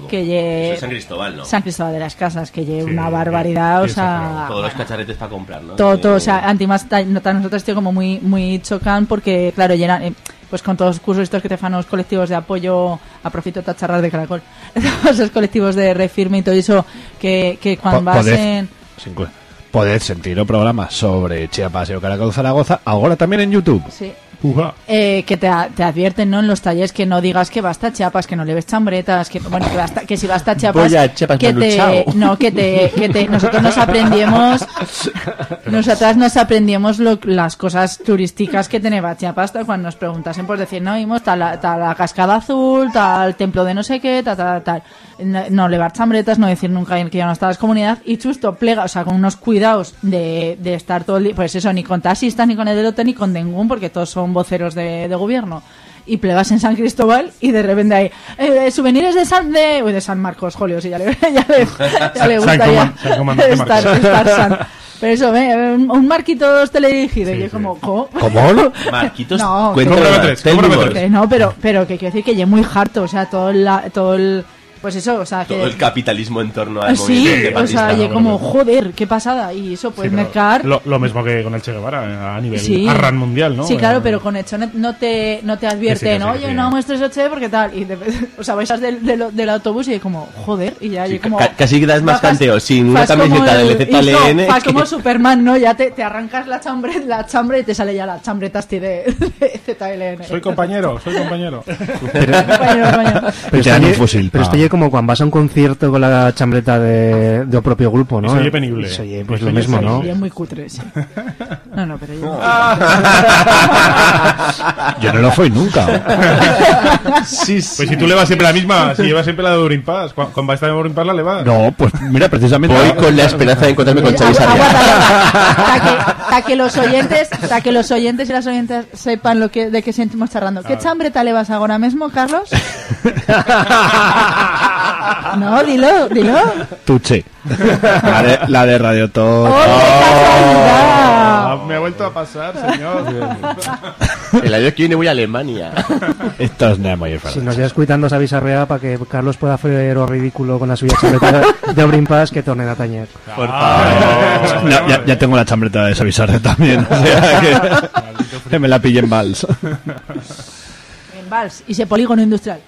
que lle Eso es San Cristóbal, ¿no? San Cristóbal de las Casas que lle una barbaridad o sea Todos los cacharretes para comprar, ¿no? todo, todo, o Eh, sea, nota- nosotros estoy como muy muy chocán porque claro, llenan eh, pues con todos los cursos estos que te fan los colectivos de apoyo a profito tacharras de caracol todos esos colectivos de refirme y todo eso que, que cuando Po- vas en poded sentir o programa sobre Chiapas y o Caracol Zaragoza, ahora también en YouTube. Sí. Eh, que te, te advierten ¿no? en los talleres que no digas que basta Chiapas, que no le ves chambretas, que bueno que, basta, que si basta Chiapas, a Chiapas que te, no que te, que te nosotros nos aprendíamos nosotras nos aprendíamos lo- las cosas turísticas que tenía Chiapas cuando nos preguntasen pues decir no vimos tal, la- tal la cascada azul, tal templo de no sé qué, tal tal tal no, levar chambretas, no decir nunca que ya no está las comunidades y justo plega, o sea, con unos cuidados de, de estar todo el día, pues eso, ni con taxistas, ni con el delote, ni con ningún, porque todos son voceros de, de gobierno. Y plegas en San Cristóbal y de repente hay eh, souvenirs de San de, uy, de San Marcos, jolio, si ya le, ya le, ya le gusta San ya estar, estar san. Pero eso, ve, un, Marquitos teledirigido, y yo como, ¿cómo? ¿Cómo? Marquitos, No, cuéntame Cómprame más, tres, tres. que no, pero, pero que quiero decir que yo muy harto, o sea, todo el, la- todo el, pues eso, o sea, que... Todo el capitalismo en torno al Sí, movimiento o sea, oye, como, joder, qué pasada, y eso, pues Sí, pero mercar... Lo, lo mismo que con el Che Guevara, eh, a nivel Sí. arran mundial, ¿no? Sí, claro, Eh, pero con hecho no- no te, no te advierten, sí, oye, no muestres el che porque tal. Y de- o sea, vais del, del, del autobús y como, joder, y ya, y como. ca- casi das más canteo sin una camiseta el- del no, ZLN fas que- como Superman, ¿no? Ya te, te arrancas la chambre, la chambre y te sale ya la chambreta este de, de ZLN. Soy compañero, soy compañero. Compañero, compañero. Pero Pero como cuando vas a un concierto con la chambreta de, de o propio grupo, ¿no? Eso ye penible. Eso ye, pues lo mismo, penible. ¿no? Y es muy cutre, sí. No, no, pero yo. Yo no lo fui nunca. Sí, sí. Pues si tú le vas siempre la misma, si llevas siempre la de Durin cuando vas a Durin Pass la le vas. No, pues mira, precisamente. Voy con la esperanza de encontrarme con Xavi. Para que, los oyentes, ta que los oyentes y las oyentes sepan lo que, de qué sentimos charlando. ¿Qué chambreta le vas ahora mismo, Carlos? No, dilo, dilo. Tuche. La de, la de Radio Top. ¡Oh, me ha vuelto a pasar, señor. El año que viene voy a Alemania. Esto es Nemo y el Si nos llevas cuidando esa bizarrea para que Carlos pueda hacer o ridículo con la suya chambreta de Obrin Pass que tornen a tañer. Por favor. Ya, ya- ya tengo la chambreta de Savisarre también. O sea que, que me la pillé en Vals. En Vals, y ese polígono industrial.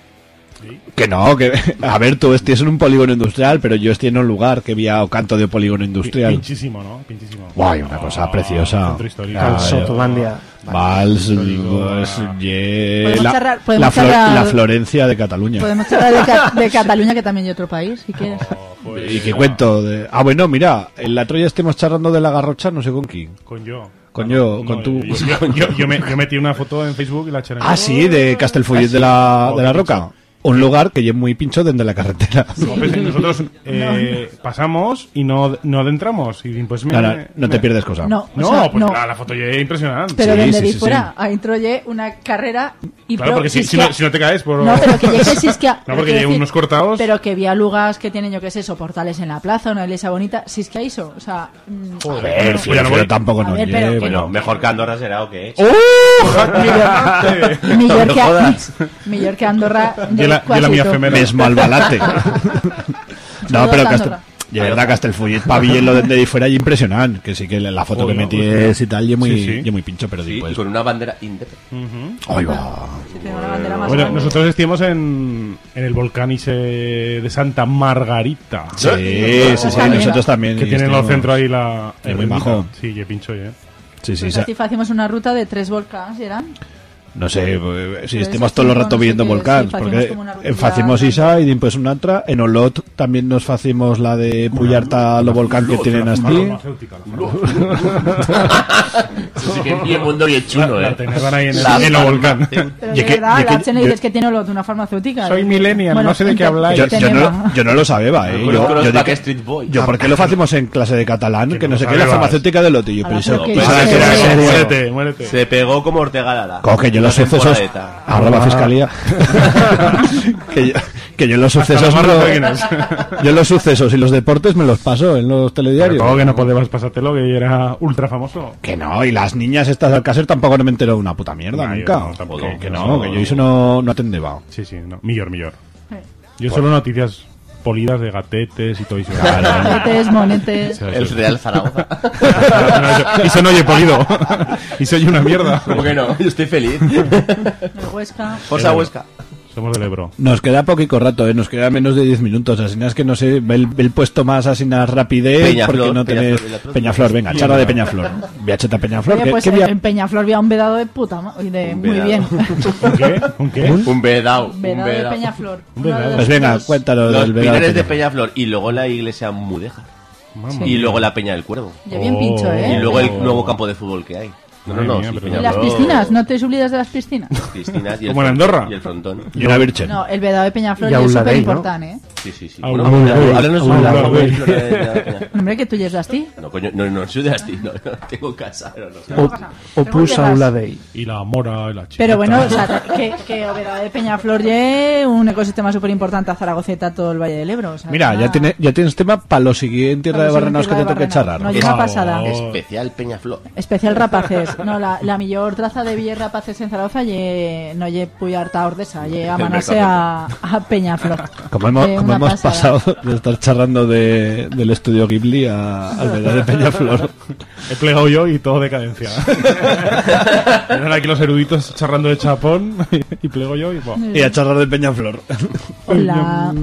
Que no, que a ver, tú estés en un polígono industrial, pero yo estoy en un lugar que había o canto de polígono industrial. Pinchísimo, ¿no? Pinchísimo. Guay, una cosa preciosa. Ah, Sotolandia. Vals, Histórico, pues, ah. ye- Podemos la, charlar- podemos la, Flo- charlar- la Florencia de Cataluña. Podemos hablar de, Ca- de Cataluña, que también hay otro país, si quieres. Pues, ¿Y qué cuento? De... Ah, bueno, mira, en la Troya estemos charlando de la garrocha, no sé con quién. Con yo. Con yo, con tú. Yo, yo- yo- me, yo metí una foto en Facebook y la el- Ah, sí, de Castelfollet de la, de la Roca. Un lugar que es muy pincho desde la carretera. No, pues, nosotros eh, pasamos y no, no adentramos. Y pues me, Claro, no te me- pierdes cosa. No, o sea, pues no. La, la foto ya es impresionante. Pero Sí, desde sí, ahí sí, fuera, a introye una carrera y Claro, porque si, no, si no te caes por... No, pero que llegues si es que... No, porque llevo decir, unos cortados. Pero que había lugares que tienen, yo qué sé, soportales en la plaza, una iglesia bonita. Si es que eso, o sea... mm, ver, Fiero voy. tampoco nos que Bueno, no. mejor que Andorra será o qué. Que, jodas. mejor que Andorra. Y la- mía efemera. Mesmo al balate. no, pero a Castel... De verdad, Castelfollet, pabillelo desde ahí fuera y impresionante. Que sí que la foto que Joder, metíes y tal, y muy, Sí, sí. y muy pincho, pero Sí, y después. con una bandera independiente. Va. Sí, una bandera más Bueno, nosotros estuvimos en, en el volcán de Santa Margarita. Sí, sí, sí, También. nosotros también. Que tiene en el estuvimos. centro ahí la... Es muy majo. Sí, que pincho, ¿eh? Sí, sí, Pues sí. así hacemos una ruta de tres volcanes, ¿y eran? No sé, eh, si Pero estemos todos los sí, rato no sé viendo qué, volcán, sí, facemos porque facimos Isa y después una otra, en Olot también nos facimos la de Puyarta lo volcán que tienen así. Sí que es mundo bien chulo, eh. La en el volcán. Y de que- y le yo- dices que tiene Olot, una farmacéutica. Soy ¿eh? millennial, no sé de qué habláis. Yo, yo no, yo lo sabía, ¿eh? Yo, los yo, de yo, ¿por qué lo hacemos en clase de catalán? Que, no sé qué, la farmacéutica de. Yo, sí, eso- sí, eso- Muérete, muérete. Se pegó como Ortega Lara. Yo Una los sucesos. Arroba fiscalía. que, yo, que yo los sucesos. los me lo- yo los sucesos y los deportes me los paso en los telediarios. Que no podías pasártelo, que era ultra famoso. Que no, y las niñas estas del caser tampoco no me entero de una puta mierda yo nunca. no, tampoco. que, que no, que yo eso no, no atendeba. Sí, sí, no. Millor, millor. Yo solo noticias polidas de gatetes y todo eso. Monetes, monetes. El Real Zaragoza. y se no oye polido. y soy una mierda. ¿Cómo que no? Yo estoy feliz. El Huesca. Forza Huesca. Somos del Ebro. Nos queda poquito rato, ¿eh? nos queda menos de 10 minutos. Así es que no sé, ve el, el puesto más así nada rapidez Peñaflor, porque no Peñaflor, tenés. otra- Peñaflor, venga, charla de Peñaflor. Viacheta Peñaflor. Oye, ¿qué- pues qué en, en Peñaflor había un vedado de puta, de, muy vedado. bien. ¿Un qué? ¿Un qué? Un vedao. Un vedado de. Peñaflor. Un vedado. los Pues venga, cuéntalo Los del verano. pilares de Peñaflor. Peñaflor y luego la iglesia Mudeja. Mamma Y luego la Peña del Cuervo. Ya bien pincho, ¿eh? Y luego el Oh. nuevo campo de fútbol que hay. No, no, no. mía, sí, pero- ¿Y Peñaflor, las piscinas? ¿No te olvidas de las piscinas? piscinas y el Como en frontón, Andorra. Y el frontón. Y una Virgen. No, el vedado de Peñaflor es súper importante, ¿eh? Sí, sí, sí. Bueno, háblanos un Aula poco de la de la. Hombre, que tú ya es ti. No, coño, no, no soy de Asti, no, no, tengo casa. No, no. O- Opus? Aula Dei. Y la mora y la chica. Pero bueno, o sea, que, que Oveda de Peñaflor ye un ecosistema súper importante a Zaragoza y a todo el Valle del Ebro. o sea, Mira, ya, tiene, ya tienes tema para lo siguiente Tierra de Barrenaos que te toque de charlar. No, una pasada. Especial Peñaflor. Especial rapaces. No, la, la millor traza de Villar rapaces en Zaragoza ye, no ye Puyarta Ordesa, ye amanase a, a Peñaflor. Como hemos, Eh, como una hemos pasado de estar charlando de, del estudio Ghibli a, al verdad de Peñaflor. He plegado yo y todo decadencia. Eran aquí los eruditos charrando de chapón y plego yo y... a charlar de Peñaflor. La,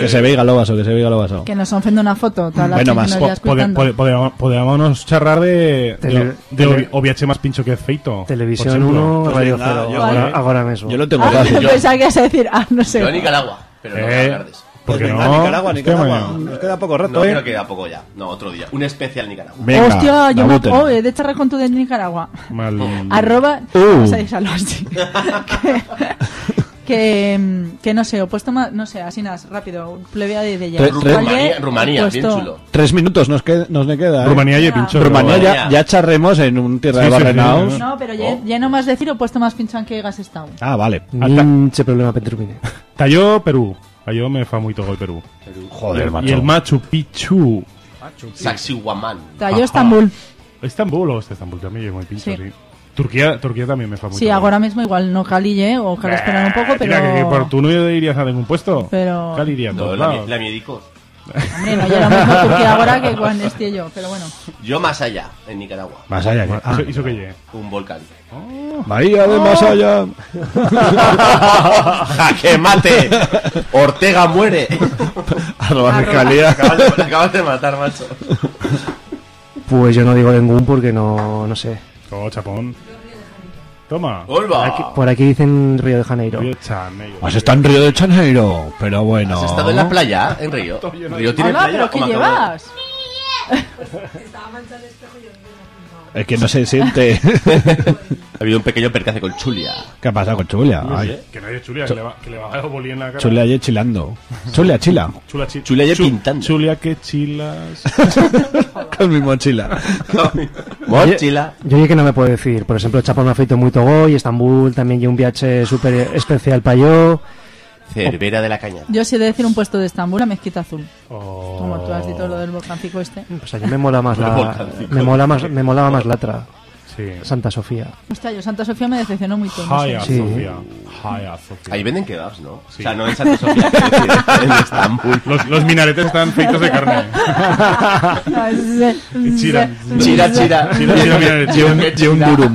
que se veiga lo vaso, que se veiga lo vaso. que nos han fendo una foto, toda la Bueno, más. nos Po- ya pode- escuchando. pode- podemos- Podíamos charrar de, de, de tele- o viaje más pincho que feito. Televisión por ejemplo. 1, Pues Radio venga, 0. yo- Ahora, ahora mismo. Yo lo tengo Ah, fácil. yo pensaba que ibas a decir, ah, no sé. Yo Nicaragua, pero no Eh, me agardes. ¿Por qué Venga, no? Nicaragua, Nicaragua. Nos queda poco rato, No, ¿eh? creo que queda poco ya. No, otro día. Un especial Nicaragua. Venga, Hostia, yo me oh, he de charlar con tu de Nicaragua. Mal. Arroba. Uh. Vamos a así. que, que, mm, que no sé, he puesto más, no sé, así nada, rápido, plebea de, de ya. Tres- tres- Rumanía, Rumanía, bien puesto- chulo. Tres minutos nos, que, nos le queda. ¿eh? Rumanía y pincho. Rumanía ya, ya charremos en un Tierra Sí, de sí, sí, Barrenaos. sí. No, pero ya, ya no más decir, he puesto más pinchan que gas estado. Ah, vale. Ninche problema Petrumine. Cayó Perú. Cayó me fa muy todo Perú. Joder, y macho. el Machu Picchu. Sacsayhuamán. Tallo Ajá. Estambul. Estambul o este Estambul también llevo muy pincho, Sí. sí. Turquía, Turquía también me fa muy Sí, todo. ahora mismo igual no calille o esperar un poco, pero. Mira, que, que por tú no irías a ningún puesto. Pero- Cal iría a No, todos la, lados. mi- la miedicos. Hombre, no, ya lo mismo Turquía ahora que cuando esté yo, pero bueno. Yo más allá, en Nicaragua. Más allá. que- ah, ¿Eso, eso qué lleve? Un volcán. Bahía de más allá. ¡Jaque mate! ¡Ortega muere! Arroba fiscalía. Acabas acabas de matar, macho. Pues yo no digo ningún porque no, no sé. Oh, chapón. Toma. Por aquí, ¡Olva! por aquí dicen Río de Janeiro. Río de Janeiro. Pues está en Río de Janeiro, pero bueno. ¿Has estado en la playa, en Río? ¿Río tiene Hola, playa? pero ¿qué ¿Cómo acabo? llevas? Es que no se siente. Ha habido un pequeño percance con Chulia. ¿Qué ha pasado con Chulia? Ay, Que no haya chulia, que le va, que le va a bolí en la cara. Chulia ayer chilando. Chulia, chila. Chula, chi- Chulia ya Chu- pintando. Chulia, que chilas. Con mi mochila. Mochila. Yo diría que no me puedo decir. Por ejemplo, Chapón me ha feito muy togo y Estambul también lleva un viaje súper especial para yo. Cervera de la caña. Yo sí he de decir un puesto de Estambul a Mezquita Azul. Oh. Como tú has dicho lo del volcancico este. Pues a mí me mola más la, me mola más, me molaba más la otra. Sí. Santa Sofía. Hostia, yo Santa Sofía me decepcionó muy. Haya Sí. Sofía. Haya Sofía. Ahí venden kebabs, ¿no? Sí. O sea, no en Santa Sofía, decir, en Estambul. Los, los minaretes están feitos de carne. Y chiran. Chira, chira. Chira, chira, minaretes. Y un durum.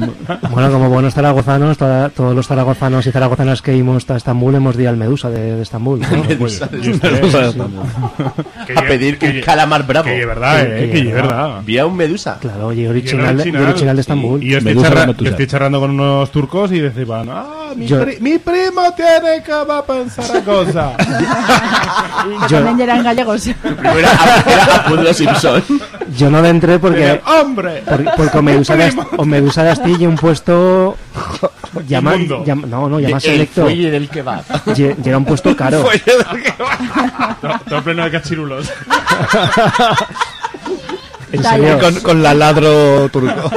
Bueno, como buenos zaragozanos, toda- todos los zaragozanos y zaragozanas que íbamos a Estambul hemos ido al Medusa de, de Estambul. ¿no? Medusa de sí. A pedir un calamar bravo. Que es verdad, eh, que es verdad. Vía un medusa. Claro, y original de Estambul. Y yo estoy, yo charlando con unos turcos y decían, ah, mi, Yo- pri- mi primo tiene que va a pensar a cosa. Que también eran gallegos. Primero era, Simpson. Yo no le entré porque... ¡Hombre! Porque, porque o Medusa de, o Medusa de Astilla un puesto llama, llama- no no llama El selecto fuelle del kebab. Lle- llega un puesto caro todo, todo pleno de cachirulos. en serio Con, con la ladro turco.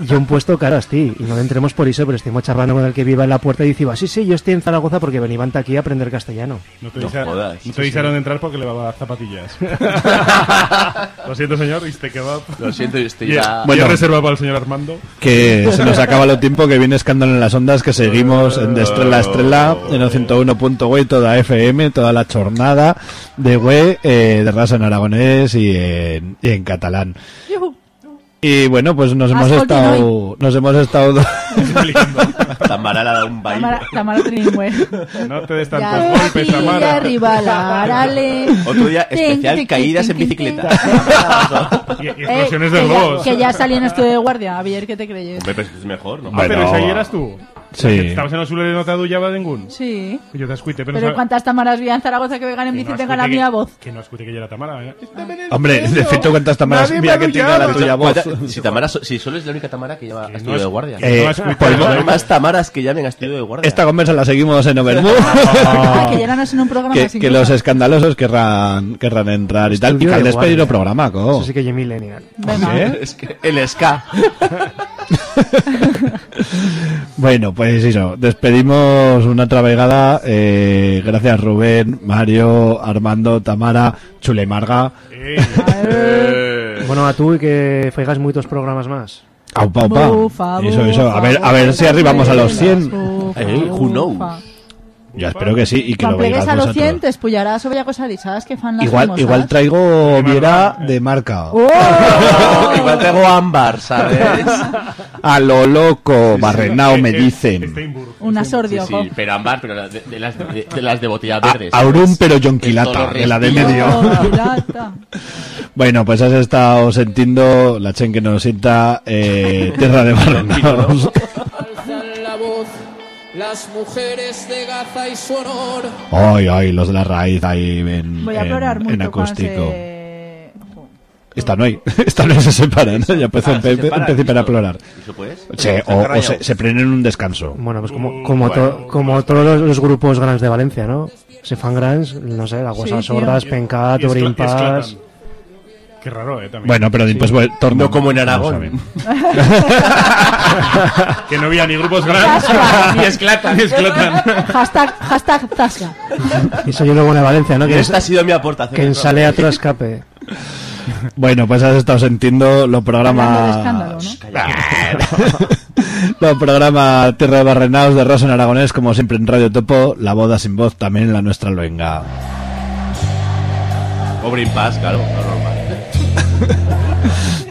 Yo un puesto caro asti y no le entremos por eso pero estuvimos charlando con el que viva en la puerta y decía sí sí yo estoy en Zaragoza porque venían aquí a aprender castellano No te, No jodas. no te dijeron entrar porque le va a dar zapatillas. Lo siento, señor, este kebab. Lo siento, estoy Y, ya... y Bueno. es reserva para el señor Armando. Que se nos acaba lo tiempo, que viene escándalo en las ondas, que seguimos en de estrella a estrella, en el 101.güey, toda FM, toda la jornada de güey, eh, de raza en aragonés y en, y en catalán. Yujú. Y bueno, pues nos hemos Ascolti estado, nos hemos estado, Tamara le ha dado un baile. Tamara, Tamara trilingüe. No te des tantos Ya golpes, aquí, Tamara. arriba la arale. Otro día Tin, especial tin, caídas en tin, bicicleta. Y, y Eh, explosiones que, de ya, lobos. que ya salí en estudio de guardia. A ver, ¿qué te creyes? Hombre, pero es mejor, ¿no? Ah, pero esa ahí eras tú. Sí. Estabas en el suelo de no te adullaba ningún. Sí. Yo te escuité, pero, Pero no ¿cuántas Tamaras vi en Zaragoza que vengan en que bici no y tengan la mía que- voz? Que no escuché que yo era Tamara. ¿eh? hombre, de hecho, cuántas tamaras me que tiene adullaba. la tuya voz. Si, Tamara, si solo es la única Tamara que lleva a estudio es- de guardia. Hay ¿eh? más Tamaras que llamen a estudio de guardia. Esta conversa la seguimos en Overmood. Ah, que ya no es en un programa que, que los escandalosos querrán, entrar y tal. Y que al de despedir el programa, co. eso sí que yo millennial. Es que el ska. Bueno, pues eso, despedimos una otra vegada. Eh, gracias Rubén, Mario, Armando, Tamara, Chule Marga. Eh, bueno a tú y que faigas muchos programas más Aupa, aupa. Bufa, Eso, eso. A ver, a ver si arribamos a los bufa, 100. bufa, Eh, who knows? Ya espero que sí y que Quan lo veáis plegues a los vosotros. 100 te espullarás sobre cosa y sabes que fan las Igual, famosas? igual traigo Viera de marca. ¡Oh! Igual traigo ámbar, ¿sabes? A lo loco, barrenao me eh, dicen. Steinburg. Una Sí, sordio. sí, pero ámbar, pero de, de las, de, de las de botella verde. Aurum pero todo de la de medio. Bueno, pues has estado sintiendo la chen que nos sienta eh, tierra de barrenaos. Las mujeres de Gaza y su honor. Ay, ay, los de la raíz ahí en, Voy a en- en mucho cuando acústico. se... Esta no hay, esta no se separan, ¿no? ya empezó, Ah, se empe- separan, empecé para ¿eso? plorar. ¿Eso puedes? Sí, o, o se, se prenden un descanso. bueno pues como como, Bueno, to- como todos los, los grupos grandes de Valencia no se fan grandes no sé la cosa Sí, sordas pencat esclatan. Qué raro, eh, también. Bueno, pero después pues, torno. No como en No Aragón. que no había ni grupos grandes ni esclatan. Ni esclatan. Hashtag, hashtag Zasca. eso yo luego en Valencia no que, Esta ha sido mi aportación. que en sale a otro escape Bueno, pues has estado sintiendo los programas. escándalo, los programas Tierra de Barrenaos de Rosa en Aragonés, como siempre en Radio Topo, La Boda sin Voz también, la nuestra luenga. Pobre impas, claro, normal.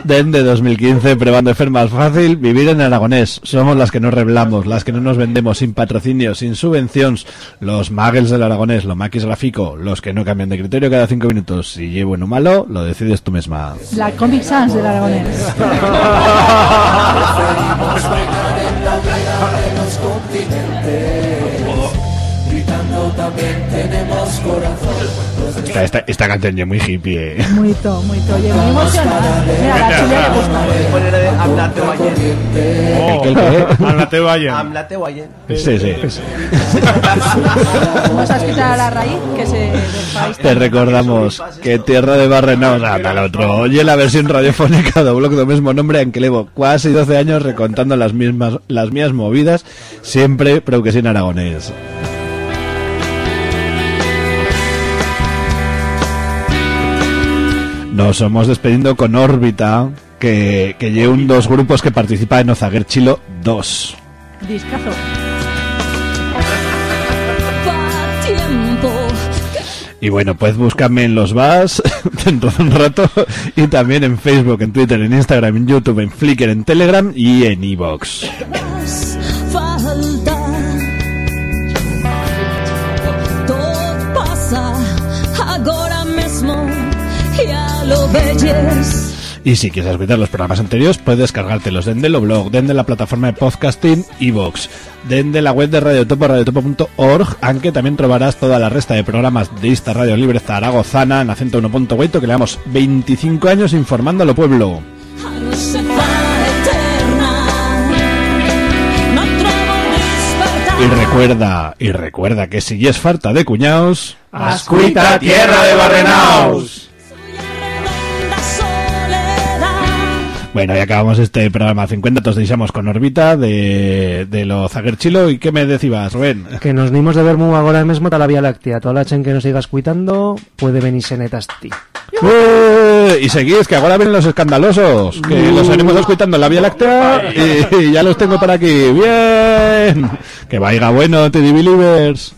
Desde 2015, probando de ser más fácil vivir en aragonés. Somos las que no reblamos, las que no nos vendemos sin patrocinio, sin subvenciones. Los magels del aragonés, lo maquis gráfico, los que no cambian de criterio cada cinco minutos. Si llevo bueno o malo, lo decides tú misma. La Comic Sans del Aragonés. Esta, esta, esta canción ya muy hippie, eh. Muy to, muy to. Oye, muy emocionada. Mira, la chile le gusta. Poner de Amlate Wayen. Oh, ¿El qué? Amlate Wayen. Sí, sí. Vamos a escuchar a la raíz que se. Te recordamos que Tierra de Barrenaos anda el otro. Oye la versión radiofónica do blog do mismo nombre en que levo casi 12 años recontando las mismas las mías movidas, siempre pero que sin aragonés. Nos somos despediendo con órbita, que, que lleva un dos grupos que participa en Ozaguer Chilo 2. Discazo. Y bueno, pues búscame en los VAS dentro de un rato y también en Facebook, en Twitter, en Instagram, en YouTube, en Flickr, en Telegram y en Evox. Lo Y si quieres escuchar los programas anteriores, puedes descargártelos dende el blog, dende la plataforma de podcasting iVox, dende la web de Radiotopo, radiotopo.org, aunque también trobarás toda la resta de programas de esta Radio Libre Zaragozana en acento 1.8 que le damos 25 años informando a lo pueblo. Y recuerda, y recuerda que si es falta de cuñaos, Ascuita, tierra de barrenaos. Bueno, y acabamos este programa 50, nos deixamos con Orbita de, de lo Zaguerchilo. ¿Y qué me decías, Rubén? Que nos dimos de ver muy agora mismo a la Vía Láctea. Toda la chen que nos siga escuitando puede venirse netas ti. ¡Eh! Y seguís, que ahora vienen los escandalosos, que los venimos escuchando en la Vía Láctea y, y ya los tengo por aquí. ¡Bien! Que vaya bueno, Teddy Believers.